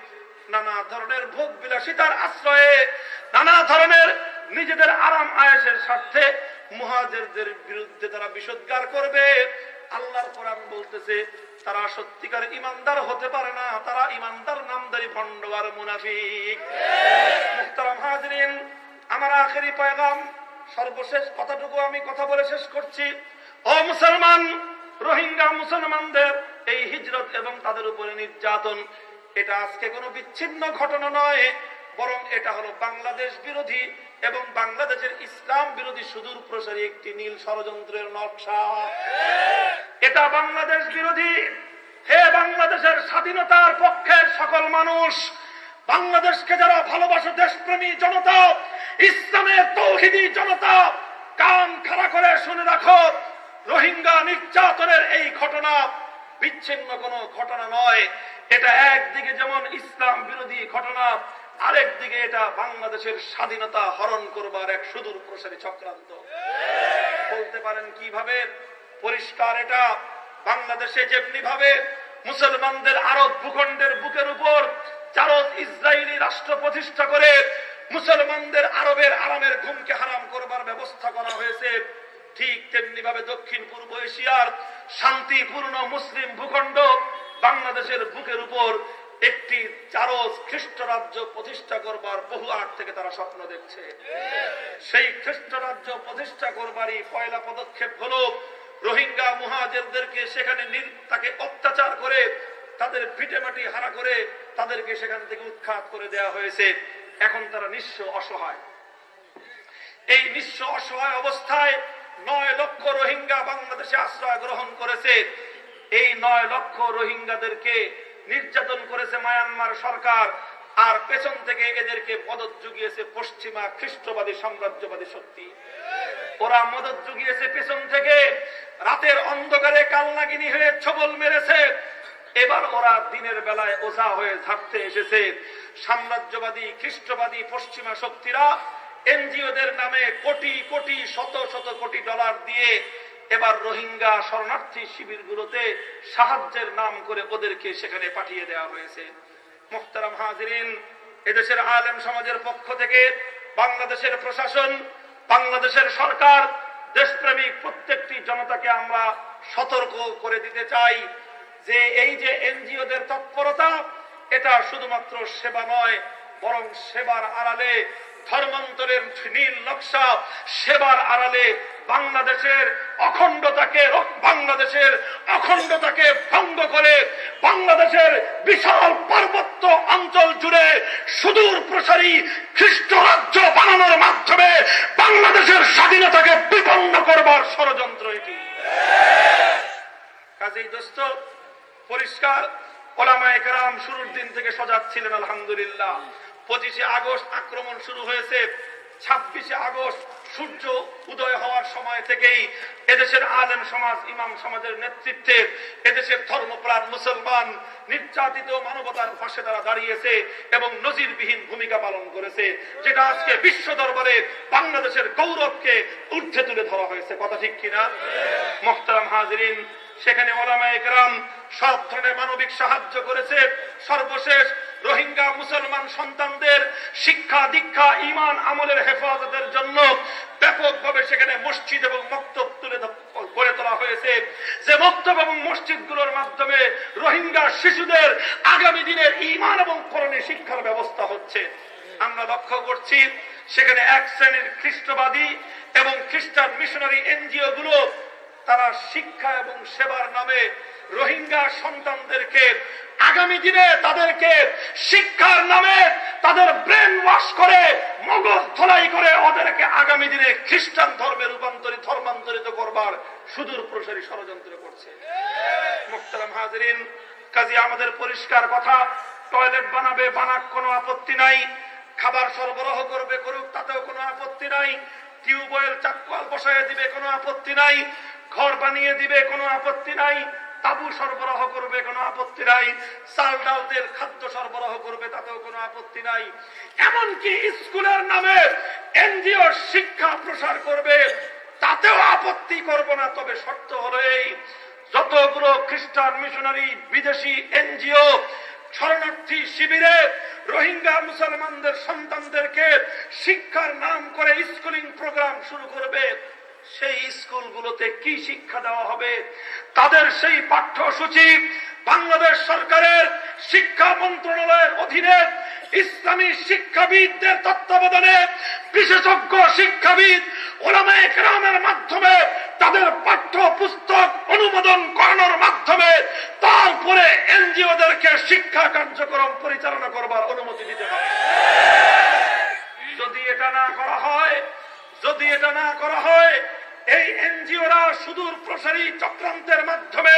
নানা ধরনের ভোগ বিলাসিতার আশ্রয়ে, নানা ধরনের নিজেদের আরাম আয়েসের স্বার্থে মুহাজেরদের বিরুদ্ধে তারা বিষোদ্গার করবে। আল্লাহর কোরআন বলতেছে তারা সত্যিকার ইমানদার হতে পারে না, তারা ইমানদার, নামদারি ভণ্ড আর মুনাফিক হাজরিন, আমার আখেরি পয়গাম, সর্বশেষ কথাটুকু আমি কথা বলে শেষ করছি। ও মুসলমান, রোহিঙ্গা মুসলমানদের এই হিজরত এবং তাদের উপরে নির্যাতন, এটা আজকে কোনো বিচ্ছিন্ন ঘটনা নয়। বরং এটা হলো বাংলাদেশ বিরোধী এবং বাংলাদেশের ইসলাম বিরোধী সুদূর প্রসারী একটি নীল ষড়যন্ত্রের নকশা। এটা বাংলাদেশ বিরোধী। হে বাংলাদেশের স্বাধীনতার পক্ষের সকল মানুষ, বাংলাদেশকে যারা ভালোবাসে দেশপ্রেমী জনতা, ইসলামের তৌহিদি জনতা, কান খাড়া করে শুনে রাখো, রোহিঙ্গা নির্যাতনের এই ঘটনা বিচ্ছিন্ন কোনো ঘটনা নয়। এটা একদিকে যেমন ইসলাম বিরোধী ঘটনা আরেক দিকে এটা বাংলাদেশের স্বাধীনতা হরণ করবার এক সুদূর প্রসারী চক্রান্ত। বলতে পারেন কীভাবে? পরিষ্কার এটা। বাংলাদেশে যেমনি ভাবে মুসলমানদের আরব ভূখণ্ডের বুকের উপর চারত ইসরায়েলি রাষ্ট্র প্রতিষ্ঠা করে মুসলমানদের আরবের আরামের ঘুমকে হারাম করবার ব্যবস্থা করা হয়েছে, ঠিক তেমনি ভাবে দক্ষিণ পূর্ব এশিয়ার শান্তিপূর্ণ মুসলিম ভূখণ্ড বাংলাদেশের বুকের উপর একটি চারস খ্রিস্ট রাজ্য প্রতিষ্ঠা করবার বহু আগ থেকে তারা স্বপ্ন দেখছে। সেই খ্রিস্ট রাজ্য প্রতিষ্ঠা করবারই পয়লা পদক্ষেপ হলো, রোহিঙ্গা মুহাজেরদেরকে সেখানে তাকে অত্যাচার করে, তাদের ভিটে মাটি হারা করে, তাদেরকে সেখান থেকে উৎখাত করে দেয়া হয়েছে। এখন তারা নিঃস্ব অসহায়। এই নিঃস্ব অসহায় অবস্থায় নয় লক্ষ রোহিঙ্গা বাংলাদেশে আশ্রয় গ্রহণ করেছে। এই নয় লক্ষ রোহিঙ্গাদেরকে নির্যাতন করেছে মায়ানমার সরকার, আর পেছন থেকে এদেরকে মদত জুগিয়েছে পশ্চিমা খ্রিস্টবাদী সাম্রাজ্যবাদী শক্তি। ওরা মদত জুগিয়েছে পেছন থেকে, রাতের অন্ধকারে কালনাগিনী হয়ে ছবল মেরেছে। এবার ওরা দিনের বেলায় ওঝা হয়ে ঝাড়তে এসেছে। সাম্রাজ্যবাদী, খ্রিস্টবাদী পশ্চিমা শক্তিরা এনজিওদের নামে কোটি কোটি, শত শত কোটি ডলার দিয়ে এবার রোহিঙ্গা শরণার্থী শিবিরগুলোতে সাহায্যের নাম করে ওদেরকে সেখানে পাঠিয়ে দেওয়া হয়েছে। মোহতারাম হাজরিন, এদেশের আলেম সমাজের পক্ষ থেকে বাংলাদেশের প্রশাসন, বাংলাদেশের সরকার, দেশপ্রেমিক প্রত্যেকটি জনতাকে আমরা সতর্ক করে দিতে চাই যে এই যে এনজিওদের তৎপরতা, এটা শুধুমাত্র সেবা নয়, বরং সেবার আড়ালে ধর্মান্তরের নীল নকশা, সেবার আড়ালে বাংলাদেশের অখণ্ডতাকে বাংলাদেশের অখণ্ডতাকে ভঙ্গ করে বাংলাদেশের বিশাল পার্বত্য অঞ্চল জুড়ে সুদূর প্রসারী খ্রিস্ট রাজ্য বানানোর মাধ্যমে বাংলাদেশের স্বাধীনতাকে বিপন্ন করবার ষড়যন্ত্র এটি। কাজেই দোস্ত, পরিষ্কার ওলামায়ে কেরাম শুরুর দিন থেকে সজাগ ছিলেন, আলহামদুলিল্লাহ। পঁচিশে আগস্ট আক্রমণ শুরু হয়েছে, ছাব্বিশে আগস্ট সূর্য উদয় হওয়ার সময় থেকেই এদেশের আলেম সমাজ, ইমাম সমাজের নেতৃত্বে এদেশের ধর্মপ্রাণ মুসলমান, নির্যাতিত মানবতার পাশে তারা দাঁড়িয়েছে এবং নজিরবিহীন ভূমিকা পালন করেছে, যেটা আজকে বিশ্ব দরবারে বাংলাদেশের গৌরবকে ঊর্ধ্বে তুলে ধরা হয়েছে। কথা ঠিক কিনা? মোহতারাম হাজরিন, সেখানে ওলামায়ে কেরাম সব ধরনের মানবিক সাহায্য করেছে। সর্বশেষ রোহিঙ্গা মুসলমান সন্তানদের শিক্ষা, দীক্ষা ইমান আমলের হেফাজতের জন্য ব্যাপকভাবে সেখানে মসজিদ এবং মক্তব তুলে গড়ে তোলা হয়েছে। যে মক্তব এবং মসজিদগুলোর মাধ্যমে রোহিঙ্গা শিশুদের আগামী দিনের ইমান এবং করণে শিক্ষার ব্যবস্থা হচ্ছে। আমরা লক্ষ্য করছি, সেখানে এক শ্রেণির খ্রিস্টবাদী এবং খ্রিস্টান মিশনারি এনজিও গুলো তারা শিক্ষা এবং সেবার নামে রোহিঙ্গা সন্তানদেরকে আগামী দিনে তাদেরকে শিক্ষার নামে তাদের ব্রেন ওয়াশ করে, মগজ ধলাই করে ওদেরকে আগামী দিনে খ্রিস্টান ধর্মে রূপান্তরিত ধর্মান্তরিত করবার সুদূর প্রসারী ষড়যন্ত্র করছে। মুখতারাম হাজরিন, কাজী আমাদের পরিষ্কার কথা, টয়লেট বানাবে, বানাক কোনো আপত্তি নাই, খাবার সরবরাহ করবে, করুক তাতেও কোনো আপত্তি নাই, টিউবওয়েল চাকুয়াল বসায় দিবে কোনো আপত্তি নাই, ঘর বানিয়ে দিবে কোনো আপত্তি নাই তাবু সরবরাহ করবে, কোনো আপত্তি নাই। চাল ডাল তেল খাদ্য সরবরাহ করবে, তাতেও কোনো আপত্তি নাই। এমনকি স্কুলের নামে এনজিও শিক্ষা প্রসার করবে, তাতেও আপত্তি করব না, তবে শর্ত হলো এই, যতগুলো খ্রিস্টান মিশনারি বিদেশি এনজিও, শরণার্থী শিবিরে রোহিঙ্গা মুসলমানদের সন্তানদেরকে শিক্ষার নাম করে স্কুলিং প্রোগ্রাম শুরু করবে। সেই স্কুলগুলোতে কি শিক্ষা দেওয়া হবে? তাদের সেই পাঠ্যসূচি বাংলাদেশ সরকারের শিক্ষা মন্ত্রণালয়ের অধীনে ইসলামী শিক্ষাবিদদের তত্ত্বাবধানে বিশেষজ্ঞ শিক্ষাবিদ ওলামায়ে মাধ্যমে তাদের পাঠ্য পুস্তক অনুমোদন করানোর মাধ্যমে তারপরে এনজিওদেরকে শিক্ষা কার্যক্রম পরিচালনা করবার অনুমতি দিতে হবে। যদি এটা না করা হয় যদি এটা না করা হয়, এই এনজিওরা সুদূর প্রসারী চক্রান্তের মাধ্যমে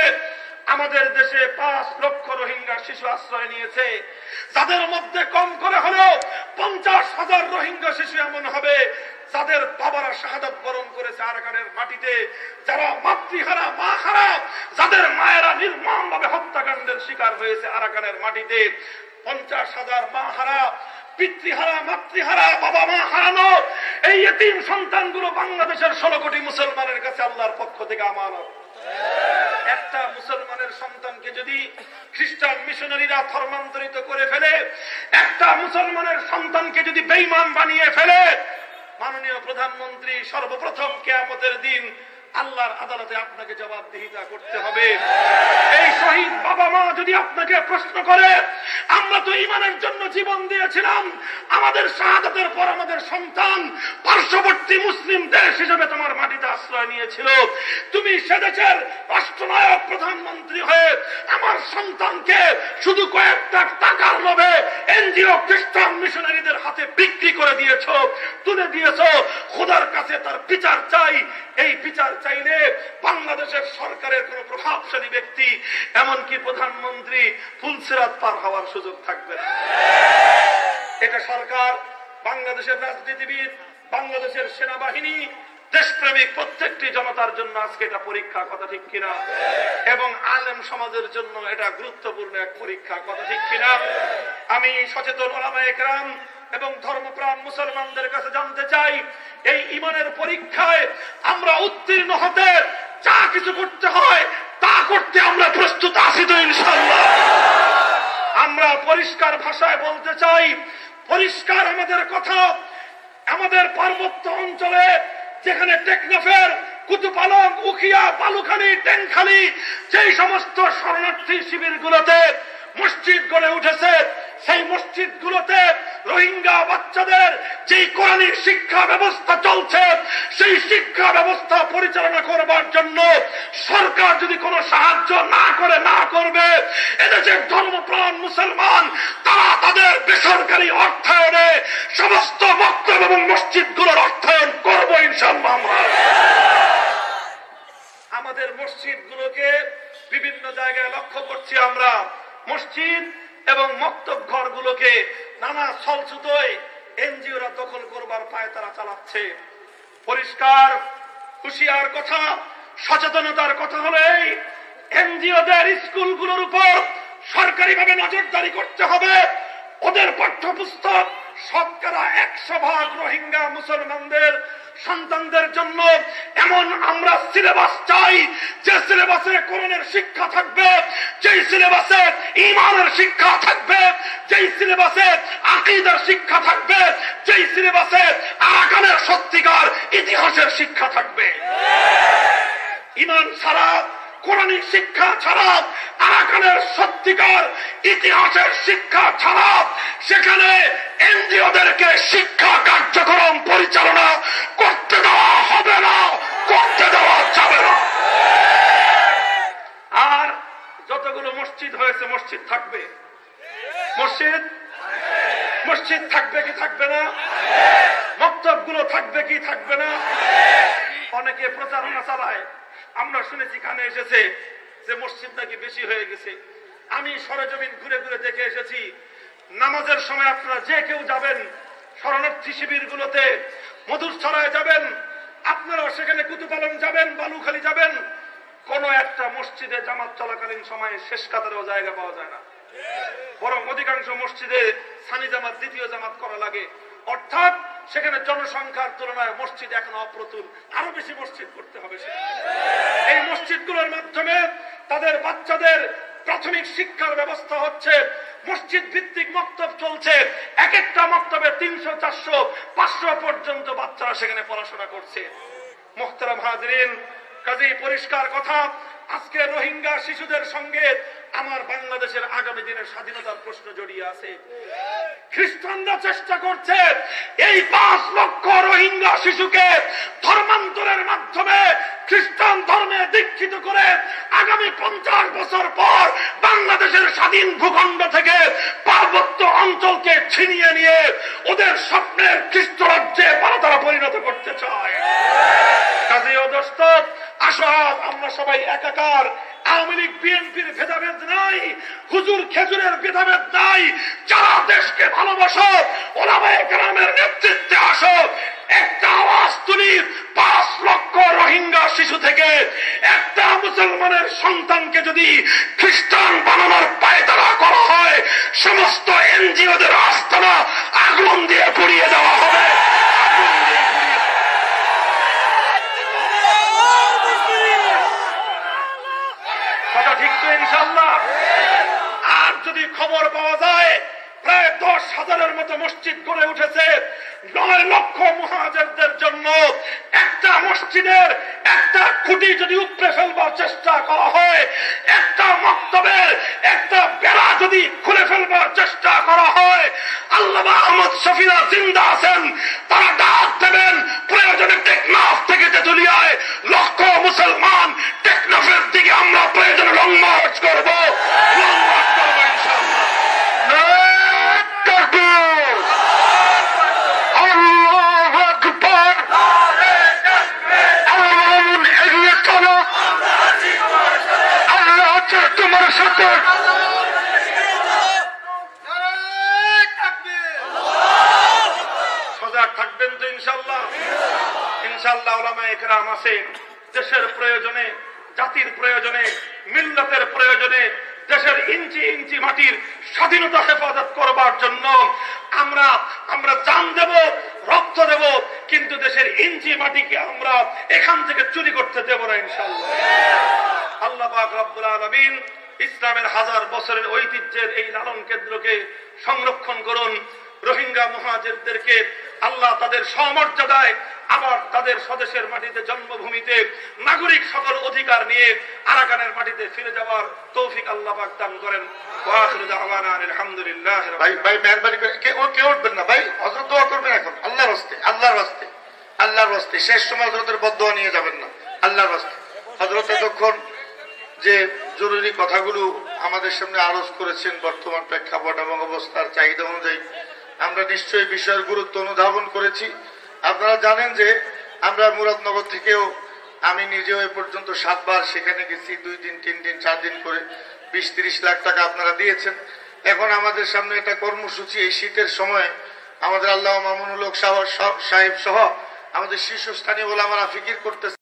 আমাদের দেশে পাঁচ লক্ষ রোহিঙ্গা শিশু আশ্রয় নিয়েছে। যাদের মধ্যে কম করে হলেও পঞ্চাশ হাজার রোহিঙ্গা শিশু এমন হবে, যাদের বাবারা শাহাদত বরণ করেছে আরাকানের মাটিতে, যারা মাতৃহারা মা হারা যাদের মায়েরা নির্মম ভাবে হত্যাকাণ্ডের শিকার হয়েছে আরাকানের মাটিতে। পঞ্চাশ হাজার মা হারা পিতৃহারা, মাতৃহারা বাবা মা হারানো। এই এতিম সন্তানগুলো বাংলাদেশের ষোলো কোটি মুসলমানের কাছে আল্লাহর পক্ষ থেকে আমানত। একটা মুসলমানের সন্তানকে যদি খ্রিস্টান মিশনারিরা ধর্মান্তরিত করে ফেলে, একটা মুসলমানের সন্তানকে যদি বেইমান বানিয়ে ফেলে, মাননীয় প্রধানমন্ত্রী সর্বপ্রথম কেয়ামতের দিন আল্লাহর আদালতে আপনাকে জবাবদিহিতা করতে হবে। এই শহীদ বাবা মা যদি আপনাকে প্রশ্ন করে, আমরা তো ইমানের জন্য জীবন দিয়েছিলাম। আমাদের শাহাদাতের পর আমাদের সন্তান পার্শ্ববর্তী মুসলিম দেশ হিসেবে তোমার মাটিতে আশ্রয় নিয়েছিল। তুমি সে দেশের রাষ্ট্রনায়ক প্রধানমন্ত্রী হয়ে আমার সন্তানকে শুধু কয়েকটা টাকার লোভে এনজিও খ্রিস্টান মিশনারিদের হাতে বিক্রি করে দিয়েছ, তুলে দিয়েছ। খোদার কাছে তার বিচার চাই। এই বিচার চাইলে বাংলাদেশের সরকারের কোন প্রভাবশালী ব্যক্তি, এমনকি প্রধানমন্ত্রী ফুলসিরাত পার হওয়ার সুযোগ থাকবে এটা সরকার, বাংলাদেশের রাজনীতিবিদ, বাংলাদেশের সেনাবাহিনী, দেশপ্রেমিক প্রত্যেকটি জনতার জন্য আজকে এটা পরীক্ষা, কথা ঠিক কিনা? এবং আলেম সমাজের জন্য এটা গুরুত্বপূর্ণ এক পরীক্ষা, কথা ঠিক কিনা? আমি সচেতন ওলামা একরাম এবং ধর্মপ্রাণ মুসলমানদের কাছে জানতে চাই, এই ইমানের পরীক্ষায় আমরা উত্তীর্ণ হতে যা কিছু করতে হয়, তা করতে আমরা প্রস্তুত আছি তো আমরা পরিষ্কার ভাষায় বলতে চাই, পরিষ্কার আমাদের কথা, আমাদের পার্বত্য অঞ্চলে যেখানে টেকনাফের কুতুপালং উখিয়া, বালুখালী, টেংখালি, যেই সমস্ত শরণার্থী শিবিরগুলোতে মসজিদ গড়ে উঠেছে, সেই মসজিদ গুলোতে রোহিঙ্গা বাচ্চাদের যেই কোরআনী শিক্ষা ব্যবস্থা চলছে, সেই শিক্ষা ব্যবস্থা পরিচালনা করবার জন্য সরকার যদি কোনো সাহায্য না করে, না করবে, এদেশের ধর্মপ্রাণ মুসলমান, তারা তাদের বেসরকারি অর্থায়নে সমস্ত বক্তব্য এবং মসজিদগুলোর অর্থায়ন করব আমাদের মসজিদগুলোকে বিভিন্ন জায়গায় লক্ষ্য করছি আমরা। মসজিদ এবং মক্তব ঘরগুলোকে নানা ছলছুতোয় এনজিওরা দখল করবার পায় তারা চালাচ্ছে। পরিষ্কার, হুশিয়ার কথা, সচেতনতার কথা হলেই এনজিওদের স্কুলগুলোর উপর সরকারিভাবে নজরদারি করতে হবে। ওদের পাঠ্যপুস্তক শতকরা একশো ভাগ রোহিঙ্গা মুসলমানদের সন্তানদের জন্য এমন আমরা সিলেবাস চাই, যে সিলেবাসে কোরআনের শিক্ষা থাকবে, যেই সিলেবাসে ইমানের শিক্ষা থাকবে, যেই সিলেবাসে আকিদার শিক্ষা থাকবে, যেই সিলেবাসে আরাকানের সত্যিকার ইতিহাসের শিক্ষা থাকবে। ইমান ছাড়া কোরআনিক শিক্ষা ছাড়া আরাকানের সত্যিকার ইতিহাসের শিক্ষা ছাড়া সেখানে এনজিওদেরকে শিক্ষা কার্যক্রম পরিচালনা করতে দেওয়া হবে না, করতে দেওয়া যাবে না। আর যতগুলো মসজিদ হয়েছে, মসজিদ থাকবে? মসজিদ? মসজিদ থাকবে কি থাকবে না? মক্তবগুলো থাকবে কি থাকবে না? অনেকে প্রচারণা চালায়। আমরা শুনেছি কানে এসেছে যে মসজিদ নাকি বেশি হয়ে গেছে। আমি সরজমিন ঘুরে ঘুরে দেখে এসেছি, নামাজের সময় আপনারা যে কেউ যাবেন, শরণার্থী শিবির গুলোতে মধুর ছড়ায় যাবেন আপনারা সেখানে কুতুপালন যাবেন, বালুখালী যাবেন, কোন একটা মসজিদে জামাত চলাকালীন সময়ে শেষ কাতারেও জায়গা পাওয়া যায় না। বরং অধিকাংশ মসজিদে সানি জামাত, দ্বিতীয় জামাত করা লাগে। অর্থাৎ সেখানে জনসংখ্যার তুলনায় মসজিদ এখন অপ্রতুল। আরও বেশি মসজিদ করতে হবে এই মসজিদগুলোর মাধ্যমে তাদের বাচ্চাদের প্রাথমিক শিক্ষার ব্যবস্থা হচ্ছে। মসজিদ ভিত্তিক মক্তব চলছে। এক একটা মক্তবে তিনশো, চারশো, পাঁচশো পর্যন্ত বাচ্চারা সেখানে পড়াশোনা করছে। মোহতারাম হাজরিন কাজেই পরিষ্কার কথা। আজকে রোহিঙ্গা শিশুদের সঙ্গে আমার বাংলাদেশের আগামী দিনের স্বাধীনতার প্রশ্ন জড়িয়ে আছে। খ্রিস্টানরা চেষ্টা করছে এই পাঁচ লক্ষ রোহিঙ্গা শিশুকে ধর্মান্তরের মাধ্যমে খ্রিস্টান ধর্মে দীক্ষিত করে আগামী পঞ্চাশ বছর পর বাংলাদেশের স্বাধীন ভূখণ্ড থেকে পার্বত্য অঞ্চলকে ছিনিয়ে নিয়ে ওদের স্বপ্নের খ্রিস্ট রাজ্যে তারা পরিণত করতে চায়। কাজে আসো আমরা সবাই একাকার আওয়ামী লীগ বিএনপির ভেদাভেদ নাই, হুজুর খেজুরের ভেদাভেদ নাই। যারা দেশকে ভালোবাসো, ওলামায়ে কেরামের নেতৃত্বে আসো, একটা আওয়াজ তুলি, পাঁচ লক্ষ রোহিঙ্গা শিশু থেকে একটা মুসলমানের সন্তানকে যদি খ্রিস্টান বানানোর পায়তারা করা হয়, সমস্ত এনজিওদের আস্তানা আগুন দিয়ে পুড়িয়ে দেওয়া হবে। আগুন দিয়ে পুড়িয়ে কথা ঠিক তো ইনশাল্লাহ আর যদি খবর পাওয়া যায়, প্রায় দশ হাজারের মতো মসজিদ গড়ে উঠেছে। নয় লক্ষ মহাজেরদের জন্য একটা মসজিদের একটা খুঁটি যদি উপড়ে ফেলবার চেষ্টা করা হয়, একটা মক্তবের একটা বেড়া যদি খুলে ফেলবার চেষ্টা করা হয় আল্লাহ আহমদ শফিরা জিন্দা আছেন, তারা ডাক দেবেন, প্রয়োজনে টেকনাফ থেকে তেতুলিয়ায় লক্ষ মুসলমান টেকনাফের দিকে আমরা প্রয়োজনে লং মার্চ করব। লং মার্চ করব ইনশাআল্লাহ। সাথে সজাগ থাকবেন তো ইনশাল্লাহ। ইনশাল্লাহ ওলামা একরাম আছে। দেশের প্রয়োজনে, জাতির প্রয়োজনে, মিল্লাতের প্রয়োজনে দেশের ইঞ্চি ইঞ্চি মাটির স্বাধীনতা হেফাজত করবার জন্য আমরা আমরা জান দেব, রক্ত দেব, কিন্তু দেশের ইঞ্চি মাটিকে আমরা এখান থেকে চুরি করতে দেব না ইনশাল্লাহ। আল্লাহ পাক রব্বুল আলমিন ইসলামের হাজার বছরের ঐতিহ্যের এই লালন কেন্দ্রকে সংরক্ষণ করুন। রোহিঙ্গা মহাজেরদেরকে আল্লাহ তাদের সমর্যাদায় আবার তাদের স্বদেশের মাটিতে জন্মভূমিতে নাগরিক সকল অধিকার নিয়ে আরাকানের মাটিতে ফিরে যাওয়ার তৌফিক আল্লাহ পাক দান করেন। উঠবেন না? ভাই হজরত দোয়া করবেন এখন। আল্লাহর হস্তে আল্লাহর হস্তে আল্লাহর হস্তে। শেষ সময় হজরতের বদোয়া নিয়ে যাবেন না। আল্লাহর হস্তে। হজরত এতক্ষণ যে জরুরি কথাগুলো আমাদের সামনে আরজ করেছেন বর্তমান প্রেক্ষাপট এবং অবস্থার চাহিদা অনুযায়ী, আমরা নিশ্চয়ই বিষয়ের গুরুত্ব অনুধাবন করেছি। আপনারা জানেন যে আমরা মুরাদনগর থেকেও, আমি নিজেও এ পর্যন্ত সাতবার সেখানে গেছি, দুই দিন, তিন দিন, চার দিন করে বিশ, তিরিশ লাখ টাকা আপনারা দিয়েছেন। এখন আমাদের সামনে একটা কর্মসূচি, এই শীতের সময় আমাদের আল্লাহ মামুনুল সাহেব সহ আমাদের শীর্ষস্থানীয় বলে আমরা ফিকির করতেছে।